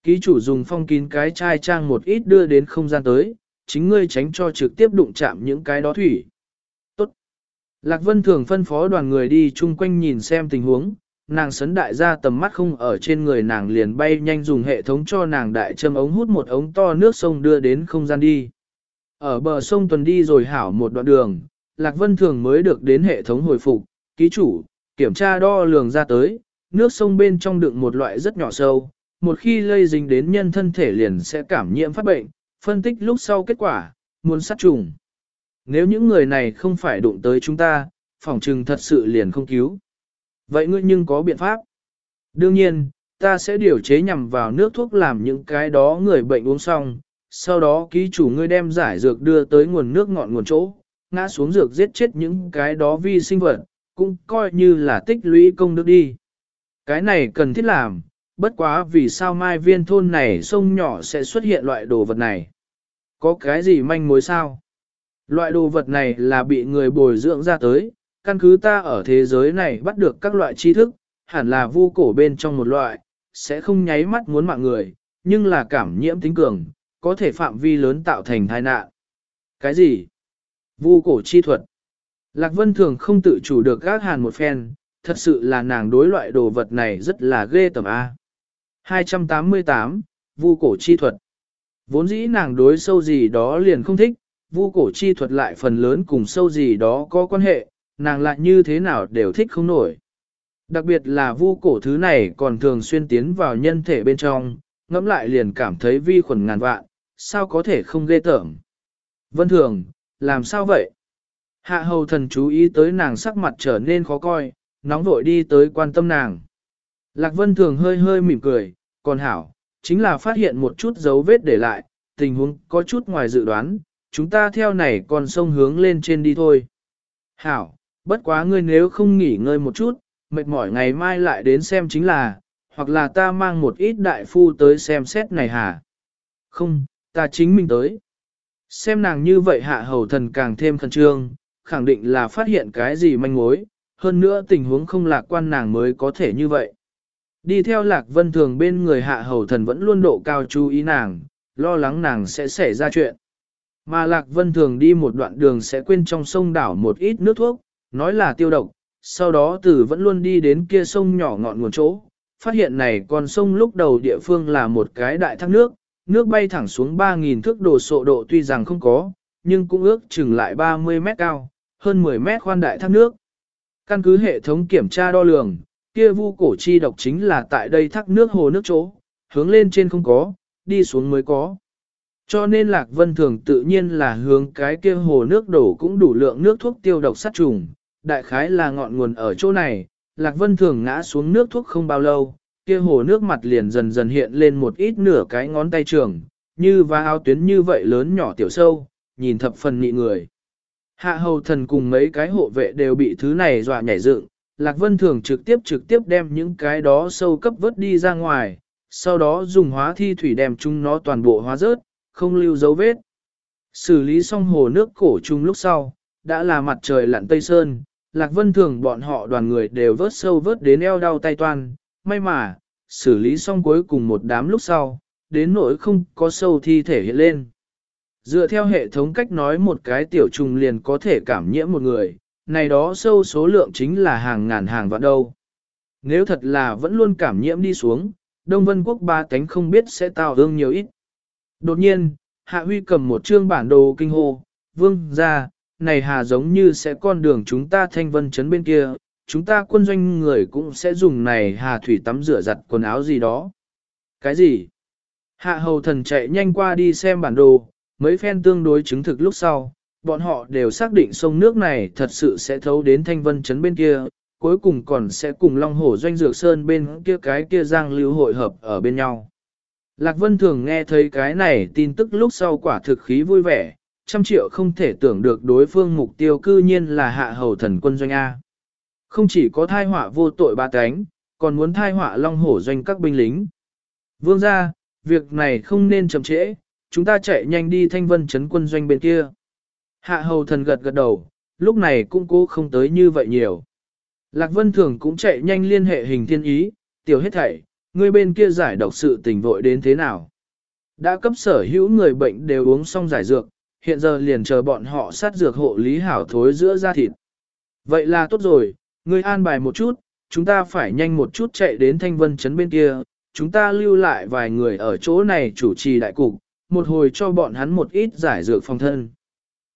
Ký chủ dùng phong kín cái chai trang một ít đưa đến không gian tới, chính ngươi tránh cho trực tiếp đụng chạm những cái đó thủy. Tốt. Lạc Vân thường phân phó đoàn người đi chung quanh nhìn xem tình huống, nàng sấn đại ra tầm mắt không ở trên người nàng liền bay nhanh dùng hệ thống cho nàng đại châm ống hút một ống to nước sông đưa đến không gian đi. Ở bờ sông tuần đi rồi hảo một đoạn đường, Lạc Vân Thường mới được đến hệ thống hồi phục, ký chủ, kiểm tra đo lường ra tới, nước sông bên trong đựng một loại rất nhỏ sâu, một khi lây dính đến nhân thân thể liền sẽ cảm nhiễm phát bệnh, phân tích lúc sau kết quả, muốn sát trùng. Nếu những người này không phải đụng tới chúng ta, phòng trừng thật sự liền không cứu. Vậy ngươi nhưng có biện pháp? Đương nhiên, ta sẽ điều chế nhằm vào nước thuốc làm những cái đó người bệnh uống xong, sau đó ký chủ ngươi đem giải dược đưa tới nguồn nước ngọn nguồn chỗ, ngã xuống dược giết chết những cái đó vi sinh vật, cũng coi như là tích lũy công đức đi. Cái này cần thiết làm, bất quá vì sao mai viên thôn này sông nhỏ sẽ xuất hiện loại đồ vật này. Có cái gì manh mối sao? Loại đồ vật này là bị người bồi dưỡng ra tới, căn cứ ta ở thế giới này bắt được các loại tri thức, hẳn là vu cổ bên trong một loại, sẽ không nháy mắt muốn mạng người, nhưng là cảm nhiễm tính cường, có thể phạm vi lớn tạo thành tai nạn. Cái gì? Vu cổ chi thuật. Lạc Vân Thường không tự chủ được gác hàn một phen, thật sự là nàng đối loại đồ vật này rất là ghê tởm A. 288, Vu cổ chi thuật. Vốn dĩ nàng đối sâu gì đó liền không thích, vu cổ chi thuật lại phần lớn cùng sâu gì đó có quan hệ, nàng lại như thế nào đều thích không nổi. Đặc biệt là vu cổ thứ này còn thường xuyên tiến vào nhân thể bên trong, ngẫm lại liền cảm thấy vi khuẩn ngàn vạn, sao có thể không ghê tởm. Vân thường, làm sao vậy? Hạ hầu thần chú ý tới nàng sắc mặt trở nên khó coi, nóng vội đi tới quan tâm nàng. Lạc vân thường hơi hơi mỉm cười, còn hảo, chính là phát hiện một chút dấu vết để lại, tình huống có chút ngoài dự đoán, chúng ta theo này còn sông hướng lên trên đi thôi. Hảo, bất quá ngươi nếu không nghỉ ngơi một chút, mệt mỏi ngày mai lại đến xem chính là, hoặc là ta mang một ít đại phu tới xem xét này hả? Không, ta chính mình tới. Xem nàng như vậy hạ hầu thần càng thêm khẩn trương, khẳng định là phát hiện cái gì manh mối, hơn nữa tình huống không lạc quan nàng mới có thể như vậy. Đi theo lạc vân thường bên người hạ hầu thần vẫn luôn độ cao chú ý nàng, lo lắng nàng sẽ xảy ra chuyện. Mà lạc vân thường đi một đoạn đường sẽ quên trong sông đảo một ít nước thuốc, nói là tiêu độc, sau đó tử vẫn luôn đi đến kia sông nhỏ ngọn nguồn chỗ, phát hiện này con sông lúc đầu địa phương là một cái đại thác nước, nước bay thẳng xuống 3.000 thước đồ sộ độ tuy rằng không có, nhưng cũng ước chừng lại 30 mét cao, hơn 10 mét khoan đại thác nước. Căn cứ hệ thống kiểm tra đo lường, kia vu cổ chi độc chính là tại đây thác nước hồ nước chỗ, hướng lên trên không có, đi xuống mới có. Cho nên Lạc Vân Thường tự nhiên là hướng cái kia hồ nước đổ cũng đủ lượng nước thuốc tiêu độc sát trùng, đại khái là ngọn nguồn ở chỗ này, Lạc Vân Thường ngã xuống nước thuốc không bao lâu, kia hồ nước mặt liền dần dần hiện lên một ít nửa cái ngón tay trường, như và áo tuyến như vậy lớn nhỏ tiểu sâu, nhìn thập phần nhị người. Hạ hầu thần cùng mấy cái hộ vệ đều bị thứ này dọa nhảy dựng, Lạc Vân Thường trực tiếp trực tiếp đem những cái đó sâu cấp vớt đi ra ngoài, sau đó dùng hóa thi thủy đem chúng nó toàn bộ hóa rớt, không lưu dấu vết. Xử lý xong hồ nước cổ chung lúc sau, đã là mặt trời lặn tây sơn, Lạc Vân Thường bọn họ đoàn người đều vớt sâu vớt đến eo đau tay toan, may mà, xử lý xong cuối cùng một đám lúc sau, đến nỗi không có sâu thi thể hiện lên. Dựa theo hệ thống cách nói một cái tiểu trùng liền có thể cảm nhiễm một người, này đó sâu số lượng chính là hàng ngàn hàng vạn đâu. Nếu thật là vẫn luôn cảm nhiễm đi xuống, Đông Vân Quốc ba cánh không biết sẽ tạo hương nhiều ít. Đột nhiên, Hạ Huy cầm một chương bản đồ kinh hô, vương ra, này hà giống như sẽ con đường chúng ta thanh vân chấn bên kia, chúng ta quân doanh người cũng sẽ dùng này hà thủy tắm rửa giặt quần áo gì đó. Cái gì? Hạ hầu thần chạy nhanh qua đi xem bản đồ, mấy phen tương đối chứng thực lúc sau, bọn họ đều xác định sông nước này thật sự sẽ thấu đến thanh vân chấn bên kia, cuối cùng còn sẽ cùng Long Hổ Doanh Dược Sơn bên kia cái kia giang lưu hội hợp ở bên nhau. Lạc Vân thường nghe thấy cái này tin tức lúc sau quả thực khí vui vẻ, trăm triệu không thể tưởng được đối phương mục tiêu cư nhiên là hạ hầu thần quân doanh A. Không chỉ có thai họa vô tội ba cánh, còn muốn thai họa long hổ doanh các binh lính. Vương ra, việc này không nên chậm trễ, chúng ta chạy nhanh đi thanh vân chấn quân doanh bên kia. Hạ hầu thần gật gật đầu, lúc này cũng cố không tới như vậy nhiều. Lạc Vân Thường cũng chạy nhanh liên hệ hình thiên ý, tiểu hết thảy, người bên kia giải độc sự tình vội đến thế nào. Đã cấp sở hữu người bệnh đều uống xong giải dược, hiện giờ liền chờ bọn họ sát dược hộ lý hảo thối giữa da thịt. Vậy là tốt rồi, ngươi an bài một chút, chúng ta phải nhanh một chút chạy đến thanh vân chấn bên kia, chúng ta lưu lại vài người ở chỗ này chủ trì đại cục, một hồi cho bọn hắn một ít giải dược phòng thân.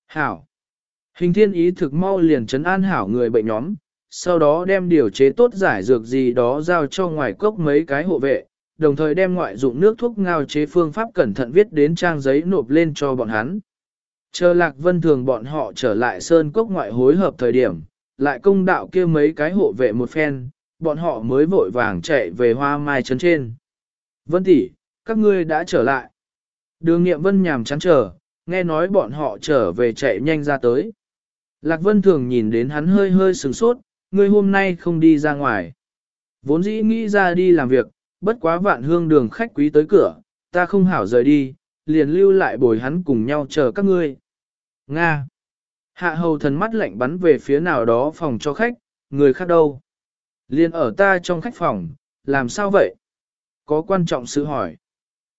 Hảo. Hình thiên ý thực mau liền chấn an hảo người bệnh nhóm, sau đó đem điều chế tốt giải dược gì đó giao cho ngoài cốc mấy cái hộ vệ, đồng thời đem ngoại dụng nước thuốc ngao chế phương pháp cẩn thận viết đến trang giấy nộp lên cho bọn hắn. Chờ lạc vân thường bọn họ trở lại sơn cốc ngoại hối hợp thời điểm, lại công đạo kia mấy cái hộ vệ một phen, bọn họ mới vội vàng chạy về hoa mai trấn trên. Vân tỷ, các ngươi đã trở lại. Đường nghiệm vân nhàm chán trở nghe nói bọn họ trở về chạy nhanh ra tới. Lạc vân thường nhìn đến hắn hơi hơi sừng sốt, ngươi hôm nay không đi ra ngoài. Vốn dĩ nghĩ ra đi làm việc, bất quá vạn hương đường khách quý tới cửa, ta không hảo rời đi, liền lưu lại bồi hắn cùng nhau chờ các ngươi. Nga. Hạ hầu thần mắt lạnh bắn về phía nào đó phòng cho khách, người khác đâu. Liên ở ta trong khách phòng, làm sao vậy? Có quan trọng sự hỏi.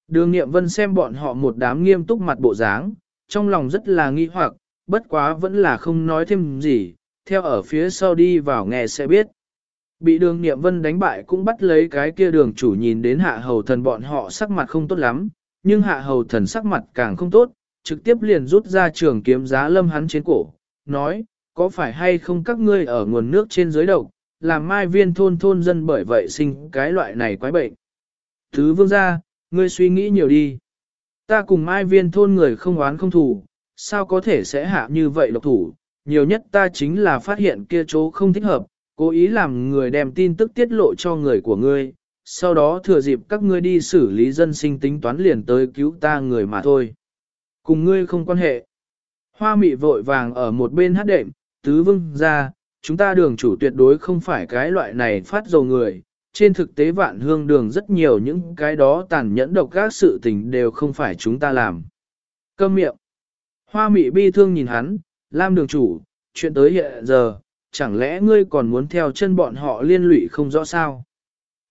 Đường nghiệm vân xem bọn họ một đám nghiêm túc mặt bộ dáng, trong lòng rất là nghi hoặc, bất quá vẫn là không nói thêm gì, theo ở phía sau đi vào nghe sẽ biết. Bị đường nghiệm vân đánh bại cũng bắt lấy cái kia đường chủ nhìn đến hạ hầu thần bọn họ sắc mặt không tốt lắm, nhưng hạ hầu thần sắc mặt càng không tốt, trực tiếp liền rút ra trường kiếm giá lâm hắn trên cổ, nói, có phải hay không các ngươi ở nguồn nước trên dưới độc, làm mai viên thôn thôn dân bởi vậy sinh cái loại này quái bệnh. Thứ vương gia, ngươi suy nghĩ nhiều đi. Ta cùng mai viên thôn người không oán không thủ, sao có thể sẽ hạ như vậy độc thủ, nhiều nhất ta chính là phát hiện kia chỗ không thích hợp, cố ý làm người đem tin tức tiết lộ cho người của ngươi, sau đó thừa dịp các ngươi đi xử lý dân sinh tính toán liền tới cứu ta người mà thôi. Cùng ngươi không quan hệ. Hoa mị vội vàng ở một bên hát đệm, tứ vương ra, chúng ta đường chủ tuyệt đối không phải cái loại này phát dầu người. Trên thực tế vạn hương đường rất nhiều những cái đó tàn nhẫn độc các sự tình đều không phải chúng ta làm. Câm miệng. Hoa mị bi thương nhìn hắn, Lam đường chủ, chuyện tới hiện giờ, chẳng lẽ ngươi còn muốn theo chân bọn họ liên lụy không rõ sao?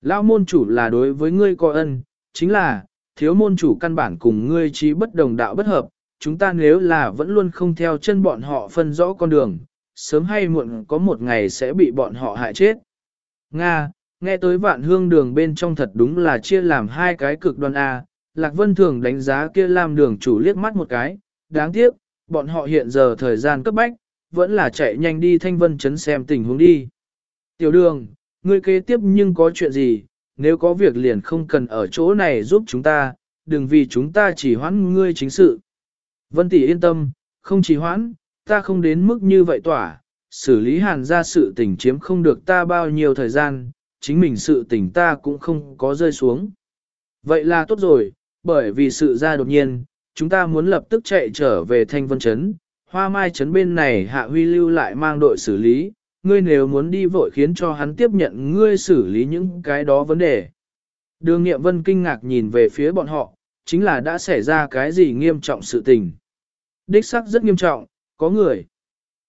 Lão môn chủ là đối với ngươi có ân, chính là, thiếu môn chủ căn bản cùng ngươi trí bất đồng đạo bất hợp, chúng ta nếu là vẫn luôn không theo chân bọn họ phân rõ con đường, sớm hay muộn có một ngày sẽ bị bọn họ hại chết. Nga, nghe tới vạn hương đường bên trong thật đúng là chia làm hai cái cực đoan A, Lạc Vân thường đánh giá kia làm đường chủ liếc mắt một cái, đáng tiếc, bọn họ hiện giờ thời gian cấp bách, vẫn là chạy nhanh đi thanh vân chấn xem tình huống đi. Tiểu đường, ngươi kế tiếp nhưng có chuyện gì, nếu có việc liền không cần ở chỗ này giúp chúng ta, đừng vì chúng ta chỉ hoãn ngươi chính sự. Vân tỷ yên tâm, không chỉ hoãn, ta không đến mức như vậy tỏa, xử lý hàn ra sự tình chiếm không được ta bao nhiêu thời gian, chính mình sự tình ta cũng không có rơi xuống. Vậy là tốt rồi, bởi vì sự ra đột nhiên, chúng ta muốn lập tức chạy trở về Thanh Vân chấn, Hoa Mai chấn bên này Hạ Huy lưu lại mang đội xử lý, ngươi nếu muốn đi vội khiến cho hắn tiếp nhận ngươi xử lý những cái đó vấn đề. Đường Nghiệm Vân kinh ngạc nhìn về phía bọn họ, chính là đã xảy ra cái gì nghiêm trọng sự tình. Đích sắc rất nghiêm trọng, có người.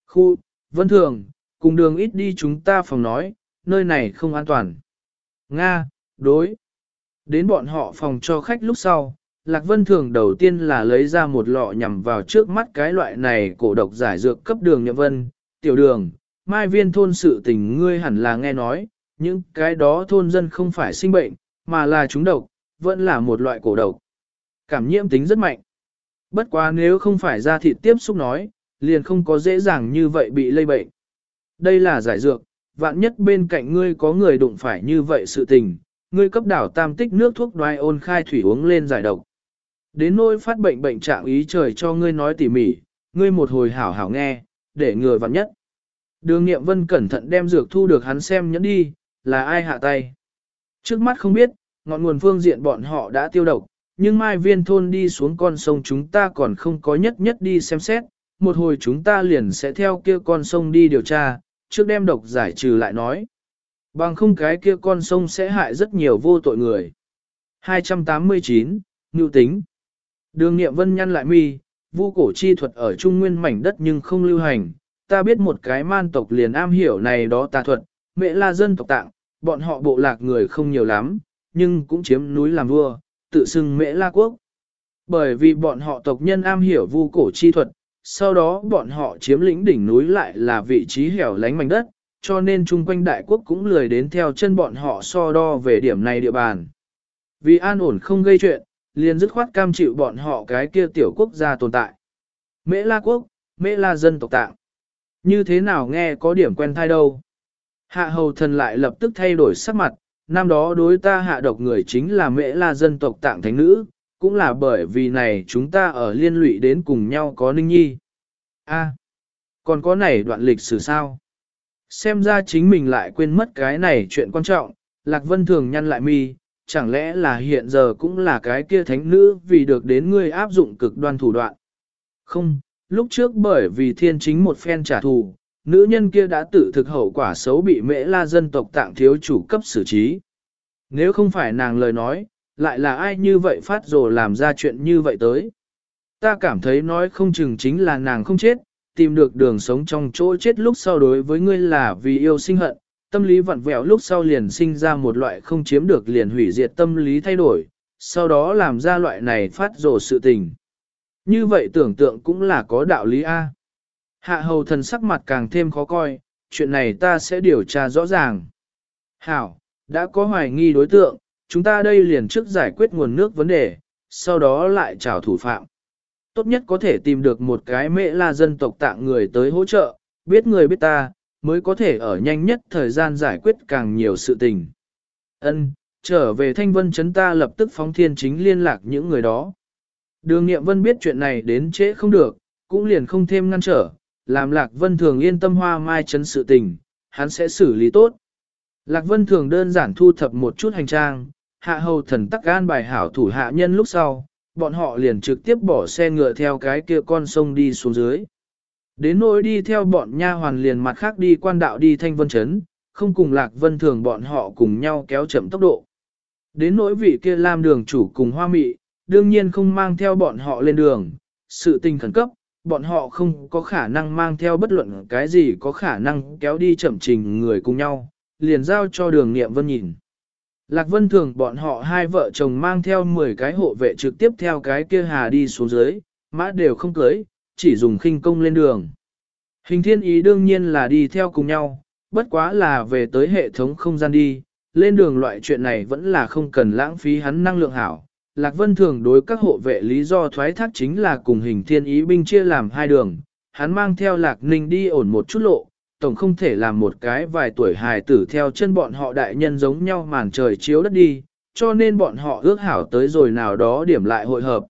Khu, Vân Thường, cùng đường ít đi chúng ta phòng nói, nơi này không an toàn. Nga, đối. Đến bọn họ phòng cho khách lúc sau, Lạc Vân Thường đầu tiên là lấy ra một lọ nhằm vào trước mắt cái loại này cổ độc giải dược cấp đường nhậm vân, tiểu đường, mai viên thôn sự tình ngươi hẳn là nghe nói, những cái đó thôn dân không phải sinh bệnh, mà là chúng độc, vẫn là một loại cổ độc. Cảm nhiễm tính rất mạnh. Bất quá nếu không phải ra thịt tiếp xúc nói, liền không có dễ dàng như vậy bị lây bệnh. Đây là giải dược, vạn nhất bên cạnh ngươi có người đụng phải như vậy sự tình, ngươi cấp đảo tam tích nước thuốc đoai ôn khai thủy uống lên giải độc. Đến nỗi phát bệnh bệnh trạng ý trời cho ngươi nói tỉ mỉ, ngươi một hồi hảo hảo nghe, để ngừa vạn nhất. Đường nghiệm vân cẩn thận đem dược thu được hắn xem nhẫn đi, là ai hạ tay. Trước mắt không biết, ngọn nguồn phương diện bọn họ đã tiêu độc, nhưng mai viên thôn đi xuống con sông chúng ta còn không có nhất nhất đi xem xét, một hồi chúng ta liền sẽ theo kia con sông đi điều tra, trước đem độc giải trừ lại nói. Bằng không cái kia con sông sẽ hại rất nhiều vô tội người. 289. Ngưu tính Đường nghiệm vân nhăn lại mi, vu cổ chi thuật ở trung nguyên mảnh đất nhưng không lưu hành, ta biết một cái man tộc liền am hiểu này đó tà thuật, mẹ la dân tộc tạng, bọn họ bộ lạc người không nhiều lắm, nhưng cũng chiếm núi làm vua, tự xưng mễ la quốc. Bởi vì bọn họ tộc nhân am hiểu vu cổ chi thuật, sau đó bọn họ chiếm lĩnh đỉnh núi lại là vị trí hẻo lánh mảnh đất, cho nên chung quanh đại quốc cũng lười đến theo chân bọn họ so đo về điểm này địa bàn. Vì an ổn không gây chuyện, liền dứt khoát cam chịu bọn họ cái kia tiểu quốc gia tồn tại. Mễ la quốc, mễ la dân tộc tạng. Như thế nào nghe có điểm quen thai đâu. Hạ hầu thần lại lập tức thay đổi sắc mặt, năm đó đối ta hạ độc người chính là mễ la dân tộc tạng thánh nữ, cũng là bởi vì này chúng ta ở liên lụy đến cùng nhau có ninh nhi. A, còn có này đoạn lịch sử sao? Xem ra chính mình lại quên mất cái này chuyện quan trọng, Lạc Vân thường nhăn lại mi, chẳng lẽ là hiện giờ cũng là cái kia thánh nữ vì được đến ngươi áp dụng cực đoan thủ đoạn. Không, lúc trước bởi vì thiên chính một phen trả thù, nữ nhân kia đã tự thực hậu quả xấu bị mễ la dân tộc tạng thiếu chủ cấp xử trí. Nếu không phải nàng lời nói, lại là ai như vậy phát rồ làm ra chuyện như vậy tới. Ta cảm thấy nói không chừng chính là nàng không chết, tìm được đường sống trong chỗ chết lúc sau đối với ngươi là vì yêu sinh hận, tâm lý vặn vẹo lúc sau liền sinh ra một loại không chiếm được liền hủy diệt tâm lý thay đổi, sau đó làm ra loại này phát rồ sự tình. Như vậy tưởng tượng cũng là có đạo lý A. Hạ hầu thần sắc mặt càng thêm khó coi, chuyện này ta sẽ điều tra rõ ràng. Hảo, đã có hoài nghi đối tượng, chúng ta đây liền trước giải quyết nguồn nước vấn đề, sau đó lại trào thủ phạm. Tốt nhất có thể tìm được một cái mẹ la dân tộc tạng người tới hỗ trợ, biết người biết ta, mới có thể ở nhanh nhất thời gian giải quyết càng nhiều sự tình. Ân, trở về thanh vân chấn ta lập tức phóng thiên chính liên lạc những người đó. Đường nghiệm vân biết chuyện này đến trễ không được, cũng liền không thêm ngăn trở, làm lạc vân thường yên tâm hoa mai chấn sự tình, hắn sẽ xử lý tốt. Lạc vân thường đơn giản thu thập một chút hành trang, hạ hầu thần tắc gan bài hảo thủ hạ nhân lúc sau, bọn họ liền trực tiếp bỏ xe ngựa theo cái kia con sông đi xuống dưới. Đến nỗi đi theo bọn nha hoàn liền mặt khác đi quan đạo đi thanh vân chấn, không cùng lạc vân thường bọn họ cùng nhau kéo chậm tốc độ. Đến nỗi vị kia làm đường chủ cùng hoa mị, đương nhiên không mang theo bọn họ lên đường, sự tình khẩn cấp, bọn họ không có khả năng mang theo bất luận cái gì có khả năng kéo đi chậm trình người cùng nhau, liền giao cho đường nghiệm vân nhìn. Lạc Vân Thường bọn họ hai vợ chồng mang theo 10 cái hộ vệ trực tiếp theo cái kia hà đi xuống dưới, mã đều không cưới, chỉ dùng khinh công lên đường. Hình thiên ý đương nhiên là đi theo cùng nhau, bất quá là về tới hệ thống không gian đi, lên đường loại chuyện này vẫn là không cần lãng phí hắn năng lượng hảo. Lạc Vân thường đối các hộ vệ lý do thoái thác chính là cùng hình thiên ý binh chia làm hai đường, hắn mang theo Lạc Ninh đi ổn một chút lộ, tổng không thể làm một cái vài tuổi hài tử theo chân bọn họ đại nhân giống nhau màn trời chiếu đất đi, cho nên bọn họ ước hảo tới rồi nào đó điểm lại hội hợp.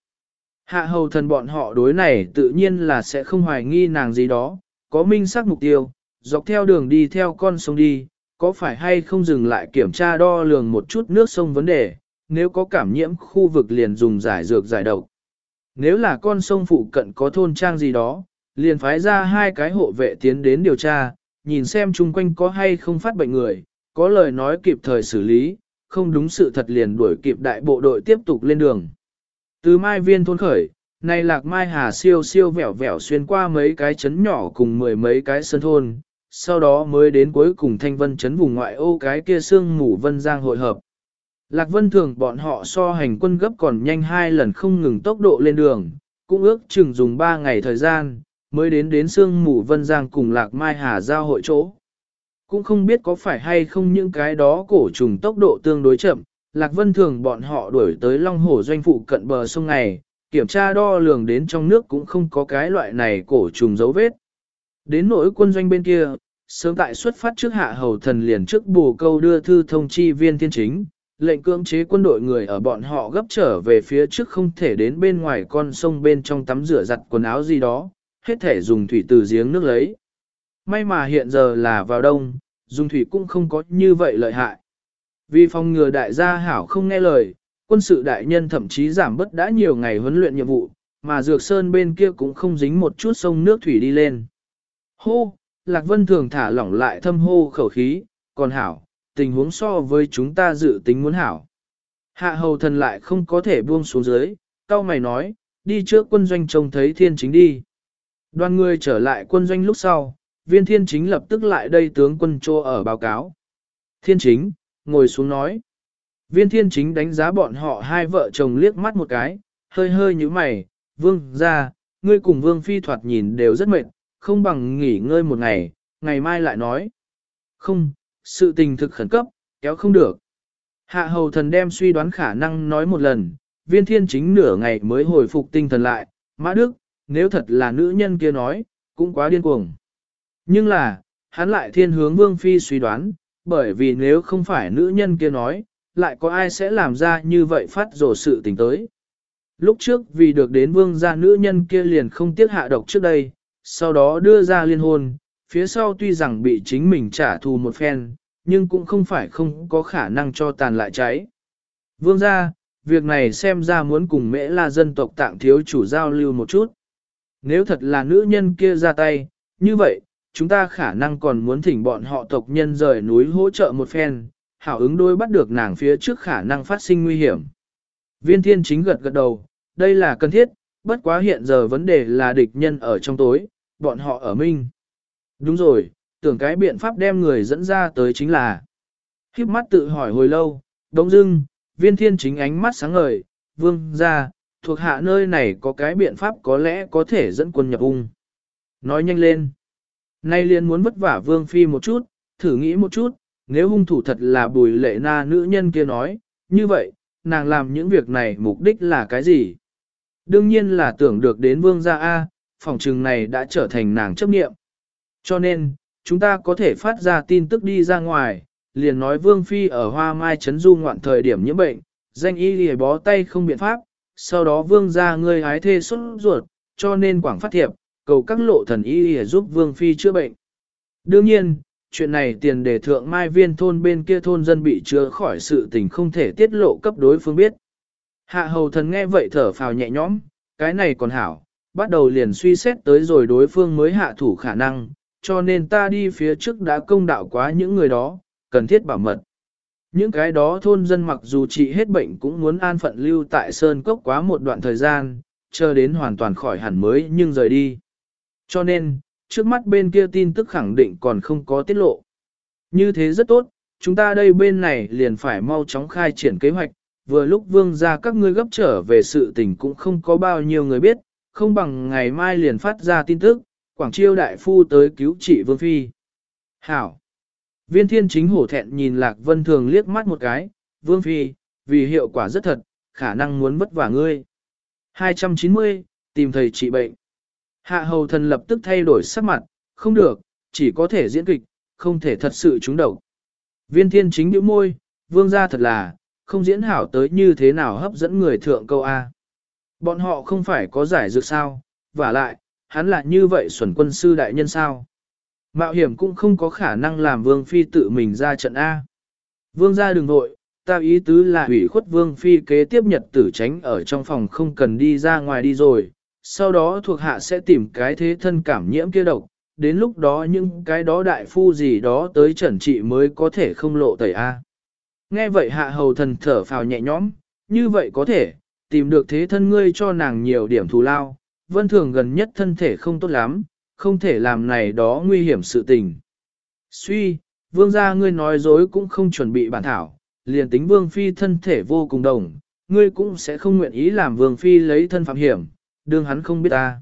Hạ hầu thần bọn họ đối này tự nhiên là sẽ không hoài nghi nàng gì đó, có minh xác mục tiêu, dọc theo đường đi theo con sông đi, có phải hay không dừng lại kiểm tra đo lường một chút nước sông vấn đề, nếu có cảm nhiễm khu vực liền dùng giải dược giải độc. Nếu là con sông phụ cận có thôn trang gì đó, liền phái ra hai cái hộ vệ tiến đến điều tra, nhìn xem chung quanh có hay không phát bệnh người, có lời nói kịp thời xử lý, không đúng sự thật liền đuổi kịp đại bộ đội tiếp tục lên đường. Từ mai viên thôn khởi, nay lạc mai hà siêu siêu vẻo vẻo xuyên qua mấy cái chấn nhỏ cùng mười mấy cái sân thôn, sau đó mới đến cuối cùng thanh vân chấn vùng ngoại ô cái kia sương mù vân giang hội hợp. Lạc vân thường bọn họ so hành quân gấp còn nhanh hai lần không ngừng tốc độ lên đường, cũng ước chừng dùng ba ngày thời gian, mới đến đến sương mù vân giang cùng lạc mai hà giao hội chỗ. Cũng không biết có phải hay không những cái đó cổ trùng tốc độ tương đối chậm, lạc vân thường bọn họ đuổi tới long hồ doanh phụ cận bờ sông này, kiểm tra đo lường đến trong nước cũng không có cái loại này cổ trùng dấu vết. Đến nỗi quân doanh bên kia, sớm tại xuất phát trước hạ hầu thần liền trước bù câu đưa thư thông chi viên thiên chính, lệnh cưỡng chế quân đội người ở bọn họ gấp trở về phía trước không thể đến bên ngoài con sông bên trong tắm rửa giặt quần áo gì đó, hết thể dùng thủy từ giếng nước lấy. May mà hiện giờ là vào đông, dùng thủy cũng không có như vậy lợi hại. Vì phòng ngừa đại gia hảo không nghe lời, quân sự đại nhân thậm chí giảm bớt đã nhiều ngày huấn luyện nhiệm vụ, mà dược sơn bên kia cũng không dính một chút sông nước thủy đi lên. Hô, Lạc Vân thường thả lỏng lại thâm hô khẩu khí, còn hảo, tình huống so với chúng ta dự tính muốn hảo. Hạ hầu thần lại không có thể buông xuống dưới, cao mày nói, đi trước quân doanh trông thấy thiên chính đi. Đoàn người trở lại quân doanh lúc sau, viên thiên chính lập tức lại đây tướng quân trô ở báo cáo. Thiên chính, ngồi xuống nói. Viên thiên chính đánh giá bọn họ hai vợ chồng liếc mắt một cái, hơi hơi như mày, vương ra, ngươi cùng vương phi thoạt nhìn đều rất mệt, không bằng nghỉ ngơi một ngày, ngày mai lại nói. Không, sự tình thực khẩn cấp, kéo không được. Hạ hầu thần đem suy đoán khả năng nói một lần, viên thiên chính nửa ngày mới hồi phục tinh thần lại, Mã Đức, nếu thật là nữ nhân kia nói, cũng quá điên cuồng. Nhưng là, hắn lại thiên hướng vương phi suy đoán, bởi vì nếu không phải nữ nhân kia nói, lại có ai sẽ làm ra như vậy phát rổ sự tình tới. Lúc trước vì được đến vương gia nữ nhân kia liền không tiếc hạ độc trước đây, sau đó đưa ra liên hôn, phía sau tuy rằng bị chính mình trả thù một phen, nhưng cũng không phải không có khả năng cho tàn lại cháy. Vương gia, việc này xem ra muốn cùng mễ la dân tộc tạng thiếu chủ giao lưu một chút. Nếu thật là nữ nhân kia ra tay, như vậy, chúng ta khả năng còn muốn thỉnh bọn họ tộc nhân rời núi hỗ trợ một phen, hảo ứng đôi bắt được nàng phía trước khả năng phát sinh nguy hiểm. Viên thiên chính gật gật đầu, đây là cần thiết, bất quá hiện giờ vấn đề là địch nhân ở trong tối, bọn họ ở minh. Đúng rồi, tưởng cái biện pháp đem người dẫn ra tới chính là. Khiếp mắt tự hỏi hồi lâu, đống dưng, viên thiên chính ánh mắt sáng ngời, vương ra, thuộc hạ nơi này có cái biện pháp có lẽ có thể dẫn quân nhập ung. Nói nhanh lên. Nay liền muốn vất vả vương phi một chút, thử nghĩ một chút, nếu hung thủ thật là bùi lệ na nữ nhân kia nói, như vậy, nàng làm những việc này mục đích là cái gì? Đương nhiên là tưởng được đến vương gia A, phòng trừng này đã trở thành nàng chấp nghiệm. Cho nên, chúng ta có thể phát ra tin tức đi ra ngoài, liền nói vương phi ở hoa mai chấn du ngoạn thời điểm nhiễm bệnh, danh y lìa bó tay không biện pháp, sau đó vương gia người hái thê xuất ruột, cho nên quảng phát thiệp, cầu các lộ thần y lìa giúp vương phi chữa bệnh. Đương nhiên, chuyện này tiền đề thượng mai viên thôn bên kia thôn dân bị chữa khỏi sự tình không thể tiết lộ cấp đối phương biết. Hạ hầu thần nghe vậy thở phào nhẹ nhõm, cái này còn hảo, bắt đầu liền suy xét tới rồi đối phương mới hạ thủ khả năng, cho nên ta đi phía trước đã công đạo quá những người đó, cần thiết bảo mật. Những cái đó thôn dân mặc dù trị hết bệnh cũng muốn an phận lưu tại Sơn Cốc quá một đoạn thời gian, chờ đến hoàn toàn khỏi hẳn mới nhưng rời đi. Cho nên, trước mắt bên kia tin tức khẳng định còn không có tiết lộ. Như thế rất tốt, chúng ta đây bên này liền phải mau chóng khai triển kế hoạch, vừa lúc vương ra các ngươi gấp trở về sự tình cũng không có bao nhiêu người biết, không bằng ngày mai liền phát ra tin tức, Quảng Chiêu đại phu tới cứu trị vương phi. Hảo! Viên thiên chính hổ thẹn nhìn Lạc Vân Thường liếc mắt một cái, vương phi, vì hiệu quả rất thật, khả năng muốn vất vả ngươi. 290, tìm thầy trị bệnh. Hạ hầu thần lập tức thay đổi sắc mặt, không được, chỉ có thể diễn kịch, không thể thật sự trúng độc. Viên thiên chính điệu môi, vương gia thật là, không diễn hảo tới như thế nào hấp dẫn người thượng câu A. Bọn họ không phải có giải dược sao, và lại, hắn là như vậy xuẩn quân sư đại nhân sao. Mạo hiểm cũng không có khả năng làm vương phi tự mình ra trận A. Vương ra đừng vội, ta ý tứ là hủy khuất vương phi kế tiếp nhật tử tránh ở trong phòng không cần đi ra ngoài đi rồi, sau đó thuộc hạ sẽ tìm cái thế thân cảm nhiễm kia độc, đến lúc đó những cái đó đại phu gì đó tới trần trị mới có thể không lộ tẩy A. Nghe vậy hạ hầu thần thở phào nhẹ nhõm, như vậy có thể, tìm được thế thân ngươi cho nàng nhiều điểm thù lao, vân thường gần nhất thân thể không tốt lắm, không thể làm này đó nguy hiểm sự tình. Suy, vương gia ngươi nói dối cũng không chuẩn bị bản thảo, liền tính vương phi thân thể vô cùng đồng, ngươi cũng sẽ không nguyện ý làm vương phi lấy thân phạm hiểm, đương hắn không biết ta.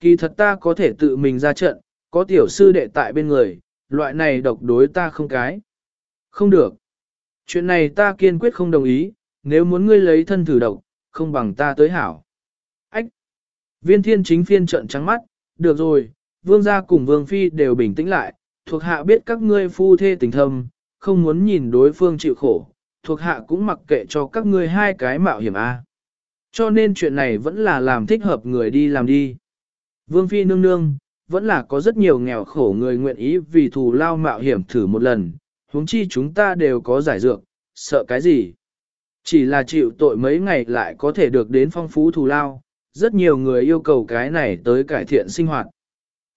Kỳ thật ta có thể tự mình ra trận, có tiểu sư đệ tại bên người, loại này độc đối ta không cái. Không được. Chuyện này ta kiên quyết không đồng ý, nếu muốn ngươi lấy thân thử độc, không bằng ta tới hảo. Viên thiên chính phiên trận trắng mắt, được rồi, vương gia cùng vương phi đều bình tĩnh lại, thuộc hạ biết các ngươi phu thê tình thâm, không muốn nhìn đối phương chịu khổ, thuộc hạ cũng mặc kệ cho các ngươi hai cái mạo hiểm a. Cho nên chuyện này vẫn là làm thích hợp người đi làm đi. Vương phi nương nương, vẫn là có rất nhiều nghèo khổ người nguyện ý vì thù lao mạo hiểm thử một lần, huống chi chúng ta đều có giải dược, sợ cái gì. Chỉ là chịu tội mấy ngày lại có thể được đến phong phú thù lao, rất nhiều người yêu cầu cái này tới cải thiện sinh hoạt.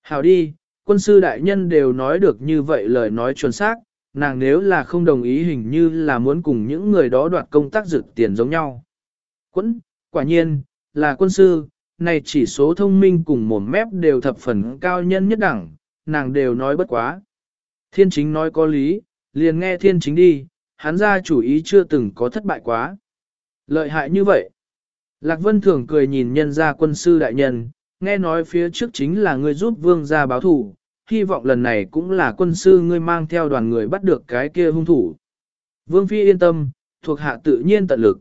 Hào đi, quân sư đại nhân đều nói được như vậy lời nói chuẩn xác, nàng nếu là không đồng ý hình như là muốn cùng những người đó đoạt công tác dự tiền giống nhau. Quẫn, quả nhiên, là quân sư, này chỉ số thông minh cùng một mép đều thập phần cao nhân nhất đẳng, nàng đều nói bất quá. Thiên chính nói có lý, liền nghe thiên chính đi, hắn ra chủ ý chưa từng có thất bại quá. Lợi hại như vậy. Lạc Vân thường cười nhìn nhân gia quân sư đại nhân, nghe nói phía trước chính là ngươi giúp vương gia báo thủ, hy vọng lần này cũng là quân sư ngươi mang theo đoàn người bắt được cái kia hung thủ. Vương Phi yên tâm, thuộc hạ tự nhiên tận lực.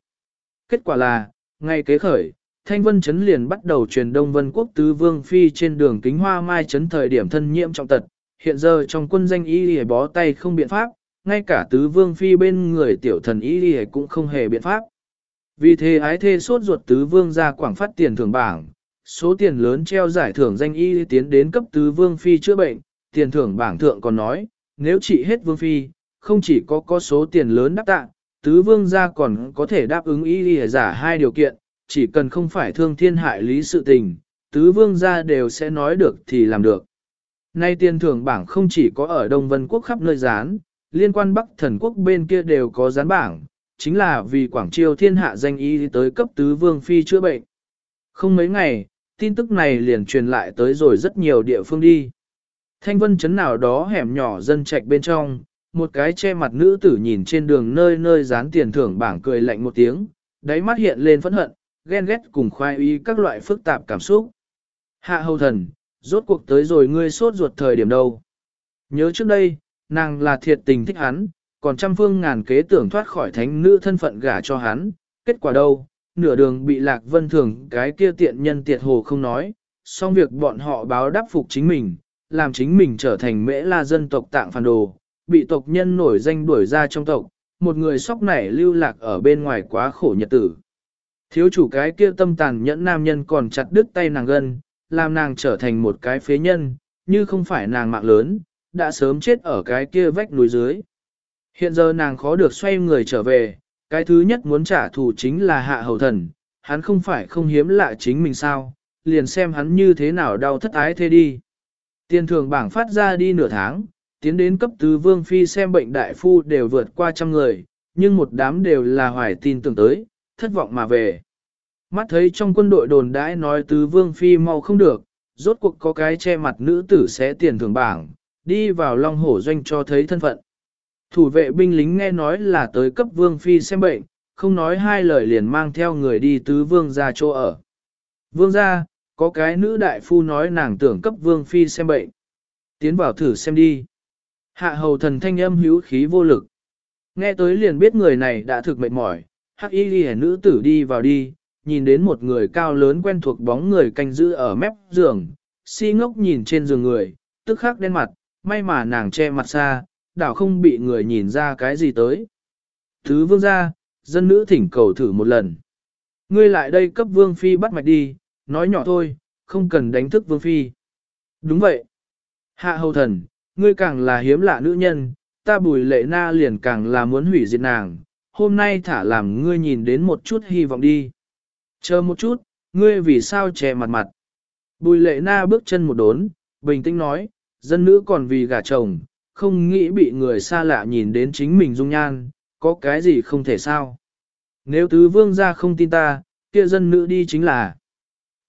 Kết quả là, ngay kế khởi, Thanh Vân Chấn liền bắt đầu truyền Đông Vân Quốc tứ Vương Phi trên đường kính hoa mai chấn thời điểm thân nhiễm trọng tật. Hiện giờ trong quân danh y hề bó tay không biện pháp, ngay cả tứ Vương Phi bên người tiểu thần y hề cũng không hề biện pháp. Vì thế ái thê sốt ruột tứ Vương ra quảng phát tiền thưởng bảng, số tiền lớn treo giải thưởng danh y tiến đến cấp tứ Vương Phi chữa bệnh, tiền thưởng bảng thượng còn nói, nếu trị hết Vương Phi, không chỉ có có số tiền lớn đáp tạ, tứ Vương ra còn có thể đáp ứng y giả hai điều kiện chỉ cần không phải thương thiên hại lý sự tình, tứ vương gia đều sẽ nói được thì làm được. Nay tiền thưởng bảng không chỉ có ở Đông Vân Quốc khắp nơi dán, liên quan Bắc thần quốc bên kia đều có dán bảng, chính là vì Quảng Triều thiên hạ danh y tới cấp tứ vương phi chữa bệnh. Không mấy ngày, tin tức này liền truyền lại tới rồi rất nhiều địa phương đi. Thanh vân chấn nào đó hẻm nhỏ dân trạch bên trong, một cái che mặt nữ tử nhìn trên đường nơi nơi dán tiền thưởng bảng cười lạnh một tiếng, đáy mắt hiện lên phẫn hận, ghen ghét cùng khoai ý các loại phức tạp cảm xúc. Hạ hầu thần, rốt cuộc tới rồi ngươi sốt ruột thời điểm đâu. Nhớ trước đây, nàng là thiệt tình thích hắn, còn trăm phương ngàn kế tưởng thoát khỏi thánh nữ thân phận gả cho hắn, kết quả đâu, nửa đường bị lạc vân thường cái kia tiện nhân tiệt hồ không nói, xong việc bọn họ báo đáp phục chính mình, làm chính mình trở thành mễ la dân tộc tạng phản đồ, bị tộc nhân nổi danh đuổi ra trong tộc, một người sóc nảy lưu lạc ở bên ngoài quá khổ nhật tử. Thiếu chủ cái kia tâm tàn nhẫn nam nhân còn chặt đứt tay nàng gân, làm nàng trở thành một cái phế nhân, như không phải nàng mạng lớn, đã sớm chết ở cái kia vách núi dưới. Hiện giờ nàng khó được xoay người trở về, cái thứ nhất muốn trả thù chính là hạ hầu thần, hắn không phải không hiếm lạ chính mình sao, liền xem hắn như thế nào đau thất ái thế đi. Tiền thường bảng phát ra đi nửa tháng, tiến đến cấp tứ vương phi xem bệnh đại phu đều vượt qua trăm người, nhưng một đám đều là hoài tin tưởng tới, thất vọng mà về. Mắt thấy trong quân đội đồn đãi nói tứ vương phi mau không được, rốt cuộc có cái che mặt nữ tử sẽ tiền thưởng bảng, đi vào long hổ doanh cho thấy thân phận. Thủ vệ binh lính nghe nói là tới cấp vương phi xem bệnh, không nói hai lời liền mang theo người đi tứ vương ra chỗ ở. Vương ra, có cái nữ đại phu nói nàng tưởng cấp vương phi xem bệnh. Tiến vào thử xem đi. Hạ hầu thần thanh âm hữu khí vô lực. Nghe tới liền biết người này đã thực mệt mỏi, hắc y ghi nữ tử đi vào đi, nhìn đến một người cao lớn quen thuộc bóng người canh giữ ở mép giường, si ngốc nhìn trên giường người, tức khắc đen mặt, may mà nàng che mặt xa, đảo không bị người nhìn ra cái gì tới. Thứ vương ra, dân nữ thỉnh cầu thử một lần. Ngươi lại đây cấp vương phi bắt mạch đi, nói nhỏ thôi, không cần đánh thức vương phi. Đúng vậy. Hạ hầu thần, ngươi càng là hiếm lạ nữ nhân, ta bùi lệ na liền càng là muốn hủy diệt nàng, hôm nay thả làm ngươi nhìn đến một chút hy vọng đi. Chờ một chút, ngươi vì sao che mặt mặt. Bùi lệ na bước chân một đốn, bình tĩnh nói, dân nữ còn vì gả chồng, không nghĩ bị người xa lạ nhìn đến chính mình dung nhan, có cái gì không thể sao. Nếu tứ vương gia không tin ta, kia dân nữ đi chính là.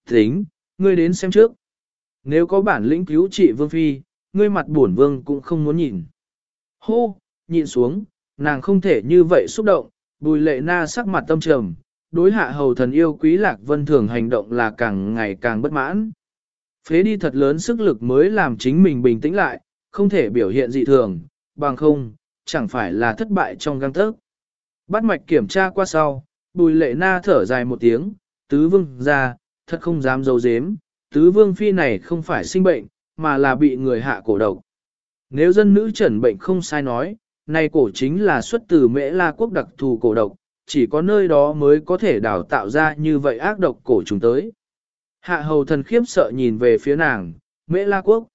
Tính, ngươi đến xem trước. Nếu có bản lĩnh cứu trị vương phi, ngươi mặt buồn vương cũng không muốn nhìn. Hô, nhìn xuống, nàng không thể như vậy xúc động, bùi lệ na sắc mặt tâm trầm, đối hạ hầu thần yêu quý lạc vân thường hành động là càng ngày càng bất mãn. Phế đi thật lớn sức lực mới làm chính mình bình tĩnh lại, không thể biểu hiện dị thường, bằng không, chẳng phải là thất bại trong găng tớc. Bắt mạch kiểm tra qua sau, bùi lệ na thở dài một tiếng, tứ vương ra, thật không dám dấu dếm, tứ vương phi này không phải sinh bệnh, mà là bị người hạ cổ độc. Nếu dân nữ trần bệnh không sai nói, này cổ chính là xuất từ mễ la quốc đặc thù cổ độc, chỉ có nơi đó mới có thể đào tạo ra như vậy ác độc cổ trùng tới. Hạ hầu thần khiếp sợ nhìn về phía nàng, mễ la quốc.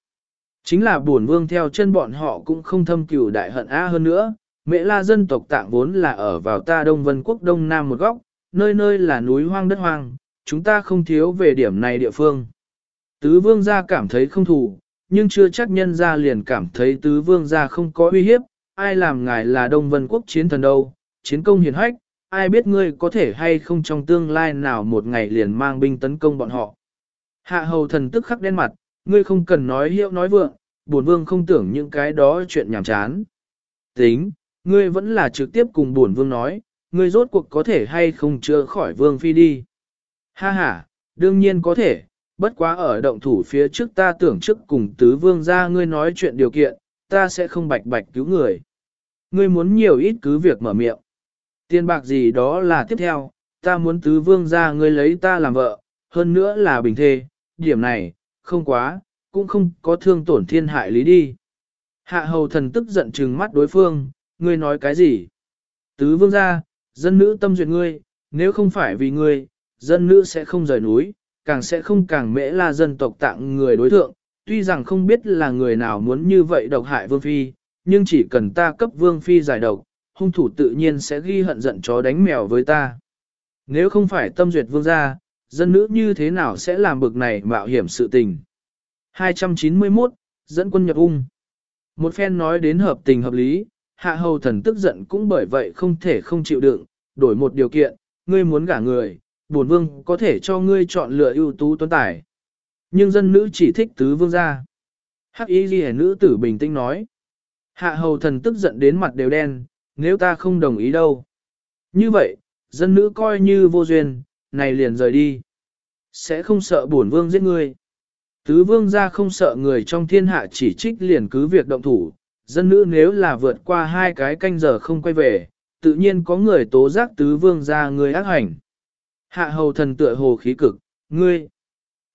Chính là buồn vương theo chân bọn họ cũng không thâm cửu đại hận á hơn nữa, mẹ la dân tộc tạng vốn là ở vào ta Đông Vân Quốc Đông Nam một góc, nơi nơi là núi hoang đất hoang, chúng ta không thiếu về điểm này địa phương. Tứ vương gia cảm thấy không thù, nhưng chưa chắc nhân gia liền cảm thấy tứ vương gia không có uy hiếp, ai làm ngài là Đông Vân Quốc chiến thần đâu, chiến công hiền hách, ai biết ngươi có thể hay không trong tương lai nào một ngày liền mang binh tấn công bọn họ. Hạ hầu thần tức khắc đen mặt, ngươi không cần nói hiệu nói vượng, buồn vương không tưởng những cái đó chuyện nhảm chán. Tính, ngươi vẫn là trực tiếp cùng buồn vương nói, ngươi rốt cuộc có thể hay không chữa khỏi vương phi đi. Ha ha, đương nhiên có thể, bất quá ở động thủ phía trước ta tưởng trước cùng tứ vương ra ngươi nói chuyện điều kiện, ta sẽ không bạch bạch cứu người. Ngươi muốn nhiều ít cứ việc mở miệng. Tiền bạc gì đó là tiếp theo, ta muốn tứ vương ra ngươi lấy ta làm vợ, hơn nữa là bình thê, điểm này, không quá, cũng không có thương tổn thiên hại lý đi. Hạ hầu thần tức giận trừng mắt đối phương, ngươi nói cái gì? Tứ vương ra, dân nữ tâm duyệt ngươi, nếu không phải vì ngươi, dân nữ sẽ không rời núi, càng sẽ không càng mễ là dân tộc tặng người đối thượng, tuy rằng không biết là người nào muốn như vậy độc hại vương phi, nhưng chỉ cần ta cấp vương phi giải độc, hung thủ tự nhiên sẽ ghi hận giận chó đánh mèo với ta. Nếu không phải tâm duyệt vương gia, dân nữ như thế nào sẽ làm bực này mạo hiểm sự tình. 291, dẫn quân nhập ung. Một phen nói đến hợp tình hợp lý, hạ hầu thần tức giận cũng bởi vậy không thể không chịu đựng, đổi một điều kiện, ngươi muốn gả người, bổn vương có thể cho ngươi chọn lựa ưu tú tuấn tài. Nhưng dân nữ chỉ thích tứ vương gia. Hắc y ghi nữ tử bình tĩnh nói. Hạ hầu thần tức giận đến mặt đều đen, nếu ta không đồng ý đâu. Như vậy, dân nữ coi như vô duyên, này liền rời đi. Sẽ không sợ bổn vương giết ngươi. Tứ vương gia không sợ người trong thiên hạ chỉ trích liền cứ việc động thủ, dân nữ nếu là vượt qua hai cái canh giờ không quay về, tự nhiên có người tố giác tứ vương gia người ác hành. Hạ hầu thần tựa hồ khí cực, ngươi.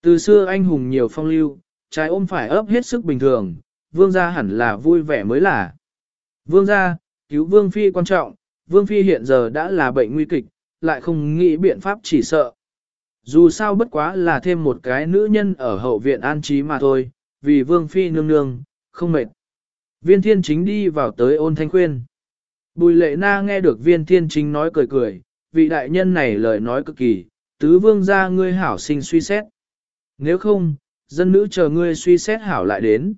Từ xưa anh hùng nhiều phong lưu, trái ôm phải ấp hết sức bình thường, vương gia hẳn là vui vẻ mới là. Vương gia, cứu vương phi quan trọng, vương phi hiện giờ đã là bệnh nguy kịch, lại không nghĩ biện pháp chỉ sợ. Dù sao bất quá là thêm một cái nữ nhân ở hậu viện an trí mà thôi, vì vương phi nương nương, không mệt. Viên thiên chính đi vào tới ôn thanh khuyên. Bùi lệ na nghe được viên thiên chính nói cười cười, vị đại nhân này lời nói cực kỳ, tứ vương ra ngươi hảo sinh suy xét. Nếu không, dân nữ chờ ngươi suy xét hảo lại đến.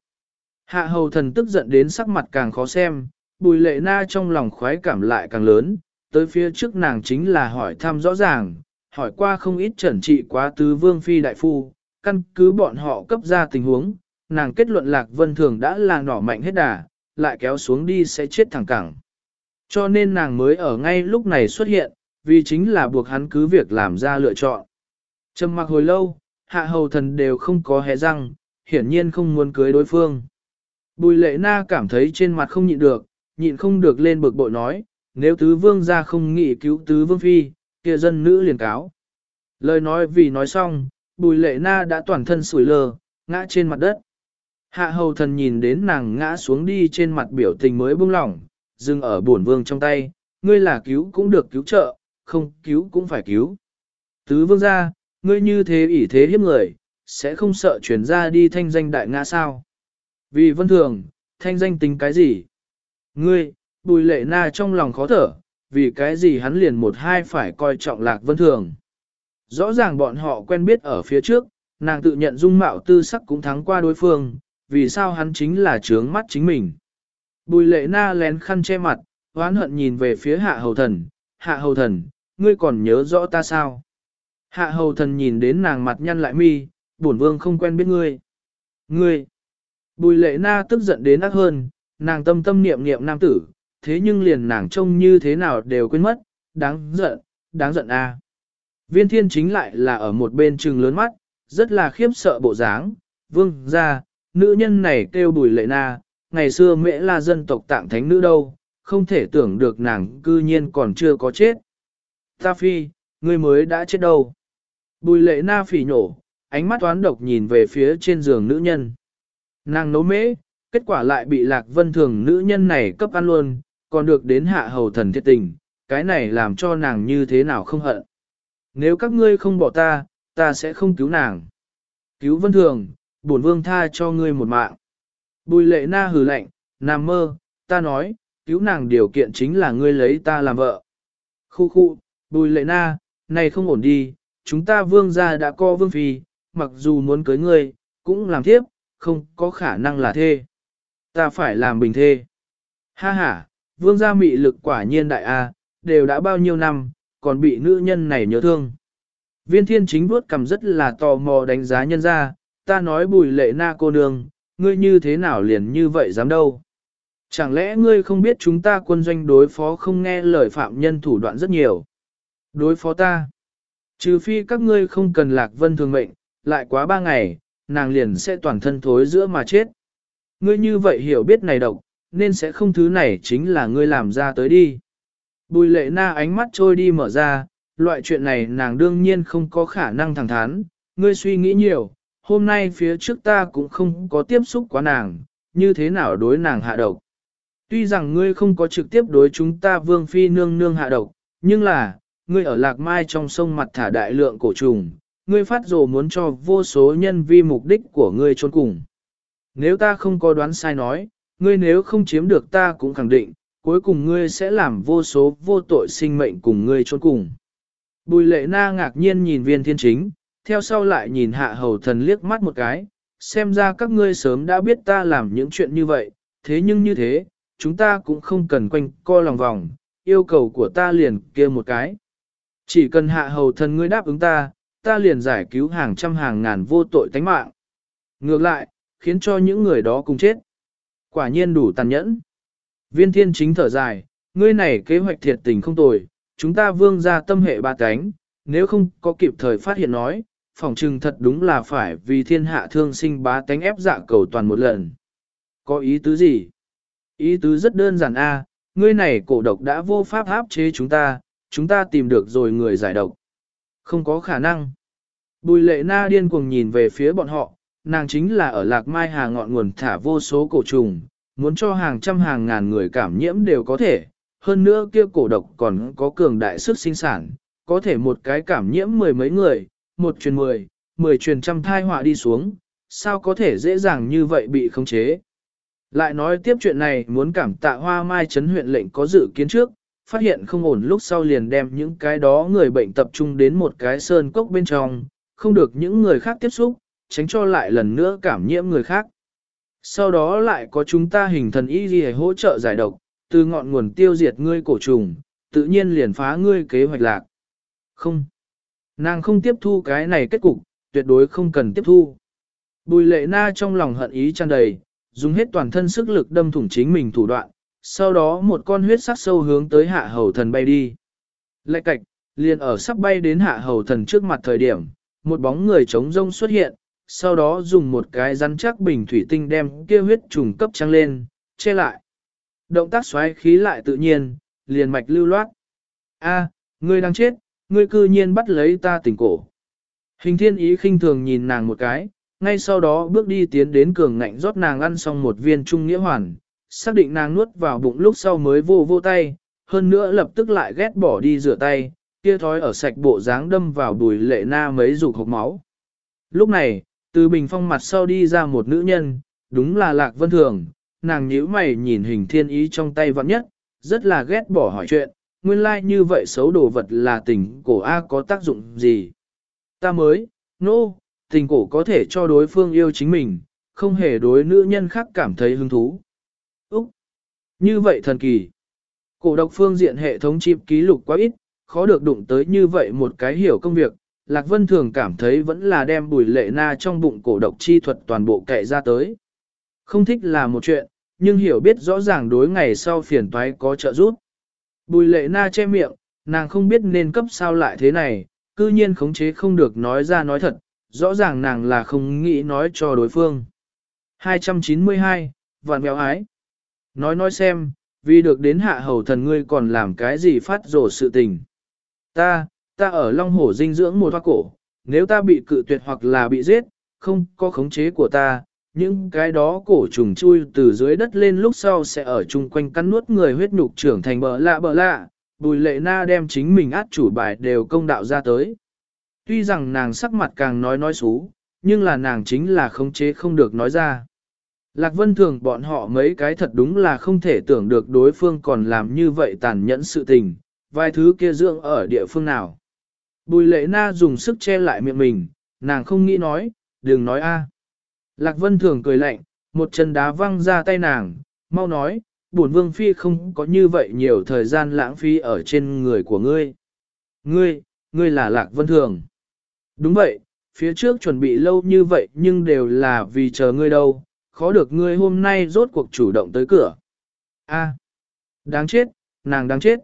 Hạ hầu thần tức giận đến sắc mặt càng khó xem, bùi lệ na trong lòng khoái cảm lại càng lớn, tới phía trước nàng chính là hỏi thăm rõ ràng, hỏi qua không ít trần trị quá tứ vương phi đại phu, căn cứ bọn họ cấp ra tình huống, nàng kết luận lạc vân thường đã là nỏ mạnh hết đà, lại kéo xuống đi sẽ chết thẳng cẳng. Cho nên nàng mới ở ngay lúc này xuất hiện, vì chính là buộc hắn cứ việc làm ra lựa chọn. Trầm mặc hồi lâu, hạ hầu thần đều không có hé răng, hiển nhiên không muốn cưới đối phương. Bùi lệ na cảm thấy trên mặt không nhịn được, nhịn không được lên bực bội nói, nếu tứ vương ra không nghĩ cứu tứ vương phi, kia dân nữ liền cáo. Lời nói vì nói xong, bùi lệ na đã toàn thân sủi lờ, ngã trên mặt đất. Hạ hầu thần nhìn đến nàng ngã xuống đi trên mặt biểu tình mới buông lỏng, dừng ở bổn vương trong tay, ngươi là cứu cũng được cứu trợ, không cứu cũng phải cứu. Tứ vương gia, ngươi như thế ỷ thế hiếp người, sẽ không sợ chuyển ra đi thanh danh đại ngã sao. Vì vân thường, thanh danh tính cái gì? Ngươi, bùi lệ na trong lòng khó thở, vì cái gì hắn liền một hai phải coi trọng lạc vân thường. Rõ ràng bọn họ quen biết ở phía trước, nàng tự nhận dung mạo tư sắc cũng thắng qua đối phương, vì sao hắn chính là trướng mắt chính mình. Bùi lệ na lén khăn che mặt, hoán hận nhìn về phía hạ hầu thần, hạ hầu thần, ngươi còn nhớ rõ ta sao? Hạ hầu thần nhìn đến nàng mặt nhăn lại mi, bổn vương không quen biết ngươi. Ngươi! Bùi lệ na tức giận đến ác hơn, nàng tâm tâm niệm niệm nam tử, thế nhưng liền nàng trông như thế nào đều quên mất, đáng giận, đáng giận a. À. Viên thiên chính lại là ở một bên trừng lớn mắt, rất là khiếp sợ bộ dáng, vương ra, nữ nhân này kêu bùi lệ na, ngày xưa mẹ là dân tộc tạng thánh nữ đâu, không thể tưởng được nàng cư nhiên còn chưa có chết. Ta phi, ngươi mới đã chết đâu. Bùi lệ na phỉ nhổ, ánh mắt toán độc nhìn về phía trên giường nữ nhân. Nàng nấu mễ, kết quả lại bị lạc vân thường nữ nhân này cấp ăn luôn, còn được đến hạ hầu thần thiệt tình, cái này làm cho nàng như thế nào không hận. Nếu các ngươi không bỏ ta, ta sẽ không cứu nàng. Cứu vân thường, bổn vương tha cho ngươi một mạng. Bùi lệ na hừ lạnh, nam mơ, ta nói, cứu nàng điều kiện chính là ngươi lấy ta làm vợ. Khu khu, bùi lệ na, này không ổn đi, chúng ta vương gia đã co vương phi, mặc dù muốn cưới ngươi, cũng làm tiếp, không có khả năng là thê. Ta phải làm bình thê. Ha ha, vương gia mị lực quả nhiên đại A, đều đã bao nhiêu năm, còn bị nữ nhân này nhớ thương. Viên thiên chính vuốt cầm rất là tò mò đánh giá nhân ra, ta nói bùi lệ na cô nương, ngươi như thế nào liền như vậy dám đâu. Chẳng lẽ ngươi không biết chúng ta quân doanh đối phó không nghe lời phạm nhân thủ đoạn rất nhiều. Đối phó ta. Trừ phi các ngươi không cần lạc vân thường mệnh, lại quá ba ngày, nàng liền sẽ toàn thân thối giữa mà chết. Ngươi như vậy hiểu biết này độc, nên sẽ không thứ này chính là ngươi làm ra tới đi. Bùi lệ na ánh mắt trôi đi mở ra, loại chuyện này nàng đương nhiên không có khả năng thẳng thắn, ngươi suy nghĩ nhiều, hôm nay phía trước ta cũng không có tiếp xúc quá nàng, như thế nào đối nàng hạ độc. Tuy rằng ngươi không có trực tiếp đối chúng ta vương phi nương nương hạ độc, nhưng là, ngươi ở lạc mai trong sông mặt thả đại lượng cổ trùng, ngươi phát rồ muốn cho vô số nhân vi mục đích của ngươi trốn cùng. Nếu ta không có đoán sai nói, ngươi nếu không chiếm được ta cũng khẳng định, cuối cùng ngươi sẽ làm vô số vô tội sinh mệnh cùng ngươi trốn cùng. Bùi lệ na ngạc nhiên nhìn viên thiên chính, theo sau lại nhìn hạ hầu thần liếc mắt một cái, xem ra các ngươi sớm đã biết ta làm những chuyện như vậy, thế nhưng như thế, chúng ta cũng không cần quanh co lòng vòng, yêu cầu của ta liền kia một cái. Chỉ cần hạ hầu thần ngươi đáp ứng ta, ta liền giải cứu hàng trăm hàng ngàn vô tội tánh mạng. Ngược lại, khiến cho những người đó cùng chết. Quả nhiên đủ tàn nhẫn. Viên thiên chính thở dài, ngươi này kế hoạch thiệt tình không tồi, chúng ta vương ra tâm hệ ba cánh, nếu không có kịp thời phát hiện nói, phỏng trừng thật đúng là phải vì thiên hạ thương sinh bá tánh ép dạ cầu toàn một lần. Có ý tứ gì? Ý tứ rất đơn giản a, ngươi này cổ độc đã vô pháp áp chế chúng ta, chúng ta tìm được rồi người giải độc. Không có khả năng. Bùi lệ na điên cuồng nhìn về phía bọn họ, nàng chính là ở lạc mai hà ngọn nguồn thả vô số cổ trùng, muốn cho hàng trăm hàng ngàn người cảm nhiễm đều có thể, hơn nữa kia cổ độc còn có cường đại sức sinh sản, có thể một cái cảm nhiễm mười mấy người, một truyền mười, mười truyền trăm thai họa đi xuống, sao có thể dễ dàng như vậy bị khống chế. Lại nói tiếp chuyện này muốn cảm tạ hoa mai chấn huyện lệnh có dự kiến trước, phát hiện không ổn lúc sau liền đem những cái đó người bệnh tập trung đến một cái sơn cốc bên trong, không được những người khác tiếp xúc, tránh cho lại lần nữa cảm nhiễm người khác. Sau đó lại có chúng ta hình thần y gì hỗ trợ giải độc, từ ngọn nguồn tiêu diệt ngươi cổ trùng, tự nhiên liền phá ngươi kế hoạch lạc. Không. Nàng không tiếp thu cái này kết cục, tuyệt đối không cần tiếp thu. Bùi lệ na trong lòng hận ý tràn đầy, dùng hết toàn thân sức lực đâm thủng chính mình thủ đoạn, sau đó một con huyết sắc sâu hướng tới hạ hầu thần bay đi. Lệ cạch, liền ở sắp bay đến hạ hầu thần trước mặt thời điểm, một bóng người trống rông xuất hiện, sau đó dùng một cái rắn chắc bình thủy tinh đem kia huyết trùng cấp trăng lên, che lại. Động tác xoáy khí lại tự nhiên, liền mạch lưu loát. A, ngươi đang chết, ngươi cư nhiên bắt lấy ta tỉnh cổ. Hình thiên ý khinh thường nhìn nàng một cái, ngay sau đó bước đi tiến đến cường ngạnh rót nàng ăn xong một viên trung nghĩa hoàn, xác định nàng nuốt vào bụng lúc sau mới vô vô tay, hơn nữa lập tức lại ghét bỏ đi rửa tay, kia thói ở sạch bộ dáng đâm vào đùi lệ na mấy dục hộp máu. Lúc này, từ bình phong mặt sau đi ra một nữ nhân, đúng là Lạc Vân Thường, nàng nhíu mày nhìn hình thiên ý trong tay vặn nhất, rất là ghét bỏ hỏi chuyện, nguyên lai like như vậy xấu đồ vật là tình cổ A có tác dụng gì. Ta mới, nô, no, tình cổ có thể cho đối phương yêu chính mình, không hề đối nữ nhân khác cảm thấy hứng thú. Úc! Như vậy thần kỳ! Cổ độc phương diện hệ thống chip ký lục quá ít, khó được đụng tới như vậy một cái hiểu công việc, Lạc Vân thường cảm thấy vẫn là đem bùi lệ na trong bụng cổ độc chi thuật toàn bộ kệ ra tới. Không thích là một chuyện, nhưng hiểu biết rõ ràng đối ngày sau phiền toái có trợ giúp. Bùi lệ na che miệng, nàng không biết nên cấp sao lại thế này, cư nhiên khống chế không được nói ra nói thật, rõ ràng nàng là không nghĩ nói cho đối phương. 292, Vạn Béo Ái Nói nói xem, vì được đến hạ hầu thần ngươi còn làm cái gì phát rổ sự tình. Ta, ta ở Long Hổ dinh dưỡng một hoa cổ, nếu ta bị cự tuyệt hoặc là bị giết, không có khống chế của ta, những cái đó cổ trùng chui từ dưới đất lên lúc sau sẽ ở chung quanh cắn nuốt người huyết nhục trưởng thành bờ lạ bờ lạ, bùi lệ na đem chính mình át chủ bài đều công đạo ra tới. Tuy rằng nàng sắc mặt càng nói nói xú, nhưng là nàng chính là khống chế không được nói ra. Lạc Vân Thường bọn họ mấy cái thật đúng là không thể tưởng được đối phương còn làm như vậy tàn nhẫn sự tình, vài thứ kia dưỡng ở địa phương nào. Bùi lệ na dùng sức che lại miệng mình, nàng không nghĩ nói, đừng nói a. Lạc Vân Thường cười lạnh, một chân đá văng ra tay nàng, mau nói, bổn vương phi không có như vậy nhiều thời gian lãng phí ở trên người của ngươi. Ngươi, ngươi là Lạc Vân Thường. Đúng vậy, phía trước chuẩn bị lâu như vậy nhưng đều là vì chờ ngươi đâu, khó được ngươi hôm nay rốt cuộc chủ động tới cửa. A, đáng chết, nàng đáng chết.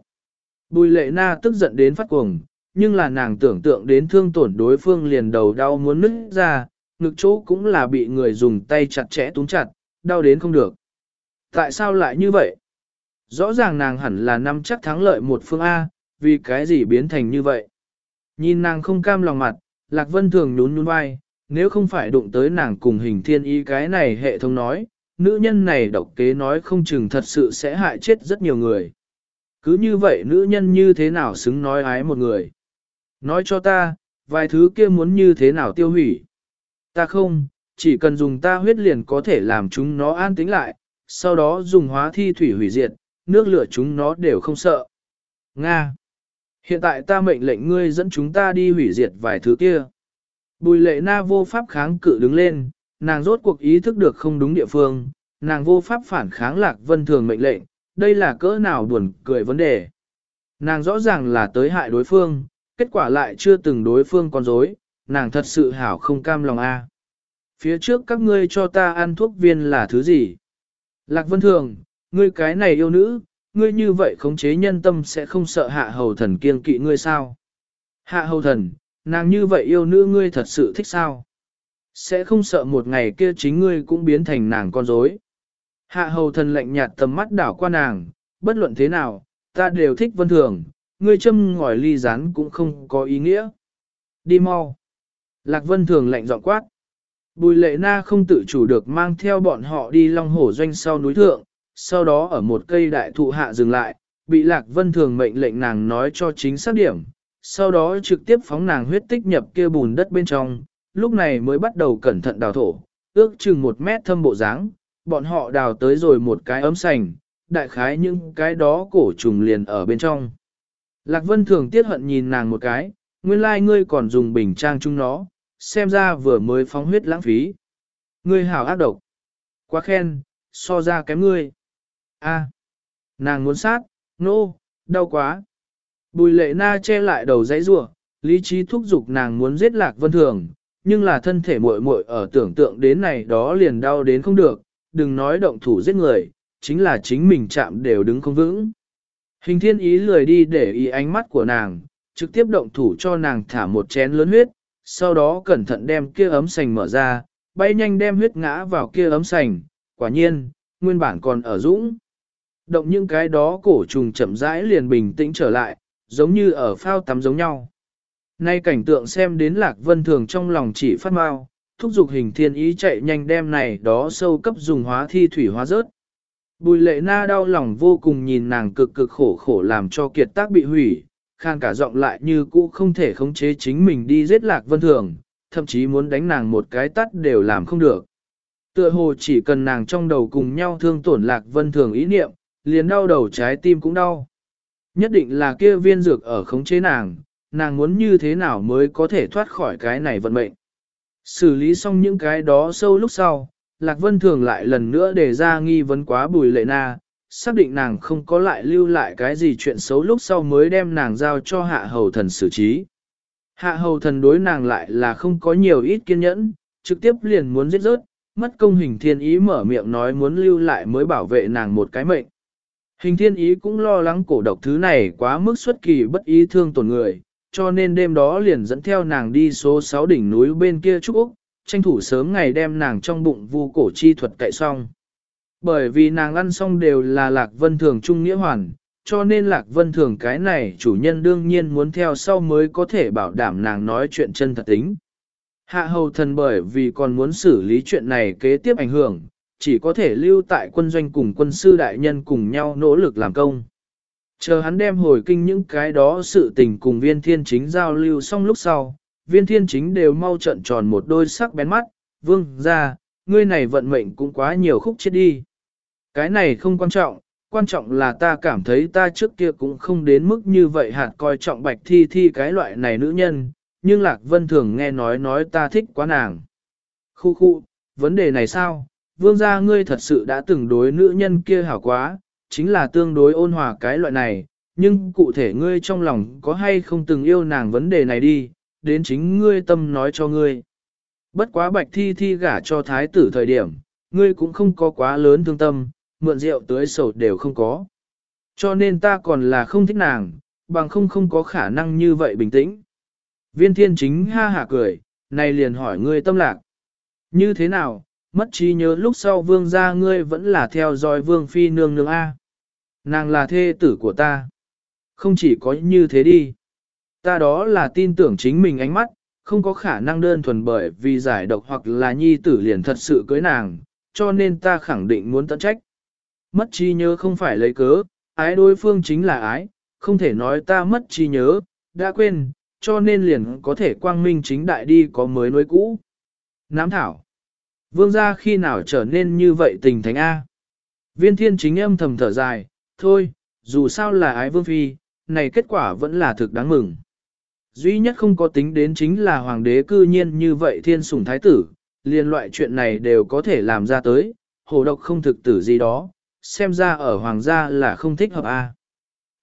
Bùi lệ na tức giận đến phát cuồng, nhưng là nàng tưởng tượng đến thương tổn đối phương liền đầu đau muốn nứt ra, ngực chỗ cũng là bị người dùng tay chặt chẽ túng chặt, đau đến không được. Tại sao lại như vậy? Rõ ràng nàng hẳn là năm chắc thắng lợi một phương A, vì cái gì biến thành như vậy? Nhìn nàng không cam lòng mặt, Lạc Vân thường nhún nhún vai, nếu không phải đụng tới nàng cùng hình thiên y cái này hệ thống nói, nữ nhân này độc kế nói không chừng thật sự sẽ hại chết rất nhiều người. Cứ như vậy nữ nhân như thế nào xứng nói ái một người? Nói cho ta, vài thứ kia muốn như thế nào tiêu hủy? Ta không, chỉ cần dùng ta huyết liền có thể làm chúng nó an tĩnh lại, sau đó dùng hóa thi thủy hủy diệt, nước lửa chúng nó đều không sợ. Nga. Hiện tại ta mệnh lệnh ngươi dẫn chúng ta đi hủy diệt vài thứ kia. Bùi lệ na vô pháp kháng cự đứng lên, nàng rốt cuộc ý thức được không đúng địa phương, nàng vô pháp phản kháng lạc vân thường mệnh lệnh, đây là cỡ nào buồn cười vấn đề. Nàng rõ ràng là tới hại đối phương, kết quả lại chưa từng đối phương con dối, nàng thật sự hảo không cam lòng a. Phía trước các ngươi cho ta ăn thuốc viên là thứ gì? Lạc Vân Thường, ngươi cái này yêu nữ, ngươi như vậy khống chế nhân tâm sẽ không sợ hạ hầu thần kiên kỵ ngươi sao? Hạ hầu thần, nàng như vậy yêu nữ ngươi thật sự thích sao? Sẽ không sợ một ngày kia chính ngươi cũng biến thành nàng con dối. Hạ hầu thần lạnh nhạt tầm mắt đảo qua nàng, bất luận thế nào, ta đều thích vân thường, ngươi châm ngòi ly rán cũng không có ý nghĩa. Đi mau. Lạc vân thường lạnh giọng quát. Bùi lệ na không tự chủ được mang theo bọn họ đi long hổ doanh sau núi thượng, sau đó ở một cây đại thụ hạ dừng lại, bị lạc vân thường mệnh lệnh nàng nói cho chính xác điểm, sau đó trực tiếp phóng nàng huyết tích nhập kia bùn đất bên trong, lúc này mới bắt đầu cẩn thận đào thổ, ước chừng một mét thâm bộ dáng, bọn họ đào tới rồi một cái ấm sành, đại khái những cái đó cổ trùng liền ở bên trong. Lạc Vân thường tiết hận nhìn nàng một cái, nguyên lai like ngươi còn dùng bình trang chung nó, xem ra vừa mới phóng huyết lãng phí. Ngươi hảo ác độc. Quá khen, so ra kém ngươi. A, nàng muốn sát, nô, no, đau quá. Bùi lệ na che lại đầu dãy rủa lý trí thúc giục nàng muốn giết lạc vân thường, nhưng là thân thể muội muội ở tưởng tượng đến này đó liền đau đến không được, đừng nói động thủ giết người, chính là chính mình chạm đều đứng không vững. Hình thiên ý lười đi để ý ánh mắt của nàng, trực tiếp động thủ cho nàng thả một chén lớn huyết, sau đó cẩn thận đem kia ấm sành mở ra, bay nhanh đem huyết ngã vào kia ấm sành, quả nhiên, nguyên bản còn ở dũng. Động những cái đó cổ trùng chậm rãi liền bình tĩnh trở lại, giống như ở phao tắm giống nhau. Nay cảnh tượng xem đến lạc vân thường trong lòng chỉ phát mau, thúc giục hình thiên ý chạy nhanh đem này đó sâu cấp dùng hóa thi thủy hóa rớt. Bùi lệ na đau lòng vô cùng nhìn nàng cực cực khổ khổ làm cho kiệt tác bị hủy, khan cả giọng lại như cũ không thể khống chế chính mình đi giết lạc vân thường, thậm chí muốn đánh nàng một cái tắt đều làm không được. Tựa hồ chỉ cần nàng trong đầu cùng nhau thương tổn lạc vân thường ý niệm, liền đau đầu trái tim cũng đau. Nhất định là kia viên dược ở khống chế nàng, nàng muốn như thế nào mới có thể thoát khỏi cái này vận mệnh. Xử lý xong những cái đó sâu lúc sau, Lạc Vân Thường lại lần nữa đề ra nghi vấn quá bùi lệ na, xác định nàng không có lại lưu lại cái gì chuyện xấu lúc sau mới đem nàng giao cho hạ hầu thần xử trí. Hạ hầu thần đối nàng lại là không có nhiều ít kiên nhẫn, trực tiếp liền muốn giết rớt, mất công hình thiên ý mở miệng nói muốn lưu lại mới bảo vệ nàng một cái mệnh. Hình thiên ý cũng lo lắng cổ độc thứ này quá mức xuất kỳ bất ý thương tổn người, cho nên đêm đó liền dẫn theo nàng đi số 6 đỉnh núi bên kia Trúc Úc, tranh thủ sớm ngày đem nàng trong bụng vu cổ chi thuật cậy xong. Bởi vì nàng ăn xong đều là lạc vân thường trung nghĩa hoàn, cho nên lạc vân thường cái này chủ nhân đương nhiên muốn theo sau mới có thể bảo đảm nàng nói chuyện chân thật tính. Hạ hầu thần bởi vì còn muốn xử lý chuyện này kế tiếp ảnh hưởng, chỉ có thể lưu tại quân doanh cùng quân sư đại nhân cùng nhau nỗ lực làm công. Chờ hắn đem hồi kinh những cái đó sự tình cùng viên thiên chính giao lưu xong lúc sau, viên thiên chính đều mau trận tròn một đôi sắc bén mắt, vương ra, ngươi này vận mệnh cũng quá nhiều khúc chết đi. Cái này không quan trọng, quan trọng là ta cảm thấy ta trước kia cũng không đến mức như vậy hạt coi trọng bạch thi thi cái loại này nữ nhân, nhưng Lạc Vân thường nghe nói nói ta thích quá nàng. Khu khu, vấn đề này sao? Vương gia ngươi thật sự đã từng đối nữ nhân kia hảo quá, chính là tương đối ôn hòa cái loại này, nhưng cụ thể ngươi trong lòng có hay không từng yêu nàng vấn đề này đi, đến chính ngươi tâm nói cho ngươi. Bất quá bạch thi thi gả cho thái tử thời điểm, ngươi cũng không có quá lớn thương tâm, mượn rượu tới sầu đều không có. Cho nên ta còn là không thích nàng, bằng không không có khả năng như vậy bình tĩnh. Viên thiên chính ha hả cười, này liền hỏi ngươi tâm lạc. Như thế nào, mất trí nhớ lúc sau vương gia ngươi vẫn là theo dõi vương phi nương nương A. Nàng là thê tử của ta. Không chỉ có như thế đi. Ta đó là tin tưởng chính mình ánh mắt, không có khả năng đơn thuần bởi vì giải độc hoặc là nhi tử liền thật sự cưới nàng, cho nên ta khẳng định muốn tận trách. Mất trí nhớ không phải lấy cớ, ái đối phương chính là ái, không thể nói ta mất trí nhớ, đã quên, cho nên liền có thể quang minh chính đại đi có mới nối cũ. Nám thảo. Vương gia khi nào trở nên như vậy tình thánh A. Viên thiên chính âm thầm thở dài, thôi, dù sao là ái vương phi, này kết quả vẫn là thực đáng mừng. Duy nhất không có tính đến chính là hoàng đế cư nhiên như vậy thiên sủng thái tử, liên loại chuyện này đều có thể làm ra tới, hồ độc không thực tử gì đó, xem ra ở hoàng gia là không thích hợp a. À.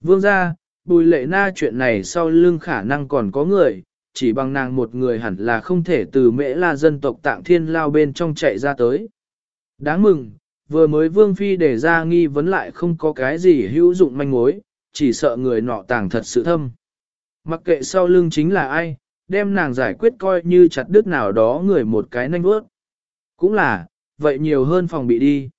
Vương gia, bùi lệ na chuyện này sau lưng khả năng còn có người, chỉ bằng nàng một người hẳn là không thể từ mễ la dân tộc tạng thiên lao bên trong chạy ra tới. Đáng mừng, vừa mới vương phi để ra nghi vấn lại không có cái gì hữu dụng manh mối, chỉ sợ người nọ tàng thật sự thâm. Mặc kệ sau lưng chính là ai, đem nàng giải quyết coi như chặt đứt nào đó người một cái nanh bước. Cũng là, vậy nhiều hơn phòng bị đi.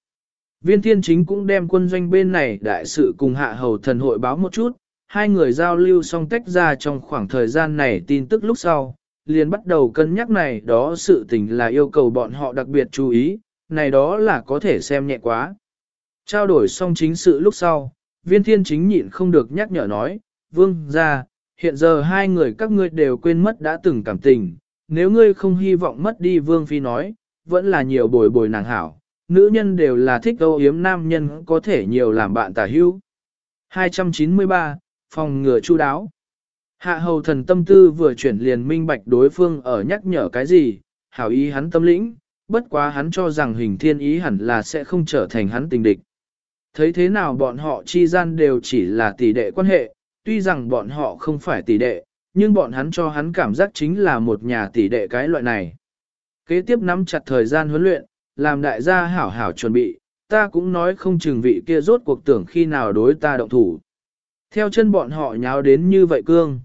Viên thiên chính cũng đem quân doanh bên này đại sự cùng hạ hầu thần hội báo một chút, hai người giao lưu xong tách ra trong khoảng thời gian này tin tức lúc sau, liền bắt đầu cân nhắc này đó sự tình là yêu cầu bọn họ đặc biệt chú ý, này đó là có thể xem nhẹ quá. Trao đổi xong chính sự lúc sau, viên thiên chính nhịn không được nhắc nhở nói, vương ra, hiện giờ hai người các ngươi đều quên mất đã từng cảm tình, nếu ngươi không hy vọng mất đi vương phi nói, vẫn là nhiều bồi bồi nàng hảo, nữ nhân đều là thích âu yếm nam nhân có thể nhiều làm bạn tả hữu. 293, phòng ngừa chu đáo. Hạ hầu thần tâm tư vừa chuyển liền minh bạch đối phương ở nhắc nhở cái gì, hảo ý hắn tâm lĩnh, bất quá hắn cho rằng hình thiên ý hẳn là sẽ không trở thành hắn tình địch. Thấy thế nào bọn họ chi gian đều chỉ là tỷ đệ quan hệ, tuy rằng bọn họ không phải tỷ đệ, nhưng bọn hắn cho hắn cảm giác chính là một nhà tỷ đệ cái loại này. Kế tiếp nắm chặt thời gian huấn luyện, làm đại gia hảo hảo chuẩn bị, ta cũng nói không chừng vị kia rốt cuộc tưởng khi nào đối ta động thủ. Theo chân bọn họ nháo đến như vậy cương.